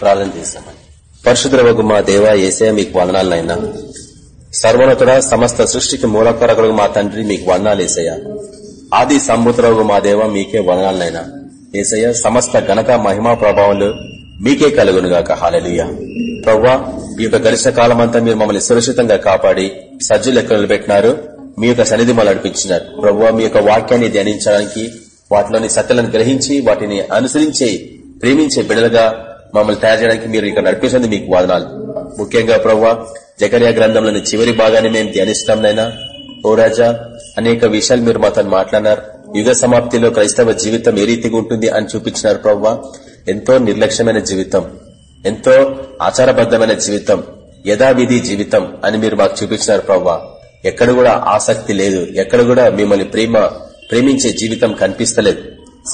ప్రార్థన చేస్తామని పరిశుద్ర మా దేవ ఏసే మీకు వందనాలనైనా. సర్వనతుడ సమస్త సృష్టికి మూలకరకుడు మా తండ్రి మీకు వందనాలు ఏసయ్య. ఆది సంబుతరవు మా దేవ మీకే వందనాలనైనా. ఏసయ్య సమస్త ఘనత మహిమా ప్రభావాలు మీకే కలుగునుగాక. హాలలుయ ప్రవ్వా ఈ యొక్క గరిష్ట కాలం అంతా మీరు మమ్మల్ని సురక్షితంగా కాపాడి సజ్జు లెక్కలు పెట్టినారు. మీ యొక్క సన్నిధి మళ్ళీ నడిపించినారు. ప్రవ్వా మీ యొక్క వాక్యాన్ని ధ్యానించడానికి వాటిలోని సత్యలను గ్రహించి వాటిని అనుసరించే ప్రేమించే బిడలుగా మమ్మల్ని తయారు చేయడానికి మీరు ఇక్కడ నడిపిస్తుంది మీకు వాదనాలు. ముఖ్యంగా ప్రవ్వా జకర్యా గ్రంథంలోని చివరి భాగాన్ని మేము ధ్యానిస్తాంనైనా ఓ రాజా అనేక విషయాలు మీరు మాతో మాట్లాడినారు. యుగ సమాప్తిలో క్రైస్తవ జీవితం ఏ రీతిగా ఉంటుంది అని చూపించినారు ప్రవ్వా? ఎంతో నిర్లక్ష్యమైన జీవితం. ఎంతో ఆచారబద్దమైన జీవితం. యథావిధి జీవితం అని మీరు మాకు చూపించినారు ప్రవ్వా. ఎక్కడ కూడా ఆసక్తి లేదు. ఎక్కడ కూడా మిమ్మల్ని ప్రేమ ప్రేమించే జీవితం కనిపిస్తలేదు.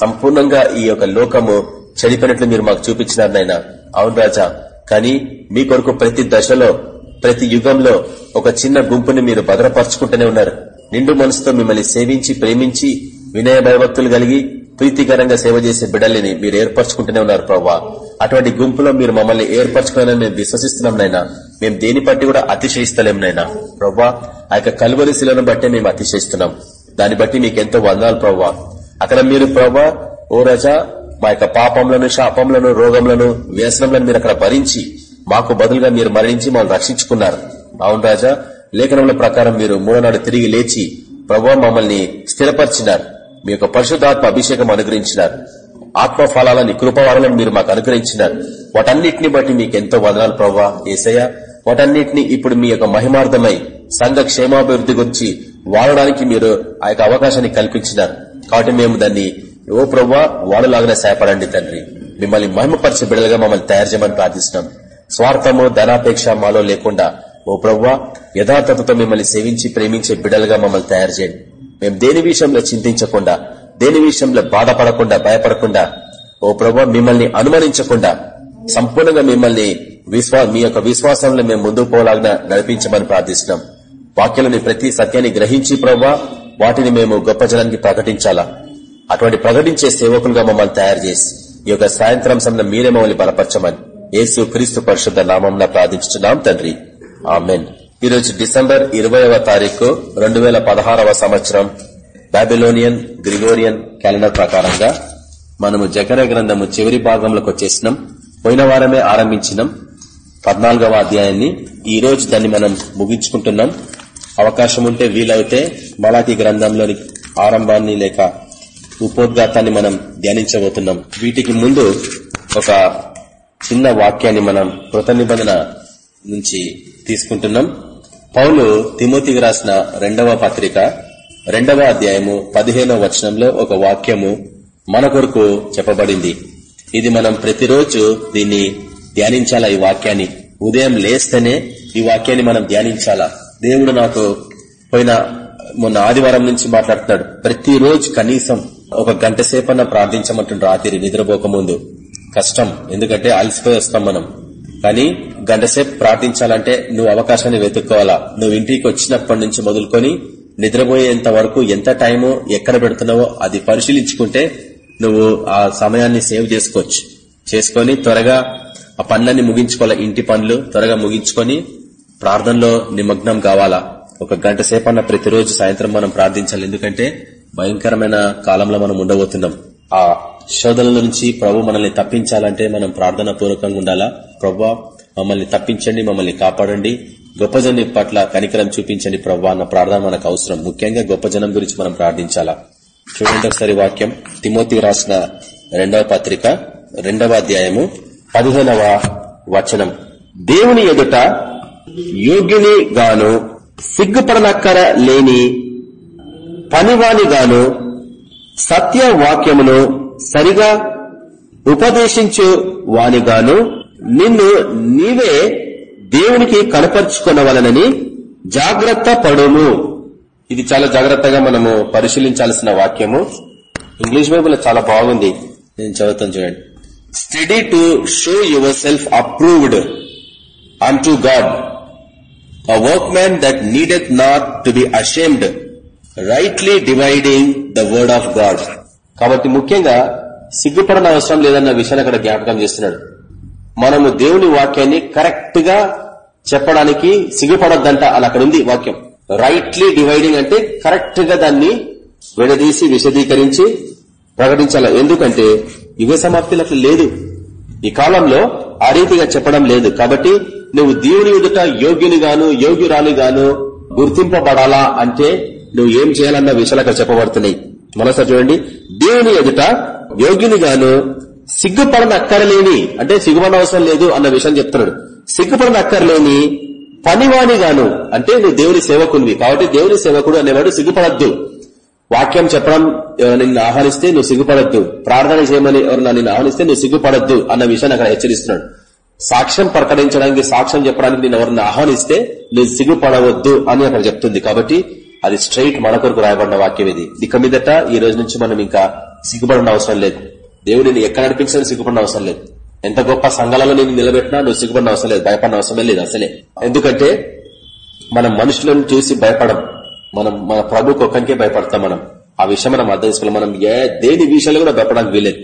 సంపూర్ణంగా ఈ యొక్క లోకము చెడిపోయినట్లు మీరు మాకు చూపించినారు నాయన. అవును రాజా. కానీ మీ కొరకు ప్రతి దశలో ప్రతి యుగంలో ఒక చిన్న గుంపుని మీరు భద్రపరుచుకుంటూనే ఉన్నారు. నిండు మనసుతో మిమ్మల్ని సేవించి ప్రేమించి వినయ భయభక్తులు కలిగి ప్రీతికరంగా సేవ చేసే బిడ్డల్ని మీరు ఏర్పరచుకుంటూనే ఉన్నారు ప్రవ్వా. అటువంటి గుంపులో మీరు మమ్మల్ని ఏర్పరచుకోవాలని మేము విశ్వసిస్తున్నాం నైనా మేము దేని బట్టి కూడా అతిశయిస్తలేం నైనా ప్రవ్వా ఆ యొక్క కలువరి శిలను బట్టే మేము అతిశయిస్తున్నాం. దాన్ని బట్టి మీకు ఎంతో వందాలు ప్రవ్వా. అక్కడ మీరు ప్రవ్వా ఓ రజా మా యొక్క పాపంలను శాపంలను రోగంలను వ్యసనంలను మీరు అక్కడ భరించి మాకు బదులుగా మీరు మరణించి మమ్మల్ని రక్షించుకున్నారు. అవును రాజా లేఖనముల ప్రకారం మీరు మూడనాడు తిరిగి లేచి ప్రభు మమ్మల్ని స్థిరపరిచినారు. మీ యొక్క పరిశుద్ధాత్మ అభిషేకం అనుగ్రహించినారు. ఆత్మ ఫలాలని కృపవరాలను మీరు మాకు అనుగ్రహించినారు. వాటన్నిటిని బట్టి మీకు ఎంతో వదనాలు ప్రవ్వా ఏసయ్య. వాటన్నిటిని ఇప్పుడు మీ యొక్క మహిమార్థమై సంఘ క్షేమాభివృద్ధి గురించి వాడడానికి మీరు ఆ యొక్క అవకాశాన్ని కల్పించినారు. కాబట్టి మేము దాన్ని ఓ ప్రవ్వా వాడలాగానే సహాయపడండి తండ్రి. మిమ్మల్ని మహిమపరిచే బిడ్డలుగా మమ్మల్ని తయారు చేయమని ప్రార్థిస్తున్నాం. స్వార్థము ధనాపేక్ష మాలో లేకుండా ఓ ప్రవ్వా యథార్థతతో మిమ్మల్ని సేవించి ప్రేమించే బిడ్డలుగా మమ్మల్ని తయారు చేయండి. మేము దేని విషయంలో చింతించకుండా దేని విషయంలో బాధపడకుండా భయపడకుండా ఓ ప్రభా మిమ్మల్ని అనుమానించకుండా సంపూర్ణంగా మిమ్మల్ని విశ్వా మీ యొక్క విశ్వాసంలో మేము ముందుకు పోలాగా నడిపించమని ప్రార్థిస్తున్నాం. వాక్యాలని ప్రతి సత్యాన్ని గ్రహించి ప్రవ్వా వాటిని మేము గొప్ప జనానికి ప్రకటించాలా? అటువంటి ప్రకటించే సేవకులుగా మమ్మల్ని తయారు చేసి ఈ యొక్క సాయంత్రం సమయం మీరే మమ్మల్ని బలపరచమని యేసు క్రీస్తు పరిశుద్ధ నామం ప్రార్థించున్నాం తండ్రి. ఆమెన్. ఈరోజు డిసెంబర్ ఇరవైవ తారీఖు రెండు వేల పదహారవ సంవత్సరం బాబిలోనియన్ గ్రిగోరియన్ క్యాలెండర్ ప్రకారంగా మనము జగన గ్రంథము చివరి భాగంలోకి వచ్చేసినాం. పోయిన వారమే ఆరంభించినాం. పద్నాలుగవ అధ్యాయాన్ని ఈ రోజు దాన్ని మనం ముగించుకుంటున్నాం. అవకాశం ఉంటే వీలైతే మలాతి గ్రంథంలోని ఆరంభాన్ని లేక ఉపోద్ఘాతాన్ని మనం ధ్యానించబోతున్నాం. వీటికి ముందు ఒక చిన్న వాక్యాన్ని మనం కృత నిబంధన నుంచి తీసుకుంటున్నాం. పౌలు తిమోతికి రాసిన రెండవ పత్రిక రెండవ అధ్యాయము పదిహేనవ వచనంలో ఒక వాక్యము మన కొరకు చెప్పబడింది. ఇది మనం ప్రతిరోజు దీన్ని ధ్యానించాలా ఈ వాక్యాన్ని? ఉదయం లేస్తేనే ఈ వాక్యాన్ని మనం ధ్యానించాలా? దేవుడు నాకు పోయిన మొన్న ఆదివారం నుంచి మాట్లాడుతున్నాడు. ప్రతిరోజు కనీసం ఒక గంట సేపన్న ప్రార్థించమంటుండ్రు. రాత్రి నిద్రపోకముందు. కష్టం. ఎందుకంటే అలసిపోయి వస్తాం మనం. కానీ గంటసేపు ప్రార్థించాలంటే నువ్వు అవకాశాన్ని వెతుక్కోవాలా. నువ్వు ఇంటికి వచ్చినప్పటి నుంచి మొదలుకొని నిద్రపోయేంత వరకు ఎంత టైము ఎక్కడ పెడుతున్నావో అది పరిశీలించుకుంటే నువ్వు ఆ సమయాన్ని సేవ్ చేసుకోవచ్చు. చేసుకొని త్వరగా ఆ పనులన్నీ ముగించుకోవాలా. ఇంటి పనులు త్వరగా ముగించుకొని ప్రార్థనలో నిమగ్నం కావాలా. ఒక గంట సేపన్న ప్రతిరోజు సాయంత్రం మనం ప్రార్థించాలి. ఎందుకంటే భయంకరమైన కాలంలో మనం ఉండబోతున్నాం. ఆ శోధనల నుంచి ప్రభు మనల్ని తప్పించాలంటే మనం ప్రార్థన పూర్వకంగా ఉండాలా? ప్రభు మమ్మల్ని తప్పించండి మమ్మల్ని కాపాడండి. గొప్ప జనం పట్ల కనికరం చూపించండి ప్రభు అన్న ప్రార్థన మనకు అవసరం. ముఖ్యంగా గొప్ప జనం గురించి మనం ప్రార్థించాలా? చూడండి ఒకసారి వాక్యం. తిమోతి రాసిన రెండవ పత్రిక రెండవ అధ్యాయము పదిహేనవ వచనం. దేవుని ఎదుట యోగ్యుని గాను సిగ్గుపడనక్కర లేని పనివాని గాను సత్య వాక్యమును సరిగా ఉపదేశించు వానిగాను నిన్ను నీవే దేవునికి కనపరుచుకునవలనని జాగ్రత్త పడుము. ఇది చాలా జాగ్రత్తగా మనము పరిశీలించాల్సిన వాక్యము. ఇంగ్లీష్ బైబుల్ చాలా బాగుంది. నేను చదువుతాను చూడండి. Study to show yourself approved unto God a workman that needeth not to be ashamed rightly dividing the word of God కాబట్టి ముఖ్యంగా సిగ్గుపడన అవసరం లేదన్న విషయాన్ని అక్కడ జ్ఞాపకం చేస్తున్నాడు. మనము దేవుని వాక్యాన్ని కరెక్ట్గా చెప్పడానికి సిగ్గుపడొద్దంట అని అక్కడ ఉంది వాక్యం. రైట్లీ డివైడింగ్ అంటే కరెక్ట్గా దాన్ని విడదీసి విశదీకరించి ప్రకటించాల. ఎందుకంటే యుగ సమాప్తిలో అట్లా లేదు. ఈ కాలంలో ఆ రీతిగా చెప్పడం లేదు. కాబట్టి నువ్వు దేవుని ఎదుట యోగ్యుని గాను గాను గుర్తింపబడాలా అంటే నువ్వు ఏం చేయాలన్న విషయాలు అక్కడ చెప్పబడుతున్నాయి. మనసారి చూడండి. దేవుని ఎదుట యోగిని గాను సిగ్గుపడనక్కరలేని అంటే సిగ్గుపడిన అవసరం లేదు అన్న విషయం చెప్తున్నాడు. సిగ్గుపడనక్కర్లేని పనివాణి గాను అంటే నువ్వు దేవుని సేవకునివి. కాబట్టి దేవుని సేవకుడు అనేవాడు సిగ్గుపడద్దు. వాక్యం చెప్పడం నిన్ను ఆహ్వానిస్తే నువ్వు సిగ్గుపడద్దు. ప్రార్థన చేయమని ఎవరు నిన్ను ఆహ్వానిస్తే నువ్వు సిగ్గుపడద్దు అన్న విషయాన్ని అక్కడ హెచ్చరిస్తున్నాడు. సాక్ష్యం ప్రకటించడానికి సాక్ష్యం చెప్పడానికి నేను ఎవరిని ఆహ్వానిస్తే నువ్వు సిగ్గుపడవద్దు అని అక్కడ చెప్తుంది. కాబట్టి అది స్ట్రైట్ మన కొరకు రాయబడిన వాక్యం ఇది. ఇక మీదట ఈ రోజు నుంచి మనం ఇంకా సిగ్గుపడిన అవసరం లేదు. దేవుడిని ఎక్కడ నడిపించాలని సిగ్గుపడిన అవసరం లేదు. ఎంత గొప్ప సంఘాలలో నేను నిలబెట్టినా నువ్వు సిగ్గుపడిన అవసరం లేదు. భయపడిన అవసరమే లేదు అసలే. ఎందుకంటే మనం మనుషులను చూసి భయపడం మనం మన ప్రభుకి ఒక్కరికే భయపడతాం మనం. ఆ విషయం మనం అర్థం చేసుకోవాలి. మనం ఏ దేని విషయాలు కూడా భయపడానికి వీలేదు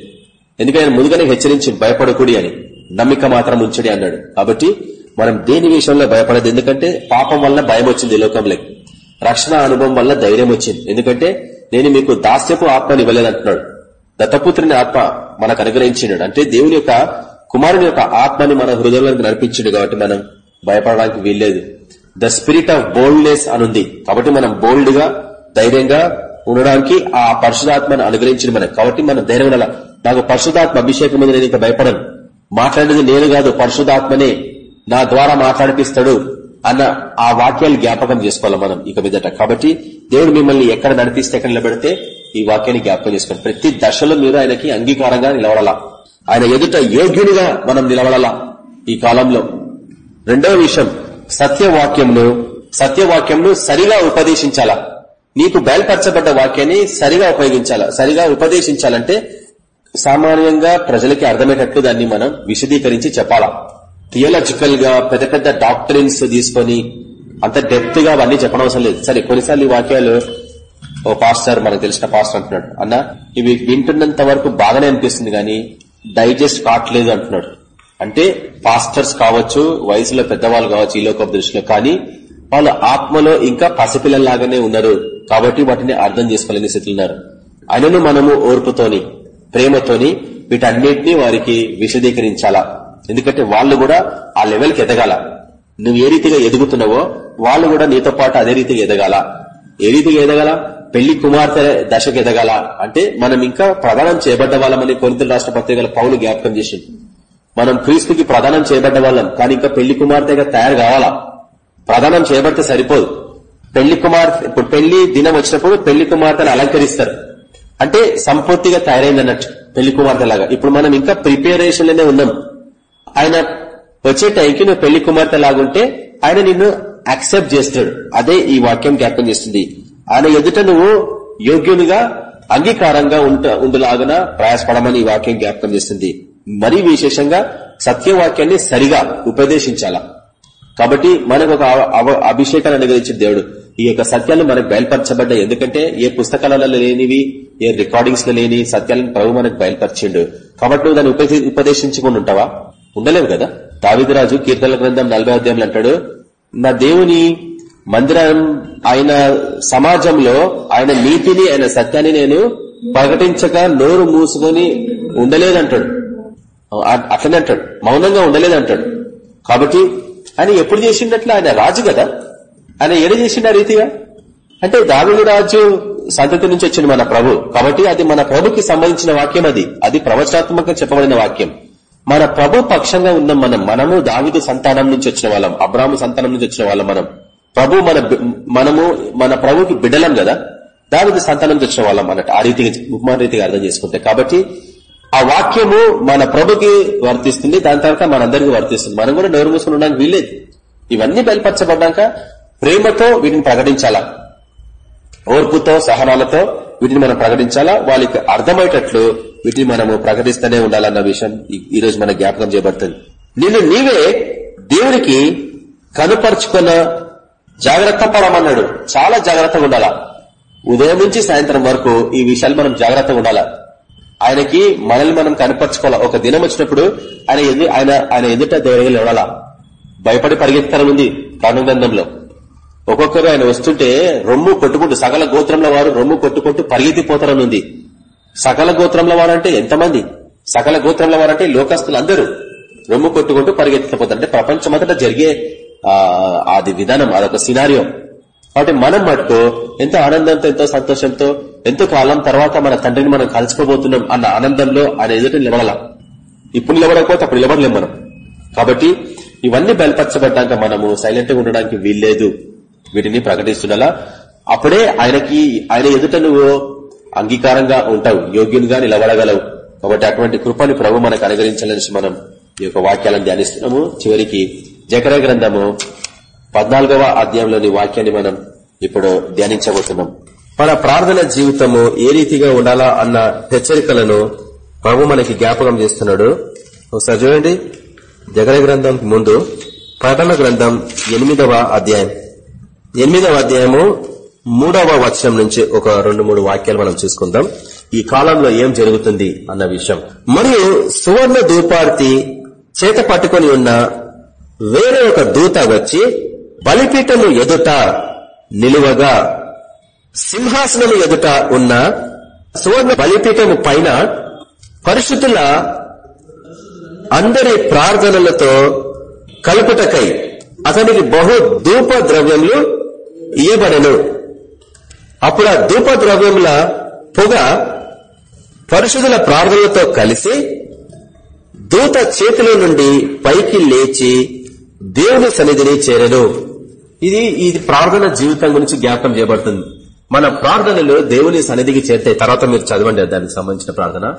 ఎందుకంటే ఆయన ముందుగానే హెచ్చరించి భయపడకూడి అని నమ్మిక మాత్రం ఉంచడి అన్నాడు. కాబట్టి మనం దేని విషయంలో భయపడదు? ఎందుకంటే పాపం వల్ల భయం వచ్చింది లోకంలోకి. రక్షణ అనుభవం వల్ల ధైర్యం వచ్చింది. ఎందుకంటే నేను మీకు దాస్యపు ఆత్మని ఇవ్వలేదంటున్నాడు. దత్తపుత్రుని ఆత్మ మనకు అనుగ్రహించినాడు. అంటే దేవుని యొక్క కుమారుని యొక్క ఆత్మని మన హృదయంలోకి నడిపించిండు కాబట్టి మనం భయపడడానికి వీల్లేదు. ద స్పిరిట్ ఆఫ్ బోల్డ్నెస్ అనుంది. కాబట్టి మనం బోల్డ్గా ధైర్యంగా ఉండడానికి ఆ పరిశుధాత్మను అనుగ్రహించింది మనకు కాబట్టి మనం ధైర్యం ఉండాల? నాకు పరిశుధాత్మ అభిషేకం మీద నేను ఇంకా భయపడను. మాట్లాడేది నేను కాదు పరిశుధాత్మనే నా ద్వారా మాట్లాడిపిస్తాడు. అన్న ఆ వాక్యాలు జ్ఞాపకం చేసుకోవాలి మనం ఇక మీదట. కాబట్టి దేవుడు మిమ్మల్ని ఎక్కడ నడిపిస్తే ఎక్కడ నిలబెడితే ఈ వాక్యాన్ని జ్ఞాపకం చేసుకోండి. ప్రతి దశలో మీరు ఆయనకి అంగీకారంగా నిలబడాలా? ఆయన ఎదుట యోగ్యునిగా మనం నిలబడాలా? ఈ కాలంలో. రెండవ విషయం సత్యవాక్యంను సత్యవాక్యంను సరిగా ఉపదేశించాలా? నీకు బయలుపరచబడ్డ వాక్యాన్ని సరిగా ఉపయోగించాలా? సరిగా ఉపదేశించాలంటే సామాన్యంగా ప్రజలకి అర్థమయ్యేటట్లు దాన్ని మనం విశదీకరించి చెప్పాలా? థియోలాజికల్గా పెద్ద పెద్ద డాక్టరీన్స్ తీసుకొని అంత డెప్త్గా అవన్నీ చెప్పనవసరం లేదు. సరే కొన్నిసార్లు ఈ వాక్యాలు ఓ పాస్టర్ మనకు తెలిసిన పాస్టర్ అంటున్నాడు. అన్న ఇవి వింటున్నంత వరకు బాగానే అనిపిస్తుంది కానీ డైజెస్ట్ కావట్లేదు అంటున్నాడు. అంటే పాస్టర్స్ కావచ్చు వయసులో పెద్దవాళ్ళు కావచ్చు ఈ లోక దృష్టిలో కానీ వాళ్ళు ఆత్మలో ఇంకా పసిపిల్లలాగానే ఉన్నారు కాబట్టి వాటిని అర్థం చేసుకోలేని స్థితిలో ఉన్నారు. అయినను మనము ఓర్పుతోని ప్రేమతోని వీటన్నిటినీ వారికి విశదీకరించాలా? ఎందుకంటే వాళ్ళు కూడా ఆ లెవెల్కి ఎదగాల. నువ్వు ఏ రీతిగా ఎదుగుతున్నావో వాళ్ళు కూడా నీతో పాటు అదే రీతిగా ఎదగాల. ఏ రీతిగా ఎదగాల? పెళ్ళి కుమార్తె దశకు ఎదగాల. అంటే మనం ఇంకా ప్రధానం చేయబడ్డ వాళ్ళమని కొనితల రాష్ట్ర పత్రికల పౌలు జ్ఞాపకం చేసింది మనం క్రీస్తుకి ప్రధానం చేయబడ్డ వాళ్ళం కానీ ఇంకా పెళ్ళి కుమార్తెగా తయారు కావాలా? ప్రధానం చేయబడితే సరిపోదు. పెళ్ళి కుమార్తె ఇప్పుడు పెళ్ళి దినం వచ్చినప్పుడు పెళ్ళి కుమార్తెను అలంకరిస్తారు. అంటే సంపూర్తిగా తయారైంది అన్నట్టు పెళ్ళి కుమార్తె లాగా ఇప్పుడు మనం ఇంకా ప్రిపేరేషన్లోనే ఉన్నాం. ఆయన వచ్చే టైంకి నువ్వు పెళ్ళి కుమార్తె లాగుంటే ఆయన నిన్ను యాక్సెప్ట్ చేస్తాడు. అదే ఈ వాక్యం జ్ఞాపకం చేస్తుంది. ఆయన ఎదుట నువ్వు యోగ్యునిగా అంగీకారంగా ఉండులాగున ప్రయాసపడమని ఈ వాక్యం జ్ఞాపకం చేస్తుంది. మరీ విశేషంగా సత్యవాక్యాన్ని సరిగా ఉపదేశించాలా? కాబట్టి మనకు ఒక అభిషేకాన్ని అనుగ్రహించిన దేవుడు. ఈ యొక్క సత్యాలు మనకు బయలుపరచబడ్డా ఎందుకంటే ఏ పుస్తకాలలో లేనివి ఏ రికార్డింగ్స్లో లేని సత్యాలను ప్రభు మనకు బయలుపరిచిండు. కాబట్టి నువ్వు దాన్ని ఉపదేశించుకుని ఉంటావా ఉండలేవు కదా? దావిదరాజు కీర్తన గ్రంథం నలభై అధ్యాయంలో అంటాడు నా దేవుని మందిరం ఆయన సమాజంలో ఆయన నీతిని ఆయన సత్యాన్ని నేను ప్రకటించక నోరు మూసుకొని ఉండలేదంటాడు. అట్లనే అంటాడు మౌనంగా ఉండలేదంటాడు. కాబట్టి ఆయన ఎప్పుడు చేసిండట్లు? ఆయన రాజు కదా. ఆయన ఏడ చేసిండ రీతిగా? అంటే దావిడు రాజు సంతతి నుంచి వచ్చింది మన ప్రభు. కాబట్టి అది మన ప్రభుకి సంబంధించిన వాక్యం అది. అది ప్రవచనాత్మకంగా చెప్పబడిన వాక్యం. మన ప్రభు పక్షంగా ఉన్నాం మనం మనము దావిదు సంతానం నుంచి వచ్చిన వాళ్ళం అబ్రాహ్మ సంతానం నుంచి వచ్చిన వాళ్ళం మనం. ప్రభు మన మనము మన ప్రభుకి బిడ్డలం కదా? దావిదు సంతానం నుంచి వచ్చిన వాళ్ళం అన్నట్టు ఆ రీతిగా ఉపమాన రీతిగా అర్థం చేసుకుంటే. కాబట్టి ఆ వాక్యము మన ప్రభుకి వర్తిస్తుంది దాని తర్వాత మనందరికీ వర్తిస్తుంది. మనం కూడా నోరు మూసుకుని ఉండడానికి వీల్లేదు. ఇవన్నీ బయలుపరచబడ్డాక ప్రేమతో వీటిని ప్రకటించాలా? ఓర్పుతో సహనాలతో వీటిని మనం ప్రకటించాలా? వాళ్ళకి అర్థమయ్యేటట్లు వీటిని మనము ప్రకటిస్తూనే ఉండాలన్న విషయం ఈ రోజు మన జ్ఞాపకం చేయబడుతుంది. నిన్ను నీవే దేవునికి కనుపరుచుకున్న జాగ్రత్త పడమన్నాడు. చాలా జాగ్రత్తగా ఉండాలా? ఉదయం నుంచి సాయంత్రం వరకు ఈ విషయాలు మనం జాగ్రత్తగా ఉండాలా? ఆయనకి మనల్ని మనం కనపరచుకోవాలా? ఒక దినం వచ్చినప్పుడు ఆయన ఎదు ఆయన ఆయన ఎదుట ధైర్యం ఉండాలా భయపడి పరిగెత్తారనుంది ప్రాణగ్రంథంలో ఒక్కొక్కరు ఆయన వస్తుంటే రొమ్ము కొట్టుకుంటూ సకల గోత్రంలో వారు రొమ్ము కొట్టుకుంటూ పరిగెత్తిపోతారనుంది సకల గోత్రంలో వారంటే ఎంతమంది? సకల గోత్రంలో వారంటే లోకస్తులు అందరూ. రొమ్ము కొట్టుకుంటూ పరిగెత్తిపోతారంటే ప్రపంచమంతటా జరిగే అది విధానం అదొక సినారియో కాబట్టి మనం మటుకు ఎంతో ఆనందంతో ఎంతో సంతోషంతో ఎంతో కాలం తర్వాత మన తండ్రిని మనం కలుసుకోబోతున్నాం అన్న ఆనందంలో ఆయన ఎదుట నిలబడాల. ఇప్పుడు నిలబడకపోతే అప్పుడు నిలబడలేం మనం. కాబట్టి ఇవన్నీ బయలుపరచబడ్డాక మనము సైలెంట్గా ఉండడానికి వీల్లేదు. వీటిని ప్రకటిస్తుండాలా. అప్పుడే ఆయనకి ఆయన ఎదుట నువ్వు అంగీకారంగా ఉంటావు యోగ్యునిగా నిలబడగలవు. కాబట్టి అటువంటి కృపని ప్రభు మనకు అనుగ్రహించాలని మనం ఈ యొక్క వాక్యాలను ధ్యానిస్తున్నాము. చివరికి జకర గ్రంథము పద్నాలుగవ అధ్యాయంలోని వాక్యాన్ని మనం ఇప్పుడు ధ్యానించబోతున్నాం. మన ప్రార్థన జీవితము ఏ రీతిగా ఉండాలా అన్న హెచ్చరికలను ప్రభు మనకి జ్ఞాపకం చేస్తున్నాడు. ఒకసారి చూడండి. జగర గ్రంథం ముందు ప్రకటన గ్రంథం ఎనిమిదవ అధ్యాయం. ఎనిమిదవ అధ్యాయము మూడవ వచనం నుంచి ఒక రెండు మూడు వాక్యాలు మనం చూసుకుందాం. ఈ కాలంలో ఏం జరుగుతుంది అన్న విషయం. మరియు సువర్ణ దూపార్తి చేత పట్టుకుని ఉన్న వేరే ఒక దూత వచ్చి బలిపీఠము ఎదుట నిలువగా సింహాసనము ఎదుట ఉన్న సువర్ణ బలిపీఠము పైన పరిశుద్ధుల అందరి ప్రార్థనలతో కలుపుటకై అతనికి బహు ధూప ద్రవ్యములు ఇయ్యబడను. అప్పుడు ఆ ధూప ద్రవ్యముల పొగ పరిశుధుల ప్రార్థనలతో కలిసి దూత చేతిలో నుండి పైకి లేచి దేవుని సన్నిధిని చేరను. ఇది ఇది ప్రార్థన జీవితం గురించి జ్ఞాపకం చేయబడుతుంది. మన ప్రార్థనలు దేవుని సన్నిధికి చేరుతాయి తర్వాత మీరు చదవండి దానికి సంబంధించిన ప్రార్థన.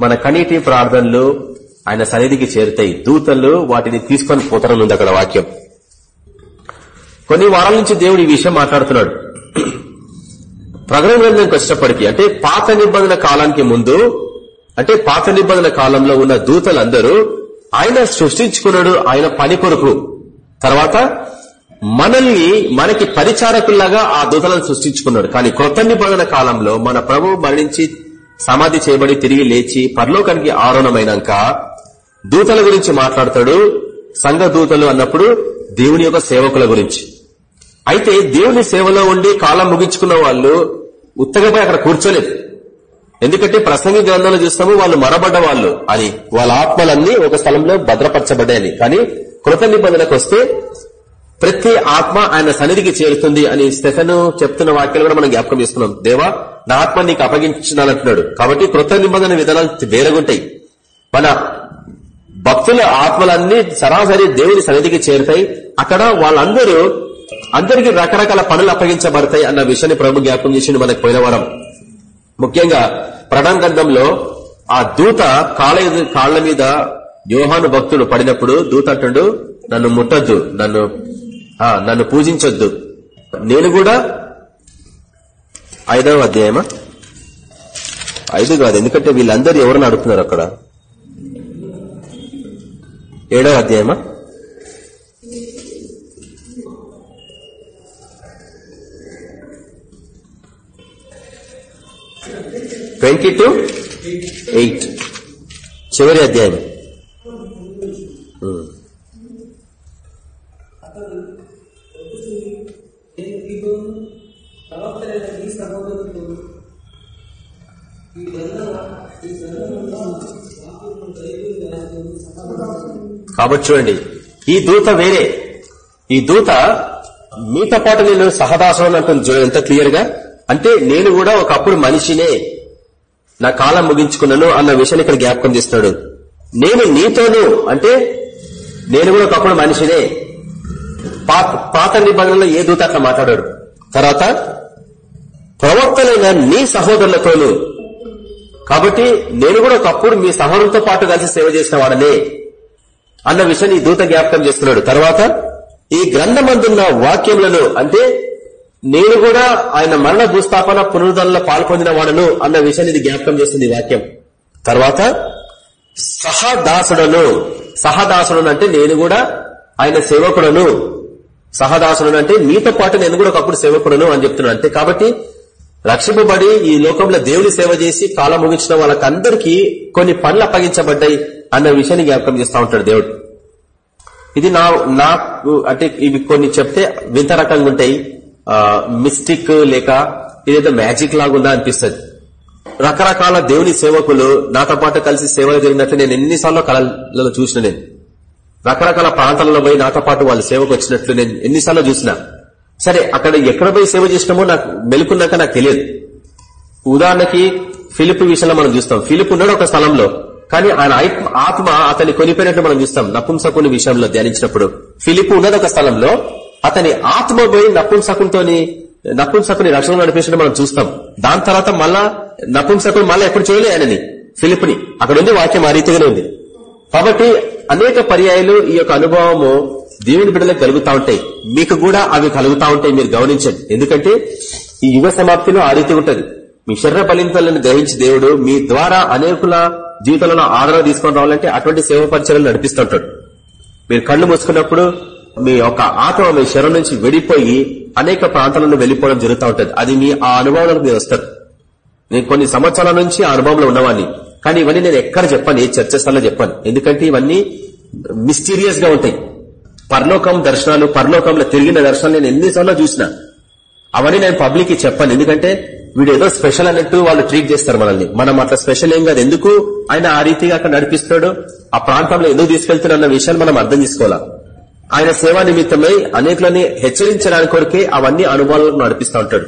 మన కనీటి ప్రార్థనలు ఆయన సన్నిధికి చేరుతాయి దూతలు వాటిని తీసుకొని పోతారనుంది అక్కడ వాక్యం. కొన్ని వారాల నుంచి దేవుడు ఈ విషయం మాట్లాడుతున్నాడు. ప్రకటన గ్రంథంకి వచ్చినప్పటికీ అంటే పాత నిబంధన కాలానికి ముందు అంటే పాత నిబంధన కాలంలో ఉన్న దూతలందరూ ఆయన సృష్టించుకున్నాడు ఆయన పని కొరకు. తర్వాత మనల్ని మనకి పరిచారకుల్లాగా ఆ దూతలను సృష్టించుకున్నాడు. కానీ క్రొత్త నిబంధన కాలంలో మన ప్రభు మరణించి సమాధి చేయబడి తిరిగి లేచి పరలోకానికి ఆరోహణమైనాక దూతల గురించి మాట్లాడతాడు సంఘ దూతలు అన్నప్పుడు దేవుని యొక్క సేవకుల గురించి. అయితే దేవుని సేవలో ఉండి కాలం ముగించుకున్న వాళ్ళు ఉత్తగపై అక్కడ కూర్చోలేదు. ఎందుకంటే ప్రసంగి గ్రంథంలో చూస్తాము వాళ్ళు మరబడ్డ వాళ్ళు అని. వాళ్ళ ఆత్మలన్నీ ఒక స్థలంలో భద్రపరచబడ్డాయని. కానీ కృత నిబంధనకు వస్తే ప్రతి ఆత్మ ఆయన సన్నిధికి చేరుతుంది అని స్టెఫెను చెప్తున్న వాక్యాలు కూడా మనం జ్ఞాపకం చేసుకున్నాం. దేవా నా ఆత్మ నీకు అప్పగించాలంటున్నాడు కాబట్టి కృత నిబంధన విధానాలు వేరగుంటాయి. మన భక్తుల ఆత్మలన్నీ సరాసరి దేవుని సన్నిధికి చేరుతాయి. అక్కడ వాళ్ళందరూ అందరికీ రకరకాల పనులు అప్పగించబడతాయి అన్న విషయాన్ని ప్రభు జ్ఞాపకం చేసిండు మనకు పోయిన వారం. ముఖ్యంగా ప్రణాంగంధంలో ఆ దూత కాళ్ళ కాళ్ళ మీద యోహాను భక్తుడు పడినప్పుడు దూత అంటుడు నన్ను ముట్టద్దు నన్ను నన్ను పూజించొద్దు. నేను కూడా ఐదవ అధ్యాయమా? ఐదు కాదు ఎందుకంటే వీళ్ళందరూ ఎవరు నడుపుతున్నారు అక్కడ? ఏడవ అధ్యాయమా? Twenty to eight. చివరి అధ్యాయం. కాబట్టి చూడండి ఈ దూత వేరే. ఈ దూత మీతో పాటు నేను సహదాసం అంటుంది ఎంత క్లియర్గా అంటే నేను కూడా ఒకప్పుడు మనిషినే. నా కాలం ముగించుకున్నాను అన్న విషయాన్ని ఇక్కడ జ్ఞాపకం చేస్తున్నాడు. నేను నీతోను అంటే నేను కూడా ఒకప్పుడు మనిషినే. పాత నిబంధనలో ఏ దూత అట్లా మాట్లాడాడు? తర్వాత ప్రవక్తలైన నీ సహోదరులతోను. కాబట్టి నేను కూడా ఒకప్పుడు మీ సహోదరులతో పాటు కలిసి సేవ చేసిన వాడనే అన్న విషయాన్ని దూత జ్ఞాపకం చేస్తున్నాడు. తర్వాత ఈ గ్రంథమందున్న వాక్యములను అంటే నేను కూడా ఆయన మరణ భూస్థాపన పునరుద్ధరణలో పాల్పొందిన వాడను అన్న విషయాన్ని ఇది జ్ఞాపకం చేస్తుంది వాక్యం. తర్వాత సహదాసుడను సహదాసుడు అంటే నేను కూడా ఆయన సేవకుడను సహదాసుడు అంటే మీతో పాటు నేను కూడా ఒకప్పుడు సేవకుడను అని చెప్తున్నాను అంతే కాబట్టి రక్షింపబడి ఈ లోకంలో దేవుని సేవ చేసి కాలం ముగించిన వాళ్ళకందరికీ కొన్ని పనులు అప్పగించబడ్డాయి అన్న విషయాన్ని జ్ఞాపకం చేస్తూ ఉంటాడు దేవుడు. ఇది నా నాకు అంటే ఇవి కొన్ని చెప్తే వింత రకంగా ఉంటాయి. మిస్టిక్ లేక ఇదేదో మ్యాజిక్ లాగుందా అనిపిస్తుంది. రకరకాల దేవుని సేవకులు నాతో పాటు కలిసి సేవలు జరిగినట్లు నేను ఎన్నిసార్లు కళలలో చూసిన నేను. రకరకాల ప్రాంతాలలో పోయి నాతో పాటు వాళ్ళ సేవకు వచ్చినట్లు నేను ఎన్నిసార్లు చూసిన. సరే అక్కడ ఎక్కడ పోయి సేవ చేసినామో నాకు మెలుకున్నాక నాకు తెలియదు. ఉదాహరణకి ఫిలిప్ విషయంలో మనం చూస్తాం. ఫిలిప్ ఉన్నాడు ఒక స్థలంలో కానీ ఆయన ఆత్మ అతన్ని కొనిపోయినట్టు మనం చూస్తాం. నపుంసకుని విషయంలో ధ్యానించినప్పుడు. ఫిలిప్ ఉన్నది ఒక స్థలంలో అతని ఆత్మ పోయి నపుంసకునితోని నపుంసకుని రక్షణ నడిపించడం మనం చూస్తాం. దాని తర్వాత మళ్ళా నపుంసకుడు మళ్ళీ ఎప్పుడు చూడలే ఆయనని ఫిలిప్ని అక్కడ ఉంది వాక్యం ఆ రీతిగానే ఉంది. కాబట్టి అనేక పర్యాయాలు ఈ యొక్క అనుభవము దేవుని బిడ్డలకు కలుగుతా ఉంటాయి. మీకు కూడా అవి కలుగుతా ఉంటాయి మీరు గమనించండి. ఎందుకంటే ఈ యుగ సమాప్తిలో ఆ రీతి ఉంటుంది. మీ శరీర ఫలితాలను గ్రహించి దేవుడు మీ ద్వారా అనేకుల జీవితంలో ఆదరణ తీసుకొని రావాలంటే అటువంటి సేవ పరిచయాలు నడిపిస్తుంటాడు. మీరు కళ్ళు మూసుకున్నప్పుడు మీ యొక్క ఆత్మ మీ శరీరం నుంచి విడిపోయి అనేక ప్రాంతాలను వెళ్ళిపోవడం జరుగుతూ ఉంటుంది. అది మీ ఆ అనుభవంలో మీరు వస్తారు. నేను కొన్ని సంవత్సరాల నుంచి ఆ అనుభవంలో ఉన్నవాడిని కానీ ఇవన్నీ నేను ఎక్కడ చెప్పాను ఏ చర్చస్థానంలో చెప్పాను. ఎందుకంటే ఇవన్నీ మిస్టీరియస్గా ఉంటాయి. పరలోకం దర్శనాలు పరలోకంలో తిరిగిన దర్శనాలు నేను ఎన్నిసార్లు చూసిన. అవన్నీ నేను పబ్లిక్కి చెప్పాను. ఎందుకంటే వీడు ఏదో స్పెషల్ అన్నట్టు వాళ్ళు ట్రీట్ చేస్తారు మనల్ని. మనం అట్లా స్పెషల్ ఏం కాదు. ఎందుకు ఆయన ఆ రీతిగా అక్కడ నడిపిస్తున్నాడు? ఆ ప్రాంతంలో ఎందుకు తీసుకెళ్తున్నా విషయాలు విషయాన్ని మనం అర్థం చేసుకోవాలా? ఆయన సేవా నిమిత్తమై అనేకులని హెచ్చరించడానికి కొరకే అవన్నీ అనుభవాలను నడిపిస్తూ ఉంటాడు.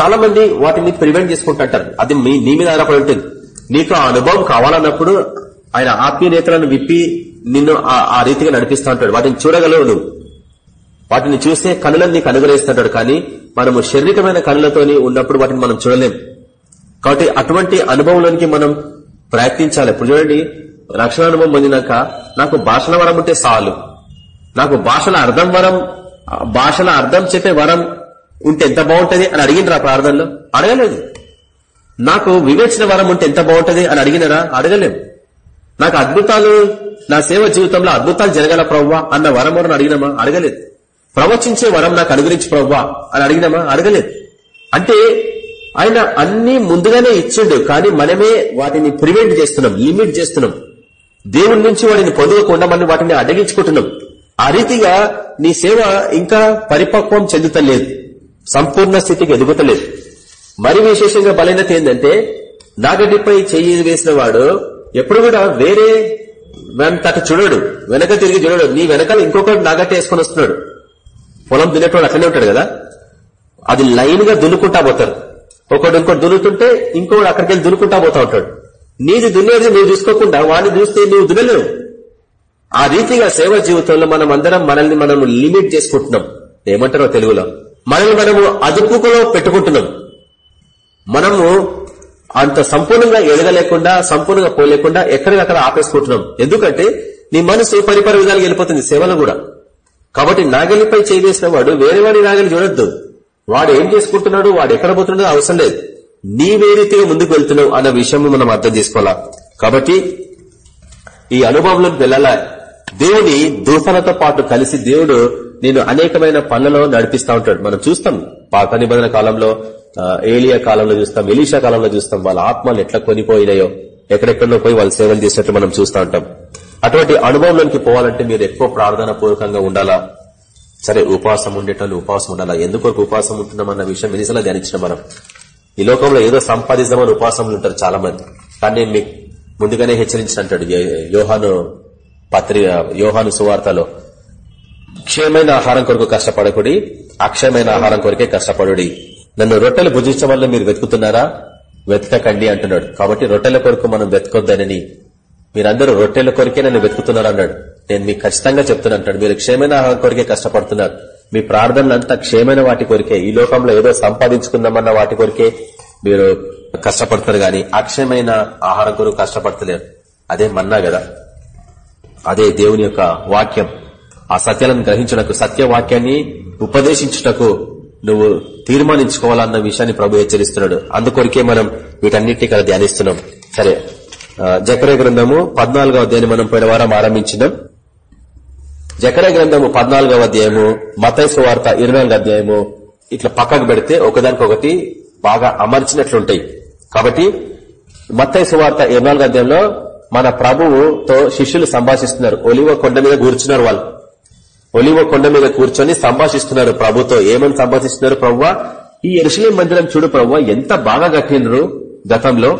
చాలా మంది వాటిని ప్రివెంట్ చేసుకుంటుంటారు. అది మీ నీ మీద ఆధారపడి ఉంటుంది. నీకు ఆ అనుభవం కావాలన్నప్పుడు ఆయన ఆత్మీయ నేతలను విప్పి నిన్ను ఆ రీతిగా నడిపిస్తూ ఉంటాడు. వాటిని చూడగలవు నువ్వు. వాటిని చూస్తే కనులను నీకు అనుగ్రహిస్తుంటాడు కానీ మనము శారీరకమైన కనులతోని ఉన్నప్పుడు వాటిని మనం చూడలేం. కాబట్టి అటువంటి అనుభవంలోనికి మనం ప్రయత్నించాలి. ఇప్పుడు చూడండి రక్షణ అనుభవం పొందినాక నాకు భాషణ వరం ఉంటే చాలు. నాకు భాషల అర్థం వరం భాషల అర్థం చెప్పే వరం ఉంటే ఎంత బాగుంటది అని అడిగినరా ప్రార్థనలో? అడగలేదు. నాకు వివేచన వరం ఉంటే ఎంత బాగుంటది అని అడిగినరా? అడగలేదు. నాకు అద్భుతాలు నా సేవ జీవితంలో అద్భుతాలు జరగల ప్రవ్వా అన్న వరం వరం అడిగినామా? అడగలేదు. ప్రవచించే వరం నాకు అనుగురించి ప్రవ్వా అని అడిగినామా? అడగలేదు. అంటే ఆయన అన్ని ముందుగానే ఇచ్చిండు కానీ మనమే వాటిని ప్రివెంట్ చేస్తున్నాం లిమిట్ చేస్తున్నాం. దేవుడి నుంచి వాటిని పొందుకోకుండా మనం వాటిని అడ్డగించుకుంటున్నాం. ఆ రీతిగా నీ సేవ ఇంకా పరిపక్వం చెందుతలేదు. సంపూర్ణ స్థితికి ఎదుగుతలేదు. మరి విశేషంగా బలైనత ఏంటంటే నాగటిపై చెయ్యి వేసిన వాడు ఎప్పుడు కూడా వేరే తట చూడడు. వెనక తిరిగి చూడడు. నీ వెనకాల ఇంకొకటి నాగట్టి వేసుకొని వస్తున్నాడు. పొలం దున్నేటోడు అట్లనే ఉంటాడు కదా? అది లైన్గా దున్నుకుంటా పోతారు. ఒకటి ఇంకోటి దున్నుతుంటే ఇంకోటి అక్కడికి వెళ్ళి దున్నుకుంటా పోతా ఉంటాడు. నీది దున్నేది నువ్వు చూసుకోకుండా వాడిని చూస్తే నువ్వు దున్నలేవు. ఆ రీతిగా సేవ జీవితంలో మనం అందరం మనల్ని మనము లిమిట్ చేసుకుంటున్నాం. ఏమంటారో తెలుగులో? మనల్ని మనము అదుపులో పెట్టుకుంటున్నాం. మనము అంత సంపూర్ణంగా ఎదగలేకుండా సంపూర్ణంగా పోలేకుండా ఎక్కడికక్కడ ఆపేసుకుంటున్నాం. ఎందుకంటే నీ మనసు పరిపరి విధాలు వెళ్ళిపోతుంది సేవలో కూడా. కాబట్టి నాగలిపై చేసిన వాడు వేరే వాడి నాగలి చూడొద్దు. వాడు ఏం చేసుకుంటున్నాడు వాడు ఎక్కడ పోతున్నాడో అవసరం లేదు. నీవే రీతిగా ముందుకు వెళ్తున్నావు అన్న విషయం మనం అర్థం చేసుకోవాలా? కాబట్టి ఈ అనుభవంలోకి వెళ్ళాలా? దేవుని దూతలతో పాటు కలిసి దేవుడు నేను అనేకమైన పనులలో నడిపిస్తా ఉంటాడు. మనం చూస్తాం పాత నిబంధన కాలంలో ఏలియా కాలంలో చూస్తాం ఎలీషా కాలంలో చూస్తాం వాళ్ళ ఆత్మలు ఎట్లా కొనిపోయినాయో ఎక్కడెక్కడో పోయి వాళ్ళు సేవలు చేసినట్లు మనం చూస్తూ ఉంటాం. అటువంటి అనుభవంలోకి పోవాలంటే మీరు ఎక్కువ ప్రార్థన పూర్వకంగా ఉండాలా? సరే ఉపవాసం ఉండేటోళ్ళు ఉపవాసం ఉండాలా? ఎందుకు ఉపవాసం ఉంటున్నామన్న విషయం ఎన్నిసార్లు ధ్యానించిన మనం. ఈ లోకంలో ఏదో సంపాదిస్తామని ఉపవాసంలో ఉంటారు చాలా మంది కానీ నేను మీకు ముందుగానే హెచ్చరించిన అంటాడు యోహాను పత్రిక యోహాను సువార్తలో క్షయమైన ఆహారం కొరకు కష్టపడకుడి అక్షయమైన ఆహారం కొరకే కష్టపడుడి. నన్ను రొట్టెలు భుజించడం వల్ల మీరు వెతుకుతున్నారా? వెతకకండి అంటున్నాడు. కాబట్టి రొట్టెల కొరకు మనం వెతుకొద్దని మీరందరూ రొట్టెల కొరికే నన్ను వెతుకుతున్నారు అన్నాడు నేను మీకు ఖచ్చితంగా చెప్తున్నా అంటాడు మీరు క్షేమైన ఆహారం కొరికే కష్టపడుతున్నారు. మీ ప్రార్థనలంతా క్షేమైన వాటి కొరికే ఈ లోకంలో ఏదో సంపాదించుకుందామన్న వాటి కొరికే మీరు కష్టపడతారు గాని అక్షయమైన ఆహారం కొరకు కష్టపడతలేరు. అదే మన్నా కదా అదే దేవుని యొక్క వాక్యం. ఆ సత్యాలను గ్రహించుటకు సత్యవాక్యాన్ని ఉపదేశించుటకు నువ్వు తీర్మానించుకోవాలన్న విషయాన్ని ప్రభు హెచ్చరిస్తున్నాడు. అందుకొరికే మనం వీటన్నిటి కదా ధ్యానిస్తున్నాం. సరే జకరే గ్రంథము పద్నాలుగవ అధ్యాయం మనం పోయిన వారం ఆరంభించినాం. జకరే గ్రంథము పద్నాలుగవ అధ్యాయము మతైసు వార్త ఇరవై అధ్యాయము ఇట్లా పక్కకు పెడితే ఒకదానికొకటి బాగా అమర్చినట్లుంటాయి. కాబట్టి మత్తైసు వార్త ఇరవై అధ్యాయంలో మన ప్రభువుతో శిష్యులు సంభాషిస్తున్నారు. ఒలివ కొండ మీద కూర్చున్నారు వాళ్ళు. ఒలివ కొండ మీద కూర్చొని సంభాషిస్తున్నారు ప్రభుతో. ఏమని సంభాషిస్తున్నారు ప్రవ్వా? ఈ ఎరుసలేం మందిరం చూడు ప్రవ్వా ఎంత బాగా కట్టినరు గతంలో.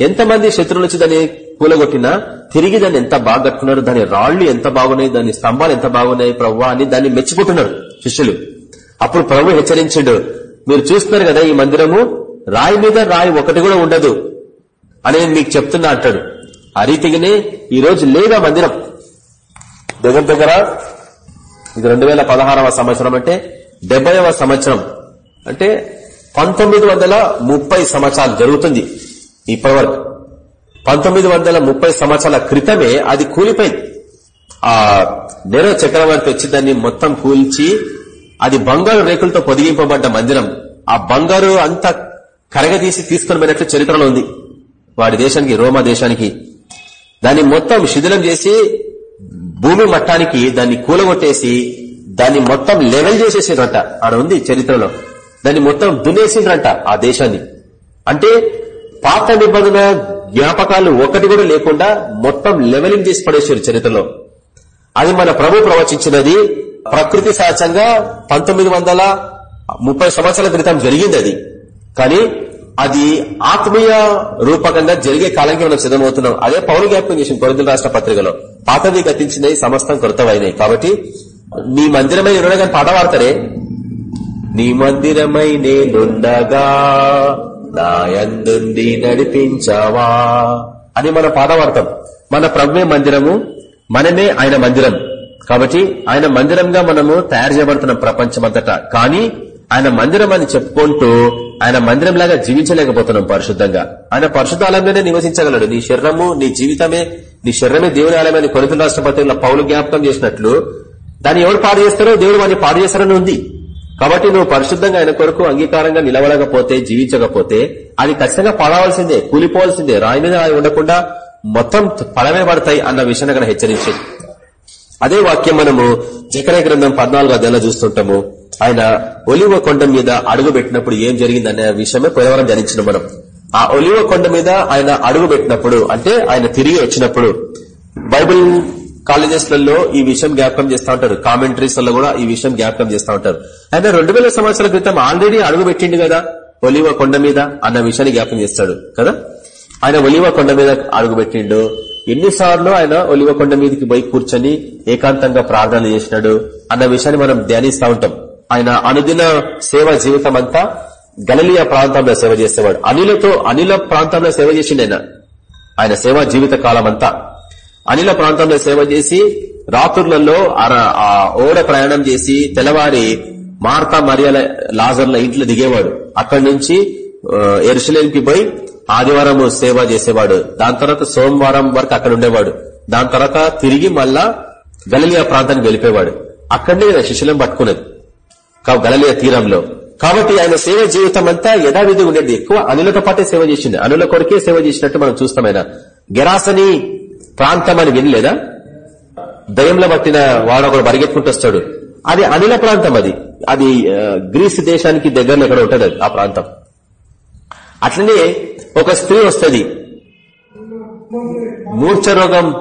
ఎంతమంది శత్రువుల నుంచి దాన్ని కూలగొట్టినా తిరిగి దాన్ని ఎంత బాగా కట్టుకున్నారు దాని రాళ్ళు ఎంత బాగున్నాయి దాని స్తంభాలు ఎంత బాగున్నాయి ప్రవ్వా అని దాన్ని మెచ్చుకుంటున్నారు శిష్యులు. అప్పుడు ప్రభు హెచ్చరించాడు మీరు చూస్తున్నారు కదా ఈ మందిరము? రాయి మీద రాయి ఒకటి కూడా ఉండదు అని మీకు చెప్తున్నా అంటాడు. ఆ రీతిగానే ఈ రోజు లేదా మందిరం. దగ్గర దగ్గర ఇది రెండు వేల పదహారవ సంవత్సరం అంటే డెబ్బైవ సంవత్సరం. అంటే పంతొమ్మిది వందల ముప్పై సంవత్సరాలు జరుగుతుంది ఇప్పటి వరకు. పంతొమ్మిది వందల ముప్పై సంవత్సరాల క్రితమే అది కూలిపోయింది. ఆ నెర చక్రవర్తి వచ్చి దాన్ని మొత్తం కూల్చి అది బంగారు రేకులతో పొదిగింపబడ్డ మందిరం. ఆ బంగారు అంతా కరగదీసి తీసుకొని పోయినట్లు చరిత్రలో ఉంది. వాడి దేశానికి రోమా దేశానికి దాన్ని మొత్తం శిథిలం చేసి భూమి మట్టానికి దాన్ని కూలగొట్టేసి దాన్ని మొత్తం లెవెల్ చేసేసిండ్రంట. ఆడ ఉంది చరిత్రలో. దాన్ని మొత్తం దున్నేసిండ్రంట ఆ దేశాన్ని. అంటే పాత నిబంధన జ్ఞాపకాలు ఒకటి కూడా లేకుండా మొత్తం లెవెలింగ్ చేసి పడేసారు చరిత్రలో. అది మన ప్రభు ప్రవచించినది ప్రకృతి సహజంగా పంతొమ్మిది వందల ముప్పై సంవత్సరాల క్రితం జరిగింది అది. కానీ అది ఆత్మీయ రూపకంగా జరిగే కాలానికి మనం సిద్ధమవుతున్నాం. అదే పౌరు జ్ఞాపకం చేసిన కొరింతల రాష్ట్ర పత్రికలో పాతది గతించినవి సమస్తం కృతమైనవి కాబట్టి నీ మందిరమై ఉండగా పాట పాడతారే? నీ మందిరమై నేనుండగా నాయందుండి నడిపించావా అని మనం పాట పాడతాం. మన ప్రభువే మందిరము మనమే ఆయన మందిరం. కాబట్టి ఆయన మందిరంగా మనము తయారు చేయబడుతున్నాం ప్రపంచమంతటా. కానీ ఆయన మందిరం అని చెప్పుకుంటూ ఆయన మందిరం లాగా జీవించలేకపోతున్నాం పరిశుద్ధంగా. ఆయన పరిశుద్ధ ఆలయంలోనే నివసించగలడు. నీ శరీరము నీ జీవితమే నీ శరీరమే దేవుని ఆలయమని కొనుతుల రాష్ట్రపతిలో పౌలు జ్ఞాపకం చేసినట్లు దాన్ని ఎవరు పాడు చేస్తారో దేవుడు వాడిని పాడు చేస్తారని ఉంది. కాబట్టి నువ్వు పరిశుద్ధంగా ఆయన కొరకు అంగీకారంగా నిలవలేకపోతే జీవించకపోతే అది ఖచ్చితంగా పడవలసిందే కూలిపోవాల్సిందే రాయి మీద ఉండకుండా మొత్తం పడమే పడతాయి అన్న విషయాన్ని అక్కడ హెచ్చరించింది అదే వాక్యం మనము జకరే గ్రంథం పద్నాలుగు అధ్యాయంలో చూస్తుంటాము. ఆయన ఒలివ కొండ మీద అడుగుపెట్టినప్పుడు ఏం జరిగిందనే విషయమే పోలవరం ధ్యానించిన మనం. ఆ ఒలివ కొండ మీద ఆయన అడుగు పెట్టినప్పుడు అంటే ఆయన తిరిగి వచ్చినప్పుడు బైబిల్ కాలేజెస్లలో ఈ విషయం జ్ఞాపకం చేస్తా ఉంటారు. కామెంటరీస్లలో కూడా ఈ విషయం జ్ఞాపకం చేస్తా ఉంటారు. ఆయన రెండు వేల సంవత్సరాల క్రితం ఆల్రెడీ అడుగు పెట్టిండు కదా ఒలివ కొండ మీద అన్న విషయాన్ని జ్ఞాపకం చేస్తాడు కదా? ఆయన ఒలివ కొండ మీద అడుగు పెట్టిండు ఎన్నిసార్లు ఆయన ఒలివ కొండ మీదకి పోయి కూర్చొని ఏకాంతంగా ప్రార్థన చేసినాడు అన్న విషయాన్ని మనం ధ్యానిస్తా ఉంటాం. ఆయన అనుదిన సేవ జీవితం అంతా గలలియా ప్రాంతంలో సేవ చేసేవాడు. అనిలతో అనిల ప్రాంతంలో సేవ చేసిండు ఆయన. ఆయన సేవా జీవిత కాలం అంతా అనిల ప్రాంతంలో సేవ చేసి రాత్రులలో ఆ ఓడ ప్రయాణం చేసి తెల్లవారి మార్తా మరియల లాజర్ల ఇంట్లో దిగేవాడు. అక్కడి నుంచి ఎరుసలేంకి పోయి ఆదివారం సేవ చేసేవాడు. దాని తర్వాత సోమవారం వరకు అక్కడ ఉండేవాడు. దాని తర్వాత తిరిగి మళ్ళా గలలియా ప్రాంతానికి వెళ్ళిపోయేవాడు. అక్కడనే శిష్యులం పట్టుకున్నది గలలియ తీరంలో. కాబట్టి ఆయన సేవ జీవితం అంతా యథావిధి ఉండేది. ఎక్కువ అనులతో పాటే సేవ చేసింది అనుల కొరకే సేవ చేసినట్టు మనం చూస్తాం ఆయన. గెరాసని ప్రాంతం అని వినలేదా? దయంలో పట్టిన వాడు ఒకడు పరిగెత్తుకుంటూ అది అనిల ప్రాంతం అది. అది గ్రీస్ దేశానికి దగ్గరలో ఎక్కడ ఉంటుంది ఆ ప్రాంతం. అట్లనే ఒక స్త్రీ వస్తుంది. మూర్ఛ రోగం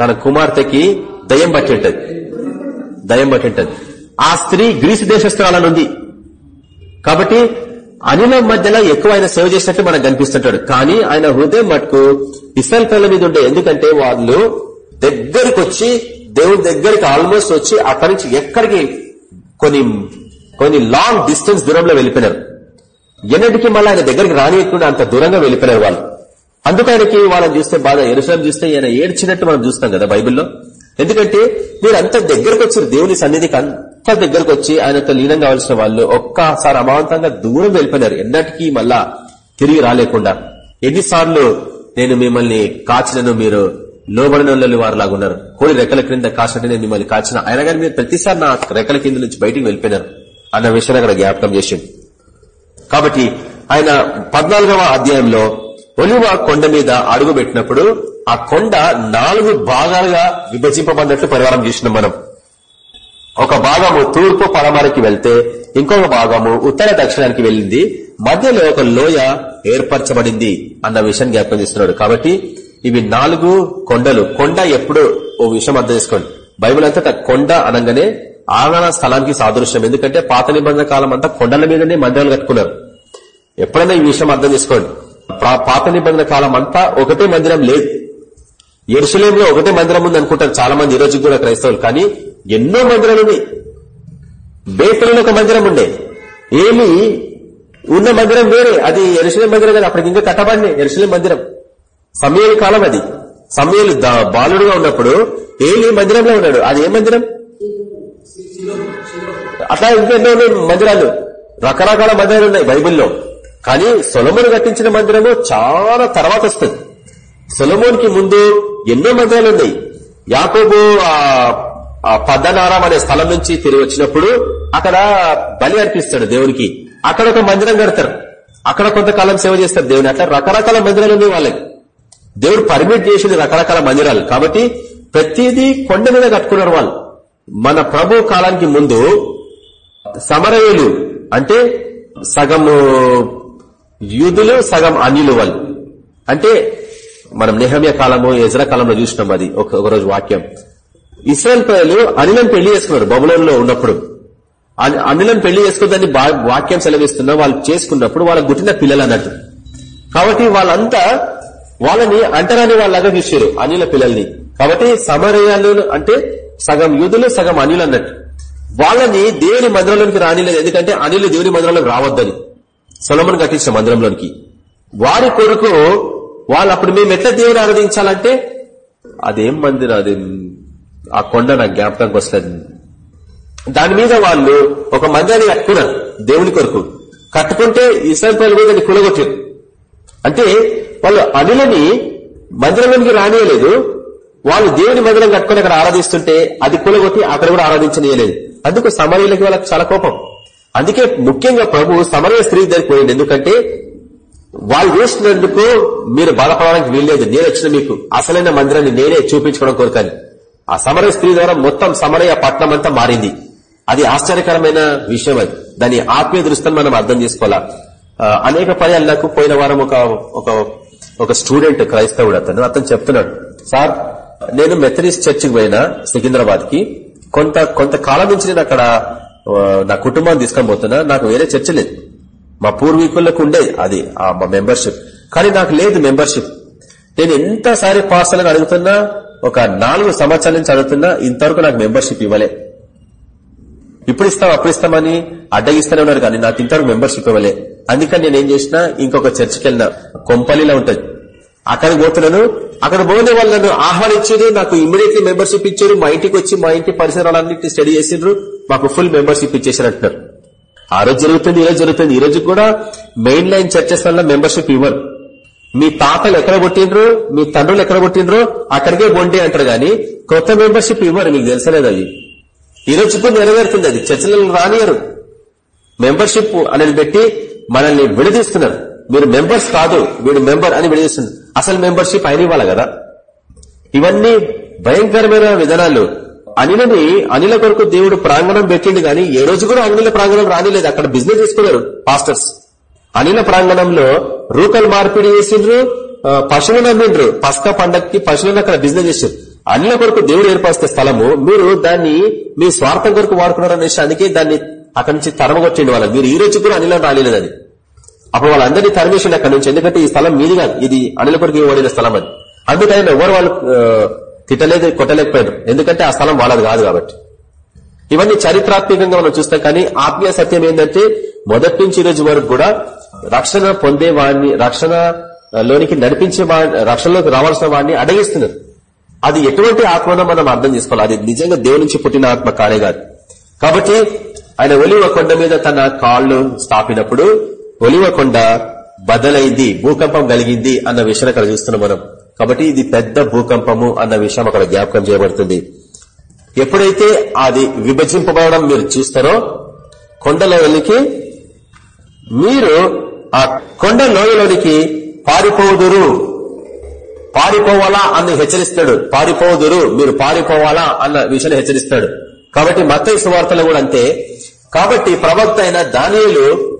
తన కుమార్తెకి దయం పట్టింటది. దయం పట్టింటది. ఆ స్త్రీ గ్రీసు దేశస్థాలనుంది కాబట్టి అనిల మధ్యలో ఎక్కువ ఆయన సేవ చేసినట్టు మనకు కనిపిస్తుంటాడు. కానీ ఆయన హృదయం మటుకు ఇస్రాయల్ పిల్లల మీద ఉండే. ఎందుకంటే వాళ్ళు దగ్గరికి వచ్చి దేవుడి దగ్గరికి ఆల్మోస్ట్ వచ్చి అక్కడి నుంచి ఎక్కడికి కొన్ని కొన్ని లాంగ్ డిస్టెన్స్ దూరంలో వెళ్ళిపోయినారు. ఎన్నటికీ మళ్ళీ ఆయన దగ్గరికి రానియకుండా అంత దూరంగా వెళ్ళిపోయినారు వాళ్ళు. అందుకు ఆయనకి వాళ్ళని చూస్తే బాధ ఎరుసలం చూస్తే ఆయన ఏడ్చినట్టు మనం చూస్తాం కదా బైబిల్లో. ఎందుకంటే మీరు అంత దగ్గరకు వచ్చారు దేవుని సన్నిధికి అంత దగ్గరకు వచ్చి ఆయనతో లీనం కావాల్సిన వాళ్ళు ఒక్కసారి అమాంతంగా దూరం వెళ్ళిపోయినారు. ఎన్నటికీ మళ్ళా తిరిగి రాలేకుండా. ఎన్నిసార్లు నేను మిమ్మల్ని కాచినను మీరు లోబడిన వారు లాగున్నారు కోడి రెక్కల క్రింద కాచినట్టు నేను మిమ్మల్ని కాచిన. ఆయన కానీ మీరు ప్రతిసారి నా రెక్కల కింద నుంచి బయటికి వెళ్ళిపోయినారు. అన్న విషయాన్ని అక్కడ జ్ఞాపకం చేసింది కాబట్టి ఆయన పద్నాలుగవ అధ్యాయంలో ఒలివ కొండ మీద అడుగు పెట్టినప్పుడు ఆ కొండ నాలుగు భాగాలుగా విభజింపబడినట్లు పరిహారం చేసినాం మనం. ఒక భాగము తూర్పు పడమరకి వెళ్తే ఇంకొక భాగము ఉత్తర దక్షిణానికి వెళ్ళింది. మధ్యలో ఒక లోయ ఏర్పరచబడింది అన్న విషయం జ్ఞాపకం చేస్తున్నాడు. కాబట్టి ఇవి నాలుగు కొండలు. కొండ ఎప్పుడు ఓ విషయం అర్థం చేసుకోండి. బైబిల్ అంతా కొండ అనగానే ఆగణ స్థలానికి సాదృశ్యం. ఎందుకంటే పాత నిబంధన కాలం అంతా కొండల మీదనే మందిరాలు కట్టుకున్నారు. ఎప్పుడైనా ఈ విషయం అర్థం చేసుకోండి. పాత నిబంధన కాలం అంతా ఒకటే మందిరం లేదు. ఎరుసలేంలో ఒకటే మందిరం ఉంది అనుకుంటారు చాలా మంది ఈ రోజు కూడా క్రైస్తవులు. కానీ ఎన్నో మందిరాలు ఉన్నాయి. బేతలలో ఒక మందిరం ఉండే. ఏమి ఉన్న మందిరం వేరే. అది ఎరుసలేం మందిరం కదా. అప్పటికి ఇంకా కట్టబడినే ఎరుసలేం మందిరం. సమయాల కాలం అది. సమయలు బాలుడుగా ఉన్నప్పుడు ఏమి మందిరంలో ఉన్నాడు? అది ఏ మందిరం? అట్లా ఇంకెన్నో మందిరాలు. రకరకాల మందిరాలు ఉన్నాయి బైబిల్లో. కానీ సొలమును కట్టించిన మందిరము చాలా తర్వాత వస్తుంది. సొలమోన్కి ముందు ఎన్నో మందిరాలు ఉన్నాయి. యాకోబు ఆ పద్దనారాం అనే స్థలం నుంచి తిరిగి వచ్చినప్పుడు అక్కడ బలి అర్పిస్తాడు దేవునికి. అక్కడ ఒక మందిరం కడతారు. అక్కడ కొంతకాలం సేవ చేస్తారు దేవుని. అట్లా రకరకాల మందిరాలు ఉన్నాయి వాళ్ళకి. దేవుడు పర్మిట్ చేసింది రకరకాల మందిరాలు. కాబట్టి ప్రతిదీ కొండ మీద కట్టుకున్నారు వాళ్ళు. మన ప్రభు కాలానికి ముందు సమరయులు అంటే సగము యూదులు సగం అన్యులు వాళ్ళు అంటే మనం నెహమ్య కాలము ఎజర కాలంలో చూసినాం అది ఒక రోజు వాక్యం. ఇస్రాయల్ ప్రజలు అనిలను పెళ్ళి చేసుకున్నారు బబులంలో ఉన్నప్పుడు. అనిలను పెళ్ళి చేసుకుందని వాక్యం సెలవిస్తున్నా వాళ్ళు చేసుకున్నప్పుడు వాళ్ళ గుట్టిన పిల్లలు అన్నట్టు కాబట్టి వాళ్ళంతా వాళ్ళని అంటరాని వాళ్ళగా చూసారు అనిల పిల్లల్ని. కాబట్టి సమరయాలు అంటే సగం యూదులు సగం అనిలు అన్నట్టు వాళ్ళని దేవుని మందిరంలోనికి రానిలేదు ఎందుకంటే అనిలు దేవుని మందిరంలోకి రావద్దని. సొలమన్ కట్టించిన మందిరంలోనికి. వారి కొరకు వాళ్ళు అప్పుడు మేము ఎట్లా దేవుని ఆరాధించాలంటే అదేం మందిరం అది? ఆ కొండ నాకు జ్ఞాపకానికి వస్తుంది. దాని మీద వాళ్ళు ఒక మందిరాన్ని కట్టుకున్నారు దేవుని కొరకు. కట్టుకుంటే ఇస్రాయల్ కూడా దాన్ని కులగొట్టారు. అంటే వాళ్ళు అనిలని మందిరంలోనికి రానియలేదు. వాళ్ళు దేవుని మందిరం కట్టుకుని అక్కడ ఆరాధిస్తుంటే అది కులగొట్టి అక్కడ కూడా ఆరాధించనీయలేదు. అందుకు సమరయులకి వాళ్ళకి చాలా కోపం. అందుకే ముఖ్యంగా ప్రభు సమరయ స్త్రీ దగ్గరికి పోయింది ఎందుకంటే వాళ్ళు చేసినందుకు మీరు బాధపడడానికి వీల్లేదు. నేను వచ్చిన మీకు అసలైన మందిరాన్ని నేనే చూపించుకోవడం కోరుకని. ఆ సమరయ స్త్రీ ద్వారా మొత్తం సమరయ పట్నం అంతా మారింది. అది ఆశ్చర్యకరమైన విషయం అది. దాని ఆత్మీయ దృష్టిని మనం అర్థం చేసుకోవాలా? అనేక పర్యాలు నాకు పోయిన వారం ఒక ఒక ఒక స్టూడెంట్ క్రైస్తవుడు అతను. అతను చెప్తున్నాడు సార్ నేను మెథడిస్ట్ చర్చికి పోయినా సికింద్రాబాద్కి కొంత కొంతకాలం నుంచి నేను అక్కడ నా కుటుంబాన్ని తీసుకొని పోతున్నా నాకు వేరే చర్చ లేదు. మా పూర్వీకులకు ఉండేది అది మా మెంబర్షిప్. కానీ నాకు లేదు మెంబర్షిప్. నేను ఎంతసారి పాస్టర్లను అడుగుతున్నా ఒక నాలుగు సంవత్సరాల నుంచి అడుగుతున్నా ఇంతవరకు నాకు మెంబర్షిప్ ఇవ్వలే. ఇప్పుడు ఇస్తాం అప్పుడు ఇస్తామని అడ్డగిస్తూనే ఉన్నారు కానీ నాకు ఇంతవరకు మెంబర్షిప్ ఇవ్వలే. అందుకని నేను ఏం చేసినా ఇంకొక చర్చికి వెళ్ళిన కొంపల్లిలో ఉంటది. అక్కడికి పోతున్నాను. అక్కడ పోయిన వాళ్ళు నన్ను ఆహ్వానించారు నాకు ఇమీడియట్లీ మెంబర్షిప్ ఇచ్చారు. మా ఇంటికి వచ్చి మా ఇంటి పరిసరాలన్నింటినీ స్టడీ చేసిండ్రు. మాకు ఫుల్ మెంబర్షిప్ ఇచ్చేసారంటున్నారు ఆ రోజు జరుగుతుంది ఈ రోజు జరుగుతుంది. ఈ రోజు కూడా మెయిన్ లైన్ చర్చెస్ వల్ల మెంబర్షిప్ ఇవ్వరు. మీ తాతలు ఎక్కడ కొట్టిండ్రు మీ తండ్రులు ఎక్కడ కొట్టిండ్రు అక్కడికే బొండి అంటారు గాని కొత్త మెంబర్షిప్ ఇవ్వరు మీకు తెలుసలేదు అది. ఈ రోజు కూడా నెరవేరుతుంది అది. చర్చలను రానియరు. మెంబర్షిప్ అనేది పెట్టి మనల్ని విడదీస్తున్నారు. మీరు మెంబర్స్ కాదు వీడు మెంబర్ అని విడదీస్తున్నారు. అసలు మెంబర్షిప్ అయిన ఇవ్వాలి కదా. ఇవన్నీ భయంకరమైన విధానాలు. అనిలని అనిల కొరకు దేవుడు ప్రాంగణం పెట్టిండు కానీ ఏ రోజు కూడా అనిల ప్రాంగణం రానిలేదు. అక్కడ బిజినెస్ చేసుకున్నారు పాస్టర్స్ అనిల ప్రాంగణంలో రూకలు మార్పిడి చేసిండ్రు పశువులు అమ్మిండ్రు పస్క పండక్కి పశువులను అక్కడ బిజినెస్ చేసారు అనిల కొరకు దేవుడు ఏర్పరిస్తే స్థలము మీరు దాన్ని మీ స్వార్థం కొరకు వాడుకున్నారు అనేసి అందుకే దాన్ని అక్కడి నుంచి తరమగొచ్చిండు వాళ్ళు మీరు ఈ రోజు కూడా అనిలం రాలేదు అది. అప్పుడు వాళ్ళందరినీ తరిమేసిండు అక్కడి నుంచి. ఎందుకంటే ఈ స్థలం మీది కాదు. ఇది అనిల కొరకు ఇవ్వబడిన స్థలం అది. అందుకని ఎవరు వాళ్ళు తిట్టలేదు కొట్టలేకపోయారు ఎందుకంటే ఆ స్థలం వాళ్ళది కాదు కాబట్టి. ఇవన్నీ చరిత్రాత్మకంగా మనం చూస్తాం కానీ ఆత్మీయ సత్యం ఏంటంటే మొదటి నుంచి ఈ రోజు వరకు కూడా రక్షణ పొందే వాడిని రక్షణ లోనికి నడిపించే రక్షణలోకి రావాల్సిన వాడిని అడగిస్తున్నారు. అది ఎటువంటి ఆత్మనో మనం అర్థం చేసుకోవాలి. అది నిజంగా దేవుడి నుంచి పుట్టిన ఆత్మ కానే కాదు. కాబట్టి ఆయన ఒలివ కొండ మీద తన కాళ్ళు స్థాపినప్పుడు ఒలివ కొండ బదలైంది భూకంపం కలిగింది అన్న విషయాన్ని అక్కడ చూస్తున్నాం మనం. కాబట్టి ఇది పెద్ద భూకంపము అన్న విషయం అక్కడ జ్ఞాపకం చేయబడుతుంది. ఎప్పుడైతే అది విభజింపబడడం మీరు చూస్తారో కొండలోనికి మీరు ఆ కొండ లోయలోనికి పారిపోదురు. పారిపోవాలా అని హెచ్చరిస్తాడు. పారిపోదురు మీరు పారిపోవాలా అన్న విషయాన్ని హెచ్చరిస్తాడు. కాబట్టి మత సువార్తలు కూడా అంతే. కాబట్టి ప్రవక్త అయిన దానియులు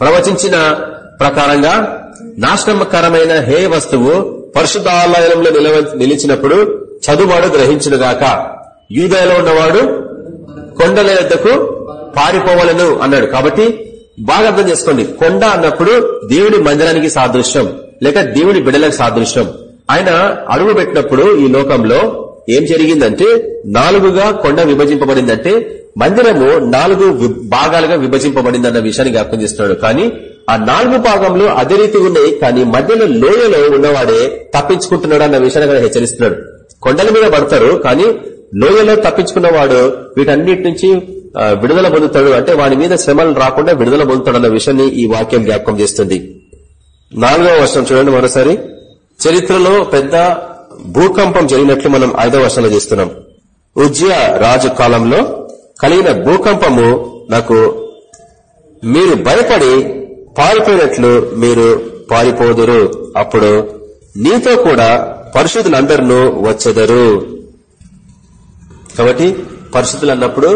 ప్రవచించిన ప్రకారంగా నాశనకరమైన హే వస్తువు పరిశుద్ధాలయంలో నిలవ నిలిచినప్పుడు చదువాడు గ్రహించునుగాక యూదయలో ఉన్నవాడు కొండల యొద్దకు పారిపోవాలను అన్నాడు. కాబట్టి బాగా అర్థం చేసుకోండి. కొండ అన్నప్పుడు దేవుడి మందిరానికి సాదృశ్యం లేక దేవుడి బిడలకు సాదృశ్యం. ఆయన అడుగు పెట్టినప్పుడు ఈ లోకంలో ఏం జరిగిందంటే నాలుగుగా కొండ విభజింపబడిందంటే మందిరము నాలుగు వి- భాగాలుగా విభజింపబడింది అన్న విషయాన్ని జ్ఞాపకం చేస్తున్నాడు. కానీ ఆ నాలుగు భాగంలో అదే రీతి ఉన్నాయి కానీ మధ్యలో లోయలో ఉన్నవాడే తప్పించుకుంటున్నాడు అన్న విషయాన్ని కూడా హెచ్చరిస్తున్నాడు. కొండల మీద పడతారు కానీ లోయలో తప్పించుకున్నవాడు వీటన్నిటి నుంచి విడుదల పొందుతాడు. అంటే వాడి మీద శ్రమలు రాకుండా విడుదల పొందుతాడు అన్న విషయాన్ని ఈ వాక్యం జ్ఞాపకం చేస్తుంది. నాలుగవ వర్షం చూడండి మరోసారి. చరిత్రలో పెద్ద భూకంపం జరిగినట్లు మనం ఐదవ వర్షంలో చేస్తున్నాం. ఉజ్జయ రాజు కాలంలో కలిగిన భూకంపము నాకు మీరు భయపడి పారిపోయినట్లు మీరు పారిపోదురు. అప్పుడు నీతో కూడా పరిశుద్ధులందరినూ వచ్చెదరు. కాబట్టి పరిశుద్ధులు అన్నప్పుడు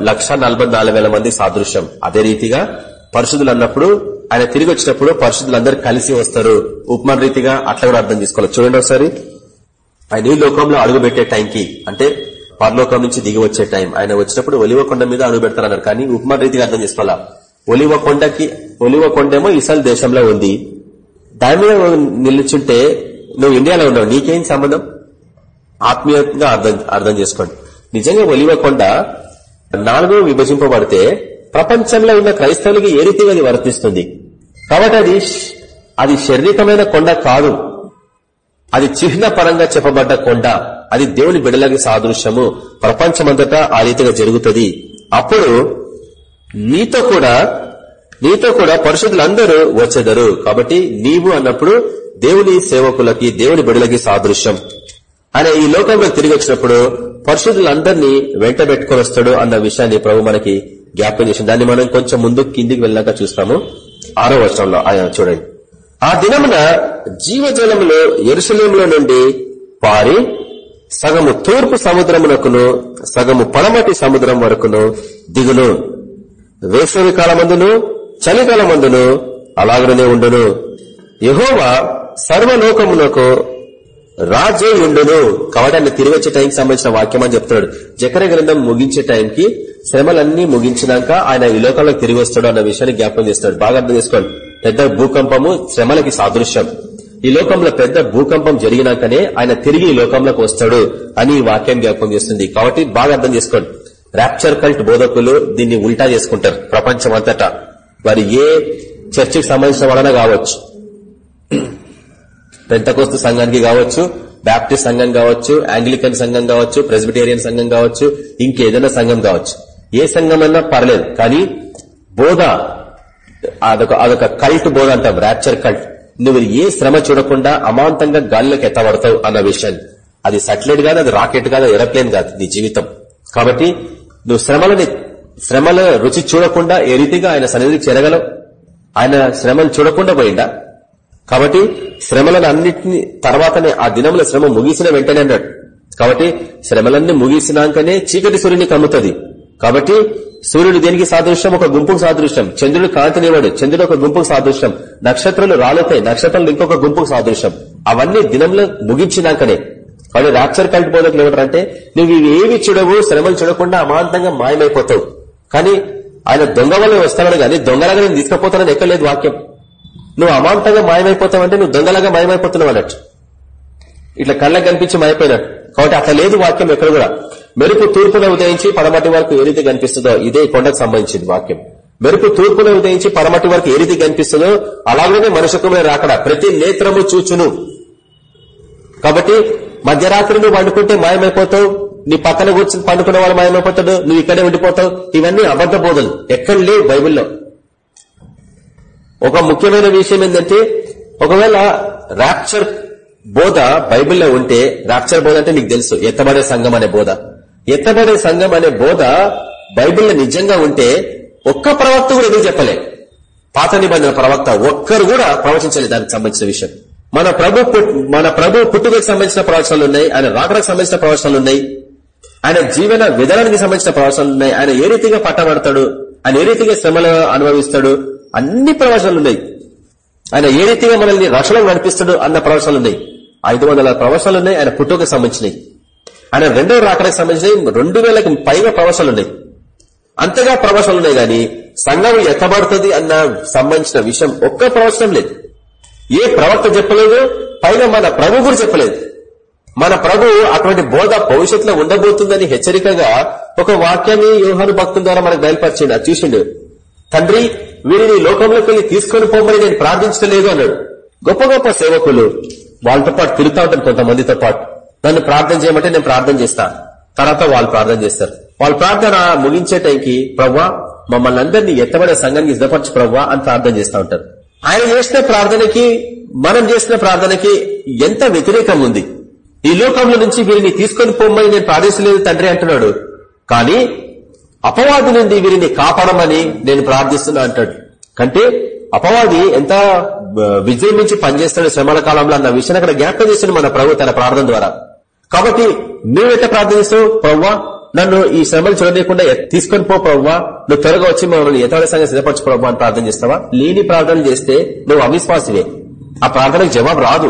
లక్ష నలభై నాలుగు వేల మంది సాదృశ్యం. అదే రీతిగా పరిశుద్ధులు అన్నప్పుడు ఆయన తిరిగి వచ్చినప్పుడు పరిశుద్ధులందరూ కలిసి వస్తారు. ఉపమాన రీతిగా అట్లా కూడా అర్థం చేసుకోవాలి. చూడండి ఒకసారి. ఆయన ఈ లోకంలో అడుగుపెట్టే టైంకి అంటే పరలోకం నుంచి దిగి వచ్చే టైం. ఆయన వచ్చినప్పుడు ఒలివకొండ మీద అడుగు పెడతారన్నారు కానీ ఉపమాన రీతిగా అర్థం చేసుకోవాలా? ఒలివ కొండకి ఒలివ కొండేమో ఇసల్ దేశంలో ఉంది. దాని మీద నిలుచుంటే నువ్వు ఇండియాలో ఉన్నావు నీకేం సంబంధం? ఆత్మీయంగా అర్థం అర్థం చేసుకోండి. నిజంగా ఒలివ కొండ నాలుగు విభజింపబడితే ప్రపంచంలో ఉన్న క్రైస్తవులకి ఏ రీతిగా అది వర్తిస్తుంది? కాబట్టి అది అది శారీరకమైన కొండ కాదు. అది చిహ్న పరంగా చెప్పబడ్డ కొండ. అది దేవుని బిడలకి సాదృశ్యము. ప్రపంచమంతటా ఆ రీతిగా జరుగుతుంది. అప్పుడు నీతో కూడా నీతో కూడా పరిశుద్ధులందరూ వచ్చేదరు. కాబట్టి నీవు అన్నప్పుడు దేవుని సేవకులకి దేవుని బిడలకి సాదృశ్యం. ఆయన ఈ లోకంలో తిరిగి వచ్చినప్పుడు పరిశుద్ధులందరినీ వెంట పెట్టుకొని వస్తాడు అన్న విషయాన్ని ప్రభు మనకి జ్ఞాపకం చేసింది. దాన్ని మనం కొంచెం ముందు కిందికి వెళ్ళాక చూస్తాము. ఆరో వర్షంలో ఆయన చూడండి. ఆ దినమున జీవజలములు ఎరుసలేములో నుండి పారి సగము తూర్పు సముద్రమునకును సగము పడమటి సముద్రం వరకును దిగును. వేసవి కాలమందును చలికాలమందును అలాగనే ఉండును. యహోవా సర్వలోకమునకు రాజే ఉండును. కాబట్టి ఆయన తిరిగి వచ్చే టైంకి సంబంధించిన వాక్యం అని చెప్తున్నాడు. జకర గ్రంథం ముగించే టైంకి శ్రమలన్నీ ముగించినాక ఆయన ఈ లోకంలోకి తిరిగి వస్తాడు అన్న విషయాన్ని జ్ఞాపకం చేస్తాడు. బాగా అర్థం చేసుకోండి. పెద్ద భూకంపము శ్రమలకి సాదృశ్యం. ఈ లోకంలో పెద్ద భూకంపం జరిగినాకనే ఆయన తిరిగి ఈ లోకంలోకి వస్తాడు అని ఈ వాక్యం జ్ఞాపకం చేస్తుంది. కాబట్టి బాగా అర్థం చేసుకోండి. ర్యాప్చర్ కల్ట్ బోధకులు దీన్ని ఉల్టా చేసుకుంటారు ప్రపంచం అంతటా వారు ఏ చర్చికి సంబంధించిన వాళ్ళనే కావచ్చు? పెంతకోస్తు సంఘానికి కావచ్చు బ్యాప్టిస్ట్ సంఘం కావచ్చు ఆంగ్లికన్ సంఘం కావచ్చు ప్రెసిబిటేరియన్ సంఘం కావచ్చు ఇంకేదైనా సంఘం కావచ్చు. ఏ సంఘం అన్నా పర్లేదు కానీ బోధ అదొక అదొక కల్ట్ బోధ అంటాం ర్యాప్చర్ కల్ట్ నువ్వు ఏ శ్రమ చూడకుండా అమాంతంగా గాలిలోకి ఎత్తబడతావు అన్న విషయాన్ని అది సటిలైట్ కాదు అది రాకెట్ కాదు ఏరోప్లేన్ కాదు నీ జీవితం. కాబట్టి నువ్వు శ్రమలని శ్రమల రుచి చూడకుండా ఏ రీతిగా ఆయన సన్నిధికి చేరగలవు? ఆయన శ్రమను చూడకుండా పోయిందా? కాబట్టి శ్రమలను అన్నిటిని తర్వాతనే ఆ దినంలో శ్రమ ముగిసిన వెంటనే అన్నాడు. కాబట్టి శ్రమలన్నీ ముగిసినాకనే చీకటి సూర్యుని కమ్ముతుంది. కాబట్టి సూర్యుడు దేనికి సాదృశ్యం? ఒక గుంపుకు సాదృశ్యం. చంద్రుడు కాంతినివాడు చంద్రుడు ఒక గుంపుకు సాదృశ్యం. నక్షత్రాలు రాలుతాయి. నక్షత్రాలు ఇంకొక గుంపుకు సాదృశ్యం. అవన్నీ దినంలో ముగించినాకనే. కానీ రాప్చర్ కల్ట్ బోధకులు ఏమంటారంటే నువ్వు ఇవి ఏవి చూడవు శ్రమలు చూడకుండా అమాంతంగా మాయమైపోతావు. కానీ ఆయన దొంగ వల్ల వస్తాడు కానీ దొంగలాగా నేను తీసుకుపోతానని ఎక్కలేదు వాక్యం. నువ్వు అమాంతంగా మాయమైపోతావంటే నువ్వు దొంగలాగా మాయమైపోతున్నావు అన్నట్టు. ఇట్లా కళ్ళకి కనిపించి మాయపోయినట్టు. కాబట్టి అట్లా లేదు వాక్యం ఎక్కడ కూడా. మెరుపు తూర్పున ఉదయించి పడమటి వరకు ఏ రీతి కనిపిస్తుందో ఇదే కొండకు సంబంధించింది వాక్యం. మెరుపు తూర్పున ఉదయించి పడమటి వరకు ఏ రీతి కనిపిస్తుందో అలాగనే మనుషకుమే రాకడా. ప్రతి నేత్రము చూచును. కాబట్టి మధ్యరాత్రి నువ్వు వండుకుంటే మాయమైపోతావు నీ పక్కన కూర్చొని పండుకున్న వాళ్ళు మాయమైపోతాడు నువ్వు ఇక్కడే ఉండిపోతావు. ఇవన్నీ అబద్ధ బోధలు. ఎక్కడ లేవు బైబిల్లో. ఒక ముఖ్యమైన విషయం ఏంటంటే ఒకవేళ రాప్చర్ బోధ బైబిల్లో ఉంటే రాప్చర్ బోధ అంటే నీకు తెలుసు ఎత్తబడే సంఘం అనే బోధ. ఎత్తబడే సంఘం అనే బోధ బైబిల్లో నిజంగా ఉంటే ఒక్క ప్రవక్త కూడా ఎందుకు చెప్పలే. పాత నిబంధన ప్రవక్త ఒక్కరు కూడా ప్రవచించలేదు దానికి సంబంధించిన విషయం. మన ప్రభు మన ప్రభు పుట్టుకకు సంబంధించిన ప్రవచనాలు ఉన్నాయి ఆయన రాకడకు సంబంధించిన ప్రవచనాలు ఉన్నాయి ఆయన జీవన విధానానికి సంబంధించిన ప్రవచనాలు ఉన్నాయి ఆయన ఏ రీతిగా పట్టబడతాడు ఆయన ఏ రీతిగా శ్రమలు అనుభవిస్తాడు అన్ని ప్రవచనాలు ఉన్నాయి. ఆయన ఏ రీతిగా మనల్ని రక్షణ నడిపిస్తాడు అన్న ప్రవచనాలు ఉన్నాయి. ఐదు వందల ప్రవచనాలు ఉన్నాయి ఆయన పుట్టుకు సంబంధించినవి. ఆయన రెండవ రాకడానికి సంబంధించినవి రెండు వేలకు పైగా ప్రవచనాలు ఉన్నాయి. అంతగా ప్రవచనాలు ఉన్నాయి గాని సంఘం ఎత్తబడుతుంది అన్న సంబంధించిన విషయం ఒక్క ప్రవచనం లేదు. ఏ ప్రవక్త చెప్పలేదు? పైగా మన ప్రభు కూడా చెప్పలేదు. మన ప్రభు అటువంటి బోధ భవిష్యత్తులో ఉండబోతుందని హెచ్చరికగా ఒక వాక్యాన్ని యోహాను భక్తుల ద్వారా మనకు బయలుపరిచిండు. అది చూసిండు. తండ్రి వీరిని లోకంలోకి వెళ్ళి తీసుకొని పోమని నేను ప్రార్థించలేదు అన్నాడు. గొప్ప గొప్ప సేవకులు వాళ్ళతో పాటు తిరుగుతా ఉంటారు కొంతమందితో పాటు. నన్ను ప్రార్థన చేయమంటే నేను ప్రార్థన చేస్తాను తర్వాత వాళ్ళు ప్రార్థన చేస్తారు. వాళ్ళ ప్రార్థన ముగించే టైంకి ప్రవ్వా మమ్మల్ని అందరినీ ఎత్తబడే సంఘానికి సిద్ధపరచు ప్రవ్వా అని ప్రార్థన చేస్తూ ఉంటారు. ఆయన చేసిన ప్రార్థనకి మనం చేసిన ప్రార్థనకి ఎంత వ్యతిరేకం ఉంది? ఈ లోకంలో నుంచి వీరిని తీసుకొని పోమ్మని నేను ప్రార్థించలేదు తండ్రి అంటున్నాడు. కానీ అపవాది నుండి వీరిని కాపాడమని నేను ప్రార్థిస్తున్నా అంటాడు. కంటే అపవాది ఎంత విజయం నుంచి పనిచేస్తాడు శ్రమల కాలంలో అన్న విషయాన్ని అక్కడ జ్ఞాపకం చేస్తాడు మన ప్రభు తన ప్రార్థన ద్వారా. కాబట్టి నువ్వెట్లా ప్రార్థిస్తావు ప్రవ్వా నన్ను ఈ శ్రమలు చూడలేకుండా తీసుకొని పో ప్రవ్వా నువ్వు త్వరగా వచ్చి మమ్మల్ని యథార్థ సంఘం సిద్ధపరచు ప్రవ్వా అని ప్రార్థన చేస్తావా? లేని ప్రార్థన చేస్తే నువ్వు అవిశ్వాసివే. ఆ ప్రార్థనకు జవాబు రాదు.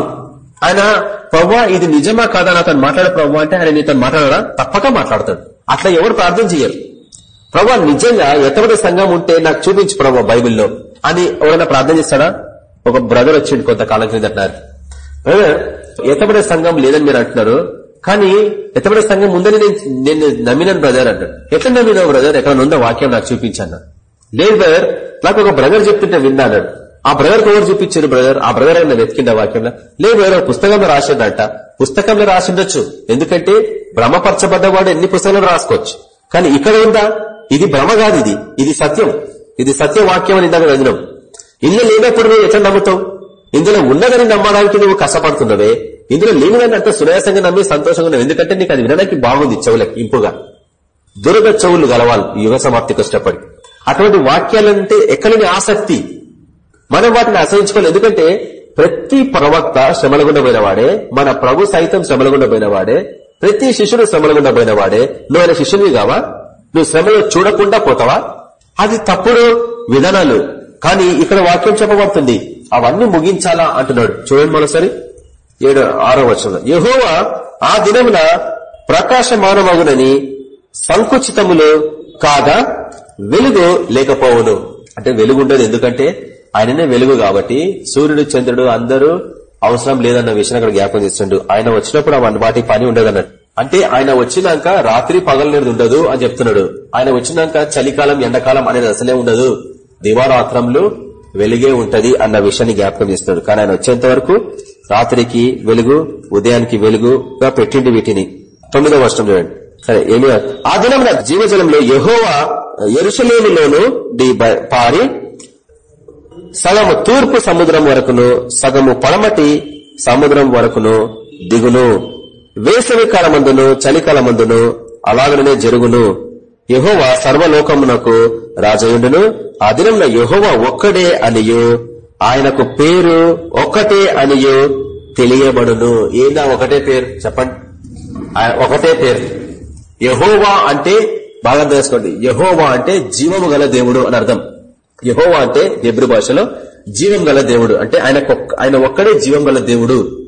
ఆయన ప్రవ్వా ఇది నిజమా కాదా? అతను మాట్లాడే ప్రవ్వా అంటే ఆయన నీతో మాట్లాడరా? తప్పక మాట్లాడతాడు. అట్లా ఎవరు ప్రార్థన చేయరు. ప్రవ్వా నిజంగా ఎత్తబడి సంఘం ఉంటే నాకు చూపించు ప్రభా బైబిల్లో అని ఎవరైనా ప్రార్థన చేస్తాడా? ఒక బ్రదర్ వచ్చిండు కొంతకాలం క్రింద అంటున్నారు బ్రదర్ ఎత్తబడే సంఘం లేదని మీరు అంటున్నారు. కానీ ఎత్తబడే సంఘం ముందని నేను నేను నమ్మినాను బ్రదర్ అంటాడు. ఎట్లా నమ్మినావు బ్రదర్ ఎక్కడ ఉందో వాక్యం నాకు చూపించాను లేదు బ్రదర్ నాకు ఒక బ్రదర్ చెప్తుంటే విన్నా అన్నాడు. ఆ బ్రదర్ ఎవరు చూపించారు బ్రదర్ ఆ బ్రదర్ అయినా వెతికింద వాక్యంలో? లేదు బ్రదర్ పుస్తకంలో రాసిందట. పుస్తకంలో రాసిండొచ్చు. ఎందుకంటే భ్రమపరచబడ్డవాడు ఎన్ని పుస్తకాలు రాసుకోవచ్చు. కానీ ఇక్కడ ఉందా? ఇది భ్రమ కాదు ఇది. ఇది సత్యం. ఇది సత్యవాక్యం అని ఇందాక చదివినాం ఇల్లు లేనప్పుడు నువ్వు ఎట్లా నమ్ముతావు? ఇందులో ఉన్నదని నమ్మడానికి నువ్వు కష్టపడుతున్నవే. ఇందులో లేనిదని అంత సునాయాసంగా నమ్మి సంతోషంగా ఎందుకంటే నీకు అది వినడానికి బాగుంది చెవులకి ఇంపుగా. దురద చెవులు గలవాలి యుగ సమాప్తికి వచ్చేటప్పటి అటువంటి వాక్యాలంటే ఎక్కడని ఆసక్తి. మనం వాటిని ఆశ్రయించుకోవాలి. ఎందుకంటే ప్రతి ప్రవక్త శ్రమలగుండ పోయినవాడే మన ప్రభు సైతం శ్రమలగుండ పోయినవాడే ప్రతి శిష్యుడు శ్రమలగుండ పోయినవాడే నువ్వు ఆయన శిష్యుని కావా? నువ్వు శ్రమలు చూడకుండా పోతావా? అది తప్పుడు విధానాలు. కానీ ఇక్కడ వాక్యం చెప్పబడుతుంది. అవన్నీ ముగించాలా అంటున్నాడు. చూడండి మరోసారి. ఏడు ఆరో వచ్చిన యహోవా ఆ దినమున ప్రకాశమానమగునని సంకుచితములు కాగా వెలుగు లేకపోవును. అంటే వెలుగు ఉండదు ఎందుకంటే ఆయననే వెలుగు కాబట్టి సూర్యుడు చంద్రుడు అందరూ అవసరం లేదన్న విషయం అక్కడ జ్ఞాపకం చేస్తుండడు ఆయన వచ్చినప్పుడు వాటి పని ఉండదు అంటే ఆయన వచ్చినాక రాత్రి పగలనేది ఉండదు అని చెప్తున్నాడు. ఆయన వచ్చినాక చలికాలం ఎండాకాలం అనేది అసలే ఉండదు. దివారాత్రంలో వెలుగే ఉంటది అన్న విషయాన్ని జ్ఞాపకం చేస్తున్నాడు. కానీ ఆయన వచ్చేంత వరకు రాత్రికి వెలుగు ఉదయానికి వెలుగుగా పెట్టిండి వీటిని. తొమ్మిదో వర్షం చూడండి. సరే ఏమి ఆ దినం జీవజలంలో యహోవా ఎరుసలేమిలోను పారి సగము తూర్పు సముద్రం వరకును సగము పడమటి సముద్రం వరకును దిగును. వేసవి కాలమందును చలికాలమందును అలాగనే జరుగును. యహోవా సర్వలోకమునకు రాజయుండును. ఆ దినంలో యహోవ ఒక్కడే అనియు ఆయనకు పేరు ఒక్కటే అనియు తెలియబడును. ఏందా ఒకటే పేరు? చెప్పండి. ఒకటే పేరు. యహోవా అంటే బాగా తెలుసుకోండి. యహోవా అంటే జీవము గల దేవుడు అని అర్థం. యహోవా అంటే హెబ్రి భాషలో జీవం గల దేవుడు. అంటే ఆయన ఆయన ఒక్కడే జీవం గల దేవుడు.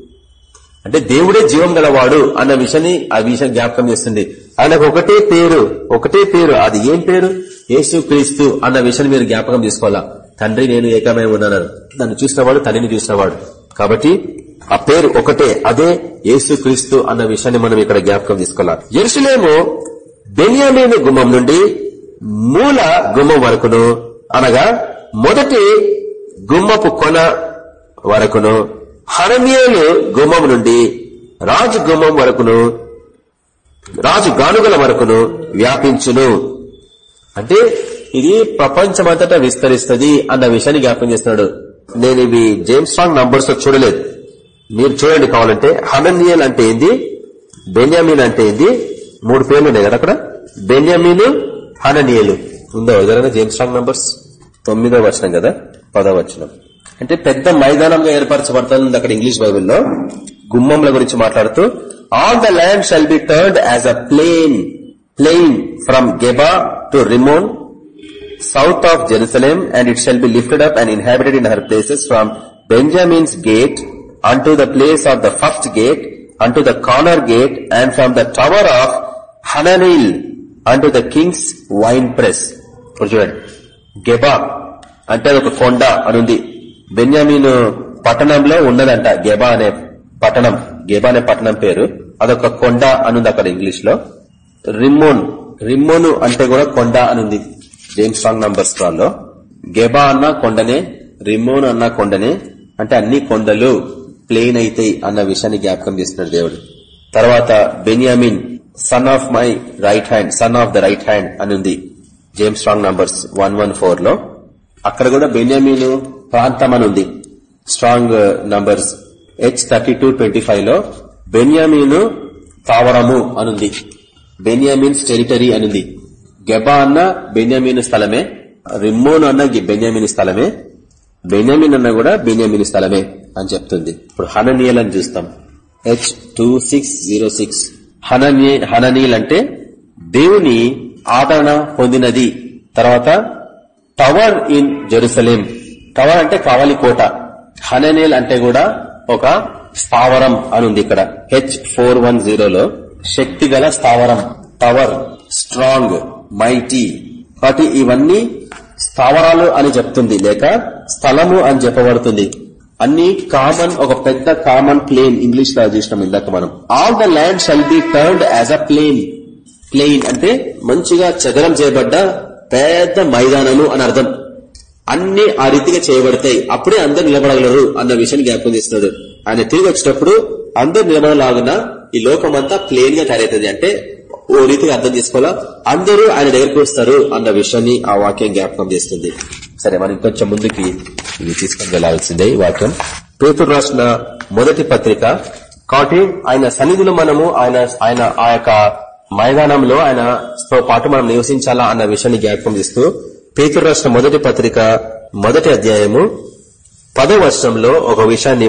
అంటే దేవుడే జీవం గలవాడు అన్న విషయాన్ని ఆ విషయం జ్ఞాపకం చేస్తుంది. ఆయనకు ఒకటే పేరు ఒకటే పేరు. అది ఏం పేరు? యేసు క్రీస్తు అన్న విషయాన్ని మీరు జ్ఞాపకం తీసుకోవాలా తండ్రి నేను ఏకమే ఉన్నాను నన్ను చూసినవాడు తండ్రిని చూసినవాడు. కాబట్టి ఆ పేరు ఒకటే అదే యేసు క్రీస్తు అన్న విషయాన్ని మనం ఇక్కడ జ్ఞాపకం తీసుకోవాలి. ఎరుసలేము బెన్యామీను గుమ్మం నుండి మూల గుమ్మం వరకును అనగా మొదటి గుమ్మపు కొన వరకును హరమియలు గుమ్మం నుండి రాజు గుమ్మం వరకును రాజు గానుగల వరకును వ్యాపించును. అంటే ఇది ప్రపంచమంతటా విస్తరిస్తుంది అన్న విషయాన్ని జ్ఞాపకం చేస్తున్నాడు. నేను ఇవి జేమ్స్ స్ట్రాంగ్ నంబర్స్ చూడలేదు. మీరు చూడండి కావాలంటే హననియల్ అంటే ఏంది? బెన్యామిన్ అంటే ఏంది? మూడు పేర్లు ఉన్నాయి కదా అక్కడ. బెన్యామిన్ హననియలు. ఉందో ఎవరైనా జేమ్స్ స్ట్రాంగ్ నంబర్స్? తొమ్మిదో వచనం కదా పదో వచనం. అంటే పెద్ద మైదానంగా ఏర్పరచబడుతుంది అక్కడ ఇంగ్లీష్ బైబిల్లో. గుమ్మంల గురించి మాట్లాడుతూ all the land shall be turned as a plain plain from Geba to Rimmon south of Jerusalem and it shall be lifted up and inhabited in her places from Benjamin's gate unto the place of the first gate unto the corner gate and from the tower of Hananeel unto the king's wine press చూడండి Geba అంటే ఒక కొండ అని ఉంది. Benjamin పట్టణంలో ఉన్నదంట Geba అనే పట్టణం. గెబా అనే పట్టణం పేరు. అదొక కొండ అని ఉంది అక్కడ ఇంగ్లీష్లో రిమ్మోన్ రిమ్మోను అంటే కూడా కొండ అని ఉంది. జేమ్స్ రాంగ్ నంబర్ స్ట్రాల్లో గెబా అన్న కొండనే రిమోన్ అన్న కొండనే అంటే అన్ని కొండలు ప్లేన్ అయితాయి అన్న విషయాన్ని జ్ఞాపకం చేస్తున్నాడు దేవుడు. తర్వాత Benjamin son of my right hand son of the right hand అని ఉంది James Strong numbers one one ఫోర్లో అక్కడ కూడా బెన్యామీన్ ప్రాంతం అని ఉంది. Strong numbers H thirty two twenty ఫైవ్లో బెన్యామీన్ తావరము అనుంది బెన్యామిన్స్ టెరిటరీ అనుంది గెబా అన్న బెన్యామీను స్థలమే రిమ్మోన్ అన్న బెన్యామిన్ స్థలమే బెన్యామిన్ అన్న కూడా బెన్యామిన్ స్థలమే అని చెప్తుంది. ఇప్పుడు హననీయల్ అని చూస్తాం. H two six zero six Hananeel అంటే దేవుని ఆదరణ పొందినది. తర్వాత టవర్ ఇన్ జెరూసలేం. టవర్ అంటే కావాలి కోట. హననేల్ అంటే కూడా ఒక స్థావరం అని ఉంది ఇక్కడ. హెచ్ ఫోర్ వన్ జీరోలో శక్తి గల స్థావరం. Tower strong. మైటీ. కాబట్టి ఇవన్నీ స్థావరాలు అని చెప్తుంది లేక స్థలము అని చెప్పబడుతుంది. అన్ని కామన్ ఒక పెద్ద కామన్ ప్లేన్ ఇంగ్లీష్లో చూసినాం ఇందాక మనం. All the land shall be turned as a plain plain అంటే మంచిగా చదరం చేయబడ్డ పెద్ద మైదానము అని అర్థం. అన్ని ఆ రీతిగా చేయబడతాయి. అప్పుడే అందరు నిలబడగలరు అన్న విషయాన్ని జ్ఞాపకం చేస్తున్నాడు ఆయన తిరిగి వచ్చినప్పుడు అందరు నిలబడలాగున ఈ లోకం అంతా ప్లేన్గా తయారవుతుంది. అంటే ఓ రీతిగా అర్థం చేసుకోవాలా? అందరూ ఆయన దగ్గరికి వస్తారు అన్న విషయాన్ని ఆ వాక్యం జ్ఞాపకం చేస్తుంది. సరే మనం కొంచెం ముందుకి ఇవి తీసుకొని వెళ్ళాల్సిందే ఈ వాక్యం. పేతురు రాసిన మొదటి పత్రిక. కాబట్టి ఆయన సన్నిధిలో మనము ఆయన ఆయన ఆ యొక్క మైదానంలో ఆయనతో పాటు మనం నివసించాలా అన్న విషయాన్ని జ్ఞాపకం చేస్తూ పేతురు రాష్ట్ర మొదటి పత్రిక మొదటి అధ్యాయము పదో వర్షంలో ఒక విషయాన్ని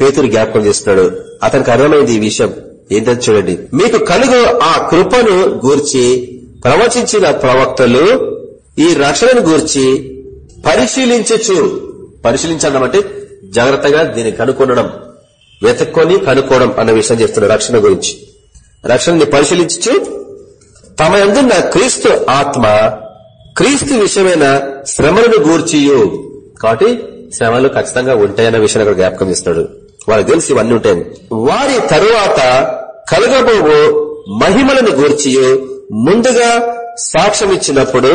పేతురు జ్ఞాపకం చేస్తున్నాడు. అతనికి అర్థమైంది ఈ విషయం. ఏంటని చూడండి. మీకు కలుగు ఆ కృపను గూర్చి ప్రవచించిన ప్రవక్తలు ఈ రక్షణను గూర్చి పరిశీలించచ్చు. పరిశీలించడం అంటే జాగ్రత్తగా దీన్ని కనుక్కొనడం వెతక్కొని కనుక్కోవడం అన్న విషయం చేస్తున్నాడు రక్షణ గురించి. రక్షణని పరిశీలించు తమ ఎందున్న క్రీస్తు ఆత్మ క్రీస్తు విషయమైన శ్రమలను గూర్చియు. కాబట్టి శ్రమలు ఖచ్చితంగా ఉంటాయన్న విషయాన్ని అక్కడ జ్ఞాపకం చేస్తున్నాడు. వాళ్ళకి తెలిసి ఇవన్నీ ఉంటాయి. వారి తరువాత కలగబోవు మహిమలను గూర్చి ముందుగా సాక్ష్యం ఇచ్చినప్పుడు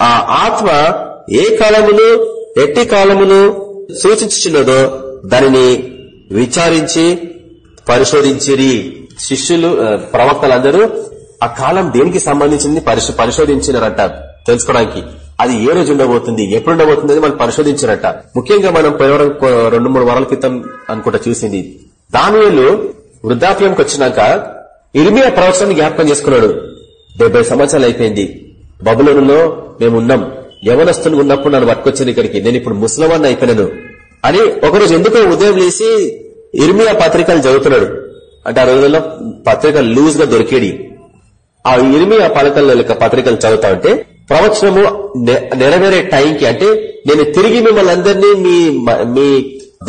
ఆ ఆత్మ ఏ కాలమును ఎట్టి కాలమును సూచించుచున్నదో దానిని విచారించి పరిశోధించిరి. శిష్యులు ప్రవక్తలందరూ ఆ కాలం దేనికి సంబంధించింది పరిశోధించినారట తెలుసుకోవడానికి? అది ఏ రోజు ఉండబోతుంది ఎప్పుడు ఉండబోతుంది అని మనం పరిశోధించినట్ట. ముఖ్యంగా మనం పోయవరం రెండు మూడు వారాల క్రితం అనుకుంటా చూసింది. దానిలో వృద్ధాప్యంకి వచ్చినాక ఇరిమియా ప్రవచనాన్ని జ్ఞాపకం చేసుకున్నాడు. డెబ్బై సంవత్సరాలు అయిపోయింది. బబులూరులో మేము ఉన్నాం. యవనస్తులు ఉన్నప్పుడు నన్ను పట్టుకొచ్చాను ఇక్కడికి. నేను ఇప్పుడు ముసలమాన్ని అయిపోయినాను. అని ఒకరోజు ఎందుకో ఉదయం లేసి ఇర్మియా పత్రికలు చదువుతున్నాడు. అంటే ఆ రోజుల్లో పత్రికలు లూజ్గా దొరికేది. ఆ ఇర్మియా పలకల పత్రికలు చదువుతా ఉంటే ప్రవచనము నెరవేరే టైంకి అంటే నేను తిరిగి మిమ్మల్ని అందరినీ మీ మీ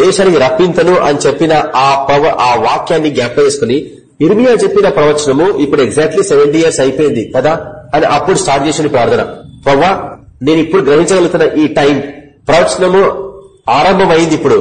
దేశానికి రప్పించను అని చెప్పిన ఆ పవ ఆ వాక్యాన్ని జ్ఞాపకం చేసుకుని ఇర్మియా చెప్పిన ప్రవచనము ఇప్పుడు ఎగ్జాక్ట్లీ సెవెంటీ ఇయర్స్ అయిపోయింది కదా అని అప్పుడు స్టార్ట్ చేసిన ప్రార్థన. ప్రవ్వా నేను ఇప్పుడు గ్రహించగలుగుతున్న ఈ టైం ప్రవచనము ఆరంభమైంది ఇప్పుడు.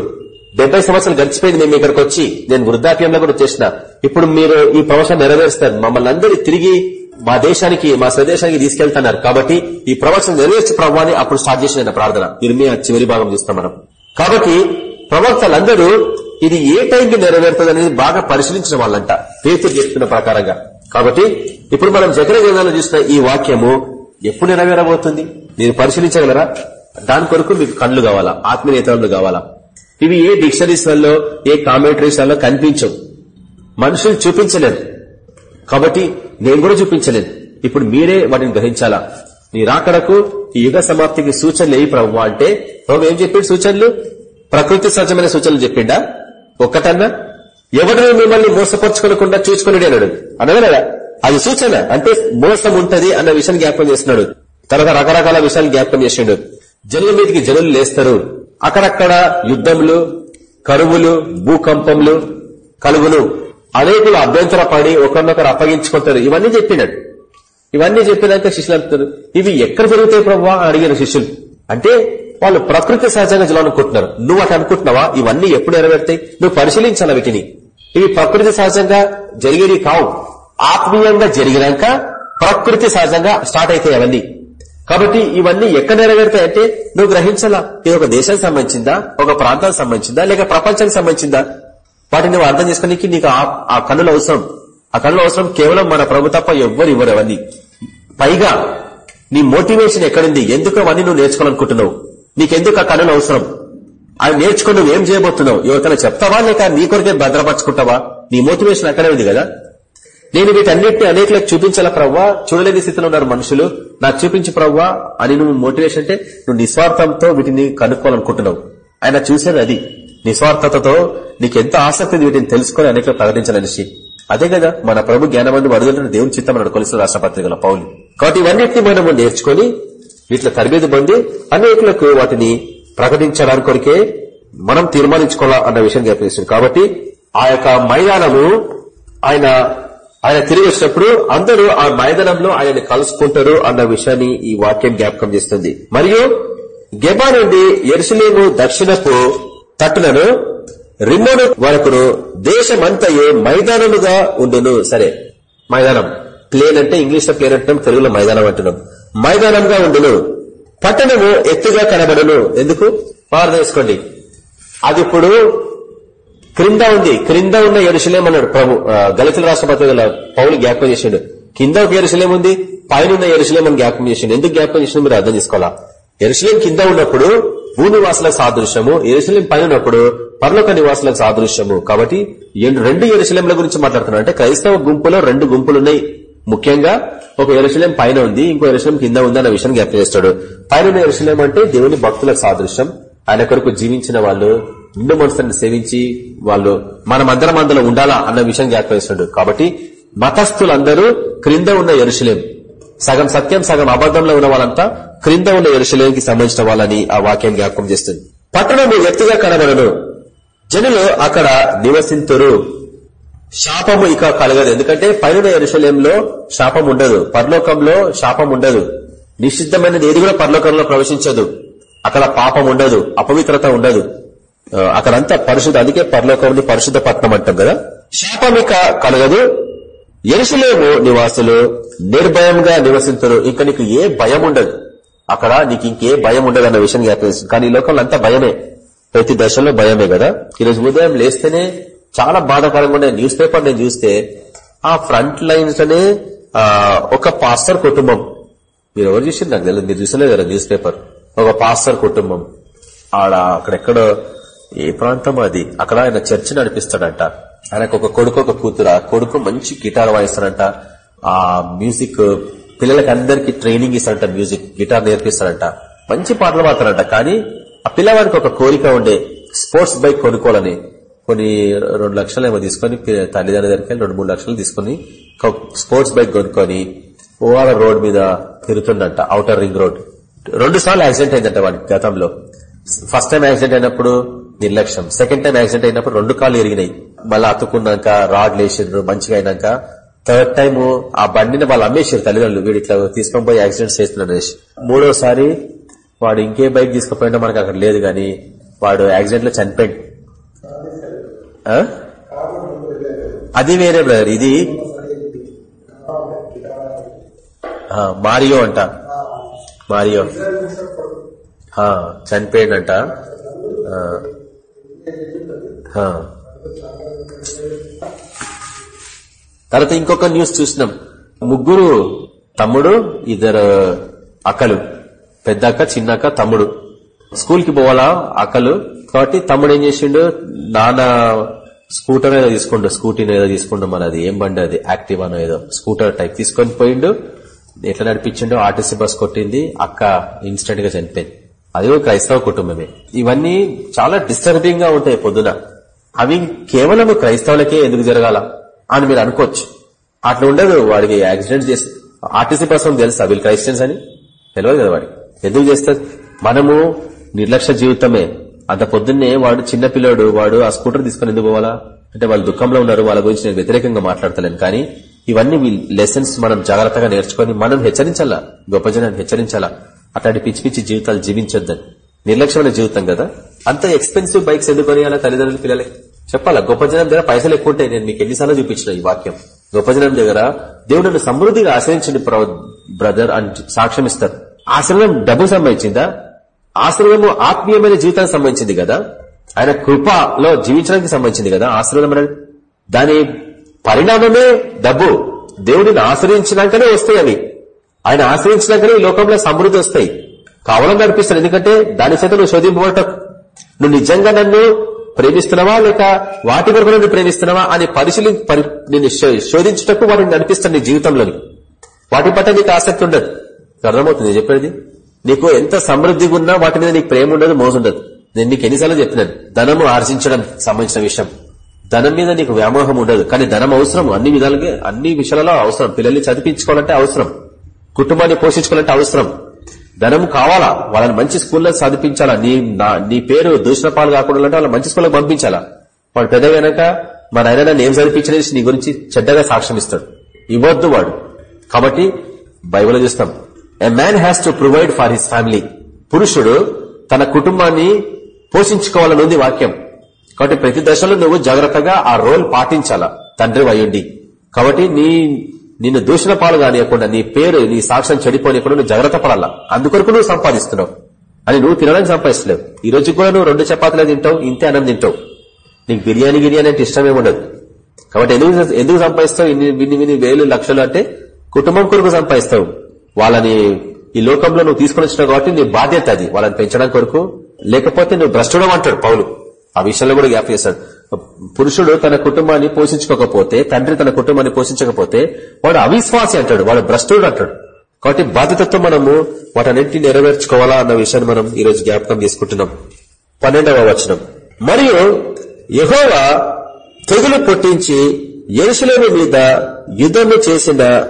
డెబ్బై సంవత్సరాలు గడిచిపోయింది మేము ఇక్కడికి వచ్చి. నేను వృద్ధాప్యంలో కూడా వచ్చేసిన ఇప్పుడు మీరు ఈ ప్రవచనం నెరవేరుస్తారు. మమ్మల్ని అందరూ తిరిగి మా దేశానికి మా స్వదేశానికి తీసుకెళ్తున్నారు. కాబట్టి ఈ ప్రవచనం నెరవేర్చు ప్రభావాన్ని అప్పుడు స్టార్ట్ చేసిన ప్రార్థన. ఇర్మియా చివరి భాగం చూస్తాం మనం. కాబట్టి ప్రవక్తలందరూ ఇది ఏ టైంకి నెరవేరుతుంది అనేది బాగా పరిశీలించిన వాళ్ళంట. పేతులు చెప్తున్న ప్రకారంగా. కాబట్టి ఇప్పుడు మనం జగర గ్రంథంలో చూసిన ఈ వాక్యము ఎప్పుడు నెరవేరబోతుంది? మీరు పరిశీలించగలరా? దాని కొరకు మీకు కళ్ళు కావాలా? ఆత్మీయతలు కావాలా? ఇవి ఏ డిక్షనరీస్లలో ఏ కామెంటరీస్లలో కనిపించవు. మనుషులు చూపించలేదు కాబట్టి నేను కూడా చూపించలేదు. ఇప్పుడు మీరే వాటిని గ్రహించాలా? నీ రాకడకు ఈ యుగ సమాప్తికి సూచనలు ఏవి ప్రభు అంటే ప్రభు ఏం చెప్పిండు సూచనలు? ప్రకృతి సహజమైన సూచనలు చెప్పిండా? ఒక్కటన్నా? ఎవరిని మిమ్మల్ని మోసపరచుకోకుండా చూసుకుని అన్నాడు. అనగలరా అది సూచన. అంటే మోసం ఉంటది అన్న విషయాన్ని జ్ఞాపకం చేస్తున్నాడు. తర్వాత రకరకాల విషయాలు జ్ఞాపకం చేసిండు. జనుల మీదకి జనులు లేస్తారు. అక్కడక్కడ యుద్ధములు కరువులు భూకంపములు కలుగును అనేకులు అభ్యంతర పడి ఒకరినొకరు అప్పగించుకుంటారు. ఇవన్నీ చెప్పినాడు. ఇవన్నీ చెప్పినాక శిష్యులు అంటారు ఇవి ఎక్కడ జరుగుతాయి ప్రభావా అని అడిగిన శిష్యులు. అంటే వాళ్ళు ప్రకృతి సహజంగా జలాలనుకుంటున్నారు నువ్వు అటు అనుకుంటున్నావా? ఇవన్నీ ఎప్పుడు నెరవేరుతాయి? నువ్వు పరిశీలించాల వీటిని? ఇవి ప్రకృతి సహజంగా జరిగేవి కావు. ఆత్మీయంగా జరిగినాక ప్రకృతి సహజంగా స్టార్ట్ అవుతాయి అవన్నీ. కాబట్టి ఇవన్నీ ఎక్కడ నెరవేరుతాయి అంటే నువ్వు గ్రహించాలా? ఇది ఒక దేశానికి సంబంధించిందా? ఒక ప్రాంతానికి సంబంధించిందా? లేక ప్రపంచానికి సంబంధించిందా? వాటిని నువ్వు అర్థం చేసుకోనికి నీకు ఆ కన్నులు అవసరం. ఆ కన్నులు అవసరం కేవలం మన ప్రభు తప్ప ఎవ్వరు ఇవ్వరు అవన్నీ పైగా నీ మోటివేషన్ ఎక్కడుంది? ఎందుకు అవన్నీ నువ్వు నేర్చుకోవాలనుకుంటున్నావు? నీకెందుకు ఆ కన్నులు అవసరం? అవి నేర్చుకుని నువ్వు ఏం చేయబోతున్నావు? ఎవరికైనా చెప్తావా లేక నీ కొరకే భద్రపరచుకుంటావా? నీ మోటివేషన్ అక్కడే ఉంది కదా? నేను వీటన్నిటిని అనేకలకు చూపించాలా ప్రవ్వా? చూడలేని స్థితిలో ఉన్నారు మనుషులు. నాకు చూపించి ప్రవ్వా అని నువ్వు మోటివేషన్ అంటే నువ్వు నిస్వార్థంతో వీటిని కనుక్కోవాలనుకుంటున్నావు. ఆయన చూసేది అది. నిస్వార్థతతో నీకు ఎంత ఆసక్తి వీటిని తెలుసుకొని అనేక ప్రకటించాలనేసి అదే కదా మన ప్రభు జ్ఞానమందు వరదలను దేవుని చిత్తం అన్నాడు కొలిసిన రాష్ట్రపత్రికల పౌలు. కాబట్టి ఇవన్నిటిని మనము నేర్చుకుని వీటిలో తరబేది పొంది అనేకులకు వాటిని ప్రకటించడానికి కొరికే మనం తీర్మానించుకోవాలా అన్న విషయం జ్ఞాపిస్తుంది కాబట్టి ఆ యొక్క మైదానము ఆయన ఆయన తిరిగి వచ్చినప్పుడు అందరూ ఆ మైదానంలో ఆయన కలుసుకుంటారు అన్న విషయాన్ని ఈ వాక్యం జ్ఞాపకం చేస్తుంది. మరియు గెబా నుండి ఎరుసలేము దక్షిణపు తట్టులను రిమ్మోను వరకును దేశమంతయే మైదానముగా ఉండును. సరే మైదానం. ప్లేన్ అంటే ఇంగ్లీష్లో ప్లేన్ అంటున్నాం తెలుగులో మైదానం అంటున్నాం. మైదానంగా ఉండును. పట్టణము ఎత్తుగా కనబడును. ఎందుకు? పారదేసుకోండి అది ఇప్పుడు క్రింద ఉంది. క్రింద ఉన్న ఎరుసలేం అన్నాడు ప్రభు దళితుల రాష్ట్రపతి పౌలు జ్ఞాపకం చేసిండు. కింద ఒక ఎరుసలేం ఉంది పైన ఉన్న ఎరుసలేం అని జ్ఞాపకం చేసిండు. ఎందుకు జ్ఞాపకం చేసిండు? మీరు అర్థం చేసుకోవాలా? ఎరుసలేం కింద ఉన్నప్పుడు భూనివాసులకు సాదృశ్యము ఎరుసలేం పైన ఉన్నప్పుడు పర్లోక నివాసులకు సాదృశ్యము. కాబట్టి రెండు ఎరుసలేంల గురించి మాట్లాడుతున్నాడు అంటే క్రైస్తవ గుంపులో రెండు గుంపులున్నాయి. ముఖ్యంగా ఒక ఎరుసలేం పైన ఉంది ఇంకో ఎరుసలేం కింద ఉంది అన్న విషయం జ్ఞాపకం చేస్తాడు. పైన ఎరుసలేం అంటే దేవుని భక్తులకు సాదృశ్యం. ఆయన కొరకు జీవించిన వాళ్ళు నిండు మనసులను సేవించి వాళ్ళు మనమందరం అందులో ఉండాలా అన్న విషయం జ్ఞాపకం కాబట్టి మతస్థులందరూ క్రింద ఉన్న ఎరుసలేం సగం సత్యం సగం అబద్ధంలో ఉన్న వాళ్ళంతా క్రింద ఉన్న ఎరుసలేంకి సంబంధించిన వాళ్ళని ఆ వాక్యం జ్ఞాపకం చేస్తుంది. పట్టణము ఎత్తుగా కనబడను. జనులు అక్కడ నివసింతురు. శాపము ఇక కలగదు. ఎందుకంటే పైన ఎరుశలేంలో శాపం ఉండదు. పరలోకంలో శాపం ఉండదు. నిషిద్ధమైనది ఏది కూడా పరలోకంలో ప్రవేశించదు. అక్కడ పాపం ఉండదు. అపవిత్రత ఉండదు. అక్కడంతా పరిశుద్ధ అందుకే పరలోకంని పరిశుద్ధ పట్నం అంటాం కదా. శాపం ఇక కలగదు. ఎరుసలేము నివాసులు నిర్భయంగా నివసించరు. ఇంకా నీకు ఏ భయం ఉండదు. అక్కడ నీకు ఇంకే భయం ఉండదు అన్న విషయం జ్ఞాపకం కానీ ఈ లోకంలో అంతా భయమే. ప్రతి దశలో భయమే కదా. ఈరోజు ఉదయం లేస్తేనే చాలా బాధాకరంగా ఉండే న్యూస్ పేపర్ నేను చూస్తే ఆ ఫ్రంట్ లైన్స్ అనే ఒక పాస్టర్ కుటుంబం. మీరు ఎవరు చూసింది నాకు తెలియదు మీరు చూసలేదు కదా న్యూస్ పేపర్? ఒక పాస్టర్ కుటుంబం. ఆడ అక్కడెక్కడో ఏ ప్రాంతం అది? అక్కడ ఆయన చర్చ్ నడిపిస్తాడంట. ఆయనకు ఒక కొడుకు ఒక కూతురు. ఆ కొడుకు మంచి గిటార్ వాయిస్తారంట ఆ మ్యూజిక్ పిల్లలకి అందరికి ట్రైనింగ్ ఇస్తారంట మ్యూజిక్ గిటార్ నేర్పిస్తాడంట. మంచి పాటలు పాడతారంట కానీ ఆ పిల్లవాడికి ఒక కోరిక ఉండే స్పోర్ట్స్ బైక్ కొనుక్కోవాలని. కొన్ని రెండు లక్షలు ఏమో తీసుకొని తల్లిదండ్రుల దగ్గరికి రెండు మూడు లక్షలు తీసుకుని స్పోర్ట్స్ బైక్ కొనుక్కొని ఓఆర్ఆర్ రోడ్ మీద తిరుగుతుండంట అవుటర్ రింగ్ రోడ్. రెండు సార్లు యాక్సిడెంట్ అయిందంట వాడి గతంలో. ఫస్ట్ టైం యాక్సిడెంట్ అయినప్పుడు నిర్లక్ష్యం. సెకండ్ టైం యాక్సిడెంట్ అయినప్పుడు రెండు కాళ్ళు ఎరిగినాయి మళ్ళీ అతుకున్నాక రాడ్లు వేసిండ్రు మంచిగా అయినాక. థర్డ్ టైం ఆ బండిని వాళ్ళు అమ్మేసారు తల్లిదండ్రులు వీడు ఇట్లా తీసుకొని పోయి యాక్సిడెంట్ చేస్తున్నాడు మూడోసారి వాడు ఇంకే బైక్ తీసుకుపోయినా మనకు అక్కడ లేదు గాని వాడు యాక్సిడెంట్లో చనిపోయింది అది వేరే బ్రదర్ ఇది మారియో అంట. మారియో. చనిపోయిందంట తర్వాత ఇంకొక న్యూస్ చూసినాం. ముగ్గురు తమ్ముడు ఇద్దరు అక్కలు. పెద్ద అక్క చిన్న అక్క తమ్ముడు. స్కూల్కి పోవాలా? అక్కలు. కాబట్టి తమ్ముడు ఏం చేసిండు? నాన్న స్కూటర్ ఏదో తీసుకుండు. స్కూటీని ఏదో తీసుకుండు మన అది ఏం బండి అది? యాక్టివ్ అనో ఏదో. స్కూటర్ టైప్ తీసుకొని పోయిండు. ఎట్లా నడిపించిండో? ఆర్టీసీ బస్ కొట్టింది. అక్క ఇన్స్టెంట్గా చనిపోయింది. అది క్రైస్తవ కుటుంబమే. ఇవన్నీ చాలా డిస్టర్బింగ్గా ఉంటాయి పొద్దున. అవి కేవలం క్రైస్తవులకే ఎందుకు జరగాల అని మీరు అనుకోవచ్చు. అట్లా ఉండదు వాడికి యాక్సిడెంట్ చేసి ఆర్టీసీ బస్ తెలుసా వీళ్ళు క్రైస్టియన్స్ అని? తెలియదు కదా వాడికి. ఎందుకు చేస్తారు? మనము నిర్లక్ష్య జీవితమే. అంత పొద్దున్నే వాడు చిన్న పిల్లోడు వాడు ఆ స్కూటర్ తీసుకుని ఎందుకు పోవాలా? అంటే వాళ్ళు దుఃఖంలో ఉన్నారు వాళ్ళ గురించి నేను వ్యతిరేకంగా మాట్లాడతలేను. కానీ ఇవన్నీ లెసన్స్ మనం జాగ్రత్తగా నేర్చుకొని మనం హెచ్చరించాలా? గొప్ప జనాన్ని హెచ్చరించాలా? అట్లాంటి పిచ్చి పిచ్చి జీవితాలు జీవించొద్దని. నిర్లక్ష్యమైన జీవితం కదా. అంత ఎక్స్పెన్సివ్ బైక్స్ ఎందుకు కొనియాలా తల్లిదండ్రులు పిల్లలకి? చెప్పాలా? గొప్ప జనం దగ్గర పైసలు ఎక్కువ ఉంటాయి. నేను మీకు ఎన్నిసార్లు చూపించిన ఈ వాక్యం. గొప్ప జనం దగ్గర దేవుడు సమృద్ధిగా ఆశ్రయించండి బ్రదర్ అని సాక్ష్యం ఇస్తారు. ఆశ్రయం డబ్బు సంబంధించిందా? ఆశ్రమము ఆత్మీయమైన జీవితానికి సంబంధించింది కదా? ఆయన కృపలో జీవించడానికి సంబంధించింది కదా ఆశ్రమం అనేది? దాని పరిణామమే డబ్బు. దేవుడిని ఆశ్రయించినాకనే వస్తాయి అవి. ఆయన ఆశ్రయించినాకనే ఈ లోకంలో సమృద్ధి వస్తాయి. కావాలని నడిపిస్తాను ఎందుకంటే దాని చేత నువ్వు శోధింపబడటం నువ్వు నిజంగా నన్ను ప్రేమిస్తున్నావా లేక వాటి వరకు నువ్వు ప్రేమిస్తున్నావా అని పరిశీలి నేను శోధించుటకు వాటిని నడిపిస్తాను నీ జీవితంలోని వాటి పట్ల నీకు ఆసక్తి ఉండదు. అర్థమవుతుంది చెప్పేది? నీకు ఎంత సమృద్ధిగా ఉన్నా వాటి మీద నీకు ప్రేమ ఉండదు మోసుండదు. నేను నీకు ఎన్నిసార్లు చెప్పినాను ధనము ఆర్జించడం సంబంధించిన విషయం. ధనం మీద నీకు వ్యామోహం ఉండదు కానీ ధనం అవసరం. అన్ని విధాలుగా అన్ని విషయాలలో అవసరం. పిల్లల్ని చదివించుకోవాలంటే అవసరం. కుటుంబాన్ని పోషించుకోవాలంటే అవసరం. ధనం కావాలా? వాళ్ళని మంచి స్కూల్లో చదివించాలా? నీ నీ పేరు దూషణ పాలు కాకుండా వాళ్ళ మంచి స్కూల్లో పంపించాలా? వాడు పెద్ద వెనక మా నాయన నన్ను ఏం చదివించనేసి నీ గురించి చెడ్డగా సాక్ష్యం ఇస్తాడు. ఇవ్వద్దు వాడు. కాబట్టి బైబిల్ చూస్తాం. A man has to provide for his family పురుషుడు తన కుటుంబాన్ని పోషించుకోవాలని ఉంది వాక్యం. కాబట్టి ప్రతి దశలో నువ్వు జాగ్రత్తగా ఆ రోల్ పాటించాలా? తండ్రి అయ్యుండి. కాబట్టి నీ నిన్ను దూషణ పాలు కానియకుండా నీ పేరు నీ సాక్ష్యం చెడిపోనియకుండా నువ్వు జాగ్రత్త పడాలా. అందుకొరకు నువ్వు సంపాదిస్తున్నావు. అని నువ్వు తినడానికి సంపాదిస్తలేవు. ఈ రోజు కూడా నువ్వు రెండు చపాతీలు తింటావు ఇంతే అన్నం తింటావు. నీకు బిర్యానీ గిర్యానీ అంటే ఇష్టమే ఉండదు. కాబట్టి ఎందుకు ఎందుకు సంపాదిస్తావు? ఇన్ని విన్ని విని వేలు లక్షలు అంటే కుటుంబం కొరకు సంపాదిస్తావు. వాళ్ళని ఈ లోకంలో నువ్వు తీసుకుని వచ్చినావు కాబట్టి నీ బాధ్యత అది. వాళ్ళని పెంచడం కొరకు లేకపోతే నువ్వు భ్రష్టడం అంటాడు పౌలు. ఆ విషయంలో కూడా గ్యాప్ చేస్తాడు. పురుషుడు తన కుటుంబాన్ని పోషించుకోకపోతే తండ్రి తన కుటుంబాన్ని పోషించకపోతే వాడు అవిశ్వాసి అంటాడు వాడు భ్రష్టుడు అంటాడు. కాబట్టి బాధ్యతతో మనము వాటన్నింటినీ నెరవేర్చుకోవాలా అన్న విషయాన్ని మనం ఈ రోజు జ్ఞాపకం తీసుకుంటున్నాం పన్నెండవ వచనం. మరియు యహోవా తెగులు పుట్టించి ఎరుసలేమి మీద యుద్ధము చేసిన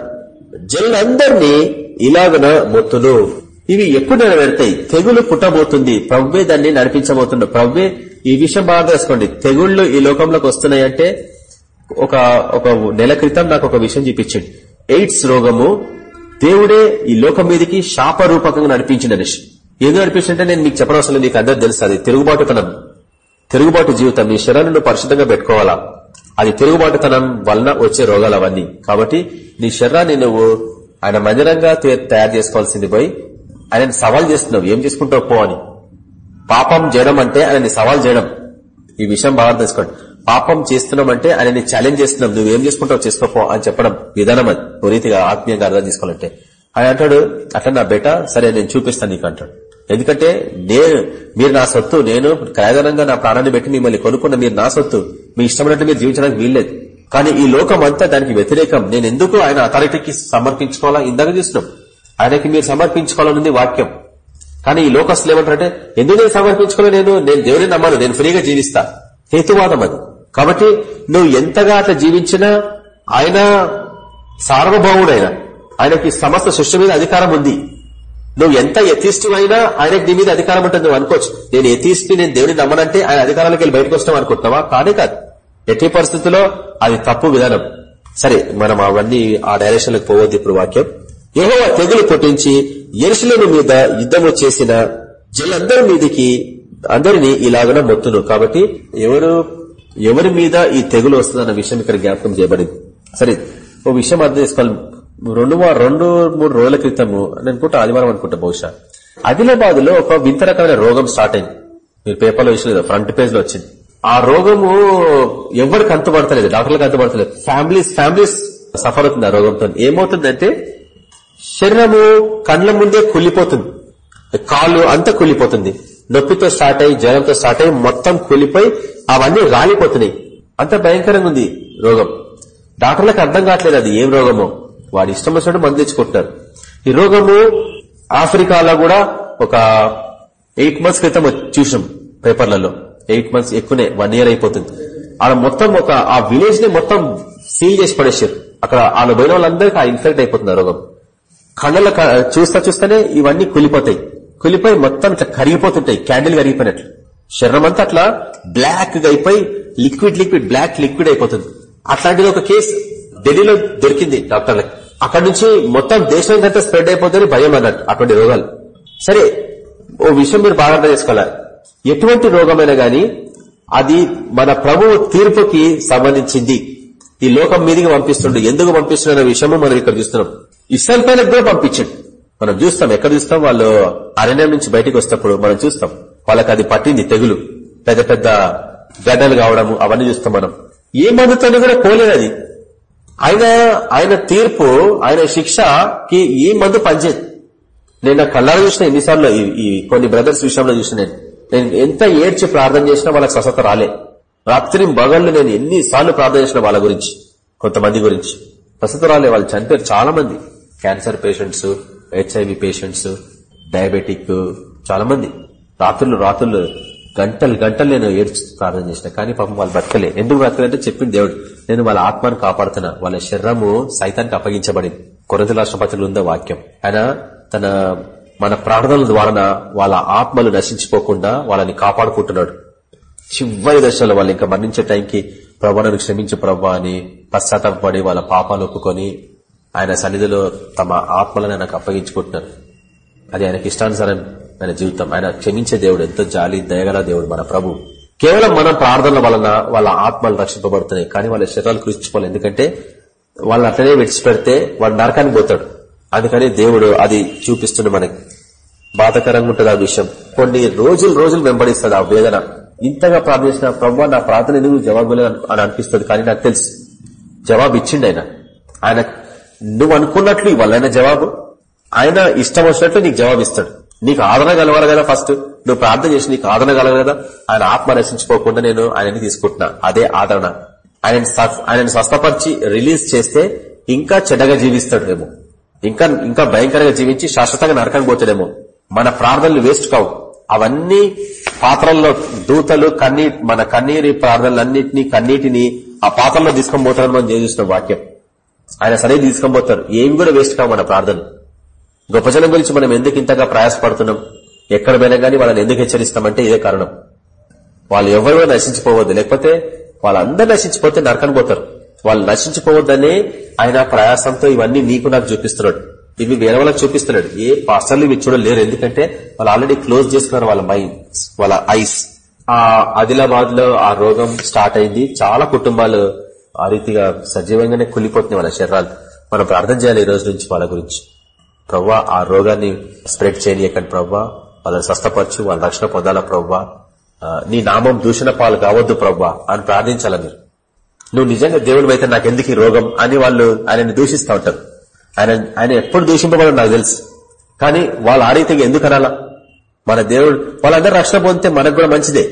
జనులందరినీ ఇలాగన మొత్తులు ఇవి ఎప్పుడు నెరవేరుతాయి? తెగులు పుట్టబోతుంది. ప్రవ్వే దాన్ని నడిపించబోతుండ ప్రవ్వే ఈ విషయం బాగా తెలుసుకోండి. తెగుళ్ళు ఈ లోకంలోకి వస్తున్నాయంటే ఒక ఒక నెల క్రితం నాకు ఒక విషయం చూపించండి. ఎయిడ్స్ రోగము దేవుడే ఈ లోకం మీదకి శాపరూపకంగా నడిపించింది అనేసి ఏదో నడిపించిందంటే నేను మీకు చెప్పనవసరం మీకు అందరూ తెలుస్తుంది తిరుగుబాటుతనం. తిరుగుబాటు జీవితం. నీ శరీరాన్ని పరిశుద్ధంగా పెట్టుకోవాలా? అది తిరుగుబాటుతనం వలన వచ్చే రోగాలు అవన్నీ. కాబట్టి నీ శరీరాన్ని నువ్వు ఆయన మందిరంగా తయారు చేసుకోవాల్సింది పోయి ఆయన సవాల్ చేస్తున్నావు. ఏం చేసుకుంటావు పో అని. పాపం చేయడం అంటే ఆయనని సవాల్ చేయడం. ఈ విషయం బాగా తెలుసుకోండి పాపం చేస్తున్నామంటే ఆయనని ఛాలెంజ్ చేస్తున్నాం. నువ్వు ఏం చేసుకుంటావు చేసుకోపో అని చెప్పడం విధానం అది. రీతిగా ఆత్మీయంగా అర్థం చేసుకోవాలంటే. ఆయన అంటాడు అట్లా నా బేట సరే నేను చూపిస్తాను నీకు అంటాడు. ఎందుకంటే నేను మీరు నా సొత్తు నేను క్రయధనంగా నా ప్రాణాన్ని పెట్టి మిమ్మల్ని కొనుక్కున్న మీరు నా సొత్తు. మీ ఇష్టమైనట్టు మీరు జీవించడానికి వీల్లేదు. కానీ ఈ లోకం అంతా దానికి వ్యతిరేకం. నేను ఎందుకు ఆయన అథారిటీకి సమర్పించుకోవాలా? ఇందాక చూసినాం. ఆయనకి మీరు సమర్పించుకోవాలనుంది వాక్యం. కానీ ఈ లోకస్తులు ఏమంటారంటే ఎందుకు నేను సమర్పించుకోలే నేను? నేను దేవుని నమ్మాను నేను ఫ్రీగా జీవిస్తా. హేతువాదం అది. కాబట్టి నువ్వు ఎంతగా అట్లా జీవించినా ఆయన సార్వభౌముడైన ఆయనకి సమస్త సృష్టి మీద అధికారం ఉంది. నువ్వు ఎంత యథిష్టమైనా ఆయనకి నీ మీద అధికారం ఉంటుంది నువ్వు అనుకోవచ్చు. నేను యథిష్టి నేను దేవుని నమ్మనంటే ఆయన అధికారాలకు వెళ్ళి బయటకు వస్తాం అనుకుంటున్నావా? కానీ కాదు. ఎట్టి పరిస్థితుల్లో అది తప్పు విధానం. సరే మనం అవన్నీ ఆ డైరెక్షన్లకు పోవద్దు ఇప్పుడు వాక్యం. ఏహో తెగులు పుట్టించి ఎరుసలేము మీద యుద్ధము చేసిన జలందరి మీదికి అందరినీ ఇలాగన మొత్తును. కాబట్టి ఎవరు ఎవరి మీద ఈ తెగులు వస్తుందన్న విషయం ఇక్కడ జ్ఞాపకం చేయబడింది. సరే ఓ విషయం అర్థం చేసుకోవాలి. రెండు రెండు మూడు రోజుల క్రితము అనుకుంటా ఆదివారం అనుకుంటా బహుశా ఆదిలాబాద్లో ఒక వింత రకమైన రోగం స్టార్ట్ అయింది. మీరు పేపర్లో చూసలేదు ఫ్రంట్ పేజ్లో వచ్చింది. ఆ రోగము ఎవరికి అంతుపడతలేదు డాక్టర్లకు అంతుపడతలేదు. ఫ్యామిలీస్ ఫ్యామిలీస్ సఫర్ అవుతుంది ఆ రోగంతో. ఏమవుతుందంటే శరీరము కండ్ల ముందే కుళ్ళిపోతుంది. కాళ్ళు అంతా కుళ్ళిపోతుంది. నొప్పితో స్టార్ట్ అయ్యి జ్వరంతో స్టార్ట్ అయ్యి మొత్తం కూలిపోయి అవన్నీ రాలిపోతున్నాయి. అంత భయంకరంగా ఉంది రోగం. డాక్టర్లకు అర్థం కావట్లేదు అది ఏం రోగమో. వాడి ఇష్టం వచ్చినట్టు మందు తెచ్చుకుంటున్నారు. ఈ రోగము ఆఫ్రికాలో కూడా ఒక ఎయిట్ మంత్స్ క్రితం చూసాం పేపర్లలో. ఎయిట్ మంత్స్ ఎక్కువనే వన్ ఇయర్ అయిపోతుంది. ఆడ మొత్తం ఒక ఆ విలేజ్ని మొత్తం సీల్ చేసి పడేసారు. అక్కడ వాళ్ళు పోయిన వాళ్ళందరికీ ఆ ఇన్ఫెక్ట్ అయిపోతుంది రోగం. కళ్ళల క- చూస్తా చూస్తేనే ఇవన్నీ కులిపోతాయి. కులిపోయి మొత్తం ఇట్లా కరిగిపోతుంటాయి. క్యాండిల్ కరిగిపోయినట్లు శరీరం అంతా అట్లా బ్లాక్గా అయిపోయి లిక్విడ్ లిక్విడ్ బ్లాక్ లిక్విడ్ అయిపోతుంది. అట్లాంటిది ఒక కేసు ఢిల్లీలో దొరికింది డాక్టర్లకి అక్కడ నుంచి మొత్తం దేశం కంటే స్ప్రెడ్ అయిపోతుంది భయం అన్నట్టు అటువంటి రోగాలు. సరే ఓ విషయం మీరు బాగా అర్థం చేసుకోవాలి? ఎటువంటి రోగమైనా గాని అది మన ప్రభువు తీర్పుకి సంబంధించింది. ఈ లోకం మీదికి పంపిస్తుండే. ఎందుకు పంపిస్తున్న విషయము మనం ఇక్కడ చూస్తున్నాం. ఇస్రాయల్ పైన కూడా పంపించండి. మనం చూస్తాం. ఎక్కడ చూస్తాం? వాళ్ళు అరణ్యం నుంచి బయటకు వస్తప్పుడు మనం చూస్తాం. వాళ్ళకి అది పట్టింది తెగులు. పెద్ద పెద్ద గడ్డలు కావడము అవన్నీ చూస్తాం మనం. ఏ మందుతోనే కూడా పోలేదు అది. ఆయన ఆయన తీర్పు ఆయన శిక్షకి ఏ మందు పనిచేది నేను నా కళ్ళారా చూసిన ఎన్నిసార్లు ఈ- ఈ కొన్ని బ్రదర్స్ విషయంలో చూసిన నేను. నేను ఎంత ఏడ్చి ప్రార్థన చేసినా వాళ్ళకి స్వస్థత రాలే. రాత్రి మగళ్ళు నేను ఎన్నిసార్లు ప్రార్థన చేసిన వాళ్ళ గురించి కొంతమంది గురించి. ప్రస్తుతరాలే వాళ్ళు చనిపోయారు చాలా మంది cancer patients HIV patients diabetic చాలా మంది రాత్రులు రాత్రులు గంటలు గంటలు నేను ఏడ్చి ప్రార్థన చేసిన. కానీ పాపం వాళ్ళు బ్రతకలే ఎందుకు బ్రతకలంటే చెప్పింది దేవుడు. నేను వాళ్ళ ఆత్మను కాపాడుతున్నా. వాళ్ళ శరీరము సైతానికి అప్పగించబడింది. కొరత రాష్ట్రపతిలో ఉందా వాక్యం. ఆయన తన మన ప్రార్థనల ద్వారా వాళ్ళ ఆత్మలు నశించిపోకుండా వాళ్ళని కాపాడుకుంటున్నాడు. చివరి దశలో వాళ్ళు ఇంకా మరణించే టైంకి ప్రభాను క్షమించు ప్రభా అని పశ్చాత్తాపడి వాళ్ళ పాపాలు ఒప్పుకొని ఆయన సన్నిధిలో తమ ఆత్మలను ఆయనకు అప్పగించుకుంటున్నారు. అది ఆయనకి ఇష్టానుసారం ఆయన జీవితం. ఆయన క్షమించే దేవుడు ఎంతో జాలి దయగల దేవుడు మన ప్రభు. కేవలం మన ప్రార్థనల వలన వాళ్ళ ఆత్మలు రక్షింపబడుతున్నాయి. కానీ వాళ్ళ శరీరాలు కృషించుకోవాలి ఎందుకంటే వాళ్ళు అట్లనే విడిచిపెడితే వాడు నరకానికి పోతాడు. అందుకని దేవుడు అది చూపిస్తుంది మనకి. బాధకరంగా ఉంటుంది ఆ విషయం. కొన్ని రోజులు రోజులు వెంబడిస్తుంది ఆ వేదన. ఇంతగా ప్రార్థించిన ప్రభు నా ప్రార్థన ఎందుకు జవాబు లేదు అని అనిపిస్తుంది కానీ నాకు తెలుసు. జవాబు ఇచ్చిండు ఆయన. ఆయన నువ్వు అనుకున్నట్లు ఇవ్వాలైన జవాబు. ఆయన ఇష్టం వచ్చినట్లు నీకు జవాబు ఇస్తాడు. నీకు ఆదరణ కలవాలి కదా ఫస్ట్. నువ్వు ప్రార్థన చేసి నీకు ఆదరణ కలవాలి కదా. ఆయన ఆత్మ నశించుకోకుండా నేను ఆయనని తీసుకుంటున్నా. అదే ఆదరణ. ఆయన ఆయనను స్వస్థపరిచి రిలీజ్ చేస్తే ఇంకా చెడ్డగా జీవిస్తాడేమో. ఇంకా ఇంకా భయంకరంగా జీవించి శాశ్వతంగా నరకం పోతాడేమో. మన ప్రార్థనలు వేస్ట్ కావు. అవన్నీ పాత్రల్లో దూతలు కన్నీ మన కన్నీరి ప్రార్థనలన్నింటినీ కన్నీటిని ఆ పాత్రలో తీసుకొని పోతారని మనం చేసిన వాక్యం. ఆయన సరే తీసుకొని పోతారు. ఏమి కూడా వేస్ట్ కావు మన ప్రార్థన గొప్ప జనం గురించి మనం ఎందుకు ఇంతగా ప్రయాసపడుతున్నాం? ఎక్కడ పోయినా కానీ వాళ్ళని ఎందుకు హెచ్చరిస్తామంటే ఇదే కారణం. వాళ్ళు ఎవరు నశించిపోవద్దు. లేకపోతే వాళ్ళందరూ నశించిపోతే నరకని పోతారు. వాళ్ళు నశించిపోవద్దనే ఆయన ప్రయాసంతో ఇవన్నీ నీకు నాకు చూపిస్తున్నాడు. ఇవి వేరే వాళ్ళకి చూపిస్తున్నాడు. ఏ పాస్టర్లు ఇవి చూడలేరు ఎందుకంటే వాళ్ళు ఆల్రెడీ క్లోజ్ చేసుకున్నారు వాళ్ళ మైండ్స్ వాళ్ళ ఐస్ ఆ ఆదిలాబాద్లో ఆ రోగం స్టార్ట్ అయింది. చాలా కుటుంబాలు ఆ రీతిగా సజీవంగానే కులిపోతున్నాయి వాళ్ళ శరీరాలు. మనం ప్రార్థన చేయాలి ఈ రోజు నుంచి వాళ్ళ గురించి. ప్రవ్వా ఆ రోగాన్ని స్ప్రెడ్ చేయనీయకండి ప్రవ్వా. వాళ్ళని స్వస్థపరచు వాళ్ళ రక్షణ పొందాలా ప్రవ్వా. నీ నామం దూషణ పాలు కావద్దు ప్రవ్వా అని ప్రార్థించాల మీరు? నువ్వు నిజంగా దేవుడు అయితే నాకు ఎందుకు ఈ రోగం అని వాళ్ళు ఆయనని దూషిస్తూ ఉంటారు. ఆయన ఆయన ఎప్పుడు దూషింపబడదు నాకు తెలుసు. కానీ వాళ్ళు ఆ రీతిగా ఎందుకు అనాలా? మన దేవుడు వాళ్ళందరూ రక్షణ పొందితే మనకు కూడా మంచిదే.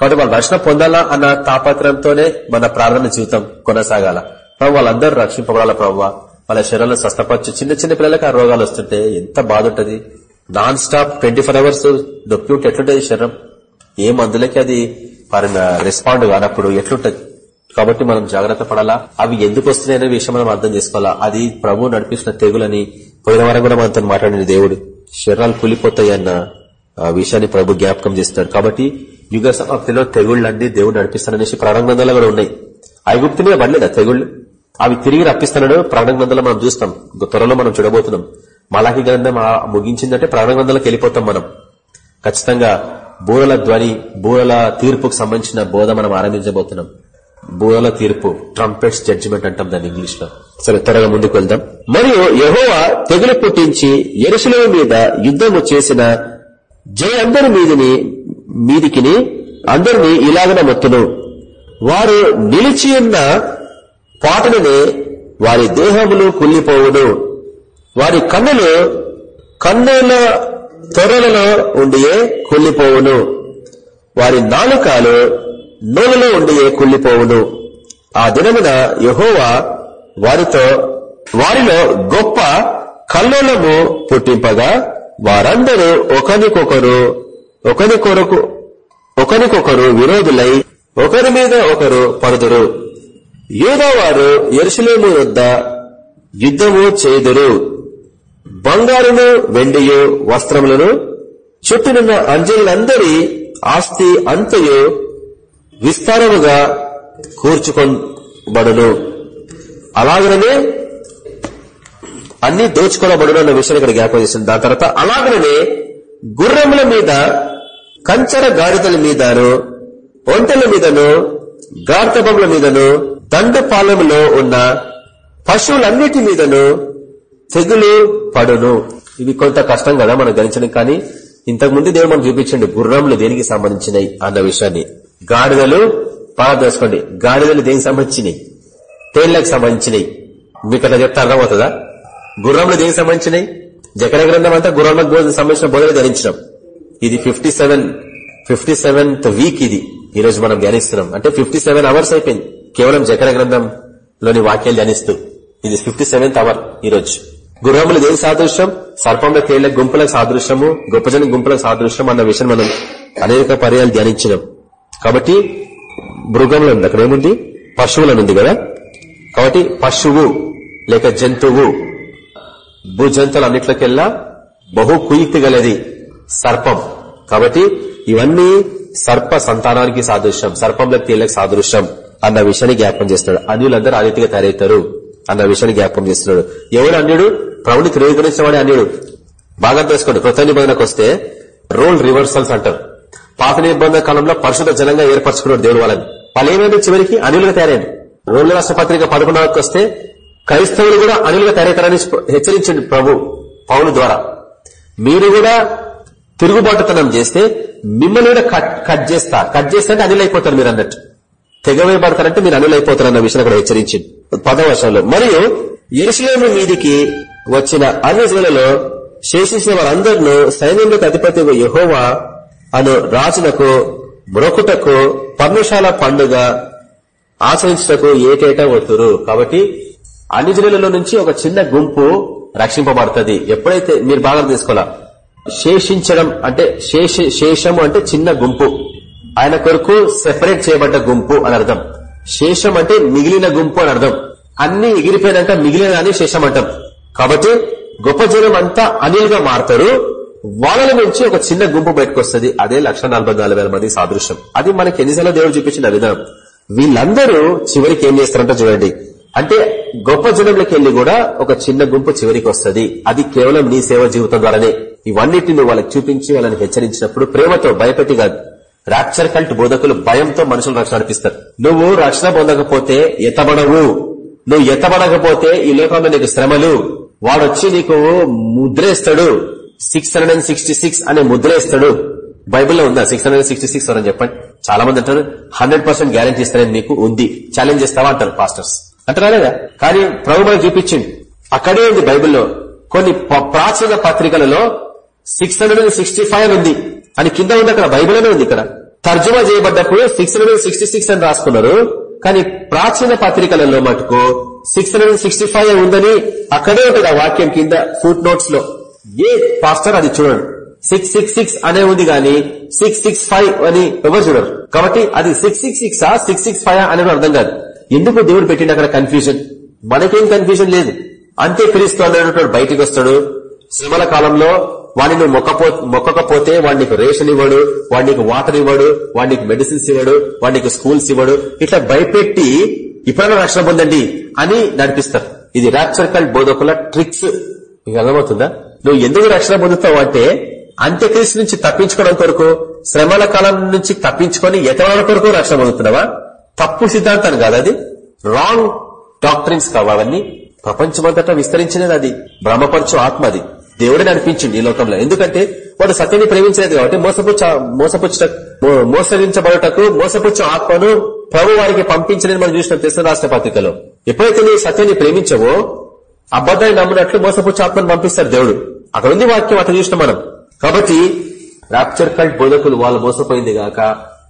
కాబట్టి వాళ్ళు రక్షణ పొందాలా అన్న తాపత్రంతోనే మన ప్రార్థన జీవితం కొనసాగాల. ప్రభు వాళ్ళందరూ రక్షింపబడాల ప్రభావ వాళ్ళ శరీరంలో స్వస్థపరచు చిన్న చిన్న పిల్లలకి ఆ రోగాలు వస్తుంటే ఎంత బాధ ఉంటుంది. Nonstop twenty four hours నొప్పి ఉంటే ఎట్లుంటది శరీరం? ఏ మందులకి అది రెస్పాండ్ కానప్పుడు ఎట్లుంటది? కాబట్టి మనం జాగ్రత్త పడాలా? అవి ఎందుకు వస్తున్నాయనే విషయం మనం అర్థం చేసుకోవాలా? అది ప్రభు నడిపిస్తున్న తెగులని పోయిన వారం కూడా మనతో మాట్లాడిన దేవుడు. శరీరాలు కూలిపోతాయి అన్న విషయాన్ని ప్రభు జ్ఞాపకం చేస్తాడు. కాబట్టి యుగ సమాప్తిలో తెగుళ్ళన్నీ దేవుడు నడిపిస్తాడనేసి ప్రాణగ్రంథాలు కూడా ఉన్నాయి. ఐగుప్తు మీద పడలేదా తెగుళ్ళు? అవి తిరిగి రప్పిస్తున్నాడు ప్రాణగ్రంథాలు మనం చూస్తాం. త్వరలో మనం చూడబోతున్నాం. మలాకి గ్రంథం ముగించిందంటే ప్రాణగ్రంథాలకు వెళ్ళిపోతాం మనం. ఖచ్చితంగా బూరల ధ్వని బూరల తీర్పుకు సంబంధించిన బోధ మనం ఆరంభించబోతున్నాం. బూరల తీర్పు ట్రంపెట్స్ జడ్జిమెంట్ అంటాం దాన్ని ఇంగ్లీష్లో సరే త్వరగా ముందుకు వెళ్దాం. మరియు యహోవా తెగులు పుట్టించి ఎరుసలేము మీద యుద్ధము చేసిన జయ అందరి మీదిని మీదికిని అందరినీ ఇలాగన మొత్తును. వారు నిలిచి ఉన్న పాటలనే వారి దేహములు కుళ్ళిపోవును. వారి కన్నులు కన్నుల త్వరలలో ఉండియే కుళ్ళిపోవును. వారి నాలుకాలు నూనెలో ఉండే కుళ్ళిపోవును? ఆ దినమున యహోవా వారితో వారిలో గొప్ప కల్లోలము పుట్టింపగా వారందరూ ఒకరికొకరు ఒకరికొరకు ఒకరికొకరు విరోధులై ఒకరి మీద ఒకరు పరుదురు. యూదవారు ఎరుసలేము వద్ద యుద్ధము చేదురు బంగారును వెండియు వస్త్రములను చుట్టూనున్న అంజనులందరి ఆస్తి అంతయు విస్తారముగా కూర్చుకొబడును అలాగనే అన్ని దోచుకోబడును అన్న విషయాన్ని ఇక్కడ జ్ఞాపకం చేసింది. దాని తర్వాత అలాగనే గుర్రముల మీద కంచర గాడిదల మీదను ఒంటెల మీదను గార్తబముల మీదను దండపాలెంలో ఉన్న పశువులన్నిటి మీదను తెగులు పడును. ఇవి కొంత కష్టం కదా మనం గణించడం కానీ ఇంతకు ముందు దేవుడు మనం చూపించండి గుర్రములు దేనికి సంబంధించినవి అన్న విషయాన్ని. గాడిదలు పారదోసుకోండి గాడిదలు దేనికి సంబంధించినవి తేళ్ళకు సంబంధించినవి మీకు అట్లా చెప్తే అర్థమవుతుందా? గుర్రములు దేనికి సంబంధించినవి జకర గ్రంథం అంతా గుర్రములకు సంబంధించిన బోధన ధ్యానించడం ఇది fifty seven fifty seventh week ఇది. ఈ రోజు మనం ధ్యానిస్తున్నాం. అంటే ఫిఫ్టీ సెవెన్ అవర్స్ అయిపోయింది. కేవలం జకర గ్రంథంలోని వాక్యాలు ధ్యానిస్తూ. ఇది ఫిఫ్టీ సెవెంత్ అవర్ ఈ రోజు. గుర్రములు దేని సాదృశ్యం? సర్పంలో తేళ్ళ గుంపులకు సాదృశ్యము గొప్పజన గుంపులకు సాదృశ్యం అన్న విషయం మనం అనేక పర్యాలు ధ్యానించినాం. కాబట్టి మృగంలో ఉంది అక్కడ ఏముంది? పశువులను ఉంది కదా? కాబట్టి పశువు లేక జంతువు భూజంతువులు అన్నిట్లకెల్లా బహు కుయుక్తి గలది సర్పం. కాబట్టి ఇవన్నీ సర్ప సంతానానికి సాదృశ్యం సర్పంలో తేళ్ళకు సాదృశ్యం అన్న విషయాన్ని జ్ఞాపం చేస్తున్నాడు. అన్యులందరూ ఆ రీతిగా తయారవుతారు అన్న విషయాన్ని జ్ఞాపం చేస్తున్నాడు. ఎవడు అన్యుడు? ప్రభుని ధృవీకరించిన వాడే అన్యుడు. బాగా తెలుసుకోండి కృత నిబంధనకు వస్తే రోల్ రివర్సల్స్ అంటారు. పాత నిబంధన కాలంలో పరిశుద్ధ జనంగా ఏర్పరచుకున్నాడు దేవుడు వాళ్ళని. వాళ్ళు ఏమైంది చివరికి అనులుగా తయారైంది. రోడ్ల రాష్ట్ర పత్రిక పదకొండవకి వస్తే క్రైస్తవులు కూడా అనులుగా తయారవుతారని హెచ్చరించండి ప్రభు పౌలు ద్వారా. మీరు కూడా తిరుగుబాటుతనం చేస్తే మిమ్మల్ని కూడా కట్ కట్ చేస్తా. కట్ చేస్తే అంటే అనులైపోతారు అయిపోతారు మీరు అన్నట్టు తెగవేయబడతారంటే మీరు అనులైపోతారు అన్న విషయం అక్కడ హెచ్చరించింది పదవ వర్షంలో మరియు ఎరుసలేము మీదికి వచ్చిన అన్ని జనులలో శేషించిన వారందరినూ సైన్యంలో అధిపతి యహోవా అను రాజునకు మ్రొకుటకు పర్ణశాల పండుగ ఆచరించటకు ఏటేటా వస్తురు కాబట్టి అన్ని జిల్లాలలో నుంచి ఒక చిన్న గుంపు రక్షింపబడుతుంది. ఎప్పుడైతే మీరు బాగా తీసుకోవాలా శేషించడం అంటే శేష శేషము అంటే చిన్న గుంపు. ఆయన కొరకు సెపరేట్ చేయబడ్డ గుంపు అని అర్థం. శేషం అంటే మిగిలిన గుంపు అని అర్థం. అన్ని ఎగిరిపోయినాక మిగిలిన అని శేషం అంటాం. కాబట్టి గొప్ప జనం అంతా అనిల్గా మారుతారు. వాళ్ళ నుంచి ఒక చిన్న గుంపు బయటకు వస్తుంది అదే లక్ష మంది సాదృశ్యం. అది మనకి ఎన్నిసార్లు దేవుడు చూపించిన విధానం. వీళ్ళందరూ చివరికి ఏం చేస్తారంట చూడండి. అంటే గొప్ప జనంలోకి వెళ్ళి కూడా ఒక చిన్న గుంపు చివరికి వస్తుంది అది కేవలం నీ సేవ జీవితం ద్వారానే. ఇవన్నిటిని నువ్వు వాళ్ళకి చూపించి వాళ్ళని హెచ్చరించినప్పుడు ప్రేమతో భయపెట్టి కాదు రాప్చర్ కల్ట్ బోధకులు భయంతో మనుషులు రక్షణ నడిపిస్తారు నువ్వు రక్షణ పొందకపోతే ఎత్తబడవు. నువ్వు ఎత్తబడకపోతే ఈ లోకంలో నీకు శ్రమలు. వాడొచ్చి నీకు ముద్రేస్తాడు. Six hundred and sixty six అనే ముద్రేస్తాడు బైబిల్లో ఉందా? సిక్స్ హండ్రెడ్ సిక్స్టీ సిక్స్ అని చెప్పండి. చాలా మంది అంటారు హండ్రెడ్ పర్సెంట్ గ్యారంటీ ఇస్తానని నీకు ఉంది. ఛాలెంజ్ చేస్తావా? అంటారు పాస్టర్స్. అంటారా లేదా? కానీ ప్రభు మనకు చూపించింది అక్కడే ఉంది బైబిల్లో. కొన్ని ప్రాచీన పత్రికలలో సిక్స్ హండ్రెడ్ సిక్స్టీ ఫైవ్ ఉంది. అని కింద ఉంది అక్కడ బైబిల్లోనే ఉంది ఇక్కడ. తర్జుమా చేయబడ్డప్పుడు సిక్స్ హండ్రెడ్ సిక్స్టీ సిక్స్ అని రాసుకున్నారు. కానీ ప్రాచీన పత్రికలలో మటుకు సిక్స్ హండ్రెడ్ సిక్స్టీ ఫైవ్ ఉందని అక్కడే ఉంటుంది ఆ వాక్యం కింద ఫుట్ నోట్స్లో. ఏ పాస్టర్ అది చూడండి సిక్స్ సిక్స్ సిక్స్ అనే ఉంది గాని సిక్స్ సిక్స్ ఫైవ్ అని ఎవరు చూడరు. కాబట్టి అది six six six six six five అనేది అర్థం కాదు. ఎందుకు దేవుడు పెట్టిండు అక్కడ కన్ఫ్యూజన్ మనకేం కన్ఫ్యూజన్ లేదు. అంతే క్రీస్తు అనేటువంటి బయటికి వస్తాడు. శ్రమల కాలంలో వాడిని మొక్కపో మొక్కకపోతే వాడికి రేషన్ ఇవ్వడు వాడికి వాటర్ ఇవ్వడు వాడికి మెడిసిన్స్ ఇవ్వడు వాడికి స్కూల్స్ ఇవ్వడు. ఇట్లా భయపెట్టి ఇప్పుడైనా రక్షణ పొందండి అని నడిపిస్తారు. ఇది రాచర్కల్ బోధకుల ట్రిక్స్ మీకు అర్థమవుతుందా? నువ్వు ఎందుకు రక్షణ పొందుతావు అంటే అంత్యక్రీస్తు నుంచి తప్పించుకోవడం కొరకు శ్రమల కాలం నుంచి తప్పించుకొని ఎతవడం కొరకు రక్షణ పొందుతున్నావా? తప్పు సిద్ధాంతం కాదు అది. రాంగ్ డాక్టరింగ్స్ కావాలన్నీ ప్రపంచమంతటా విస్తరించినది అది. బ్రహ్మపరచు ఆత్మ అది. దేవుడే నడిపించింది ఈ లోకంలో. ఎందుకంటే వాడు సత్యని ప్రేమించలేదు కాబట్టి మోసపుచ్చ మోసపుచ్చ మోసరించబడటకు మోసపుచ్చ ఆత్మను ప్రభు వారికి పంపించలేని మనం చూసినాం తెలుసు రాష్ట్ర పత్రికలో. ఎప్పుడైతే నీ సత్యాన్ని ప్రేమించవో అబద్ధాన్ని నమ్మినట్లు మోసపుచ్చ ఆత్మను పంపిస్తారు దేవుడు. అక్కడ ఉంది వాక్యం అట్లా చూసిన మనం. కాబట్టి రాప్చర్ కల్ట్ బోధకులు వాళ్ళు మోసపోయింది గాక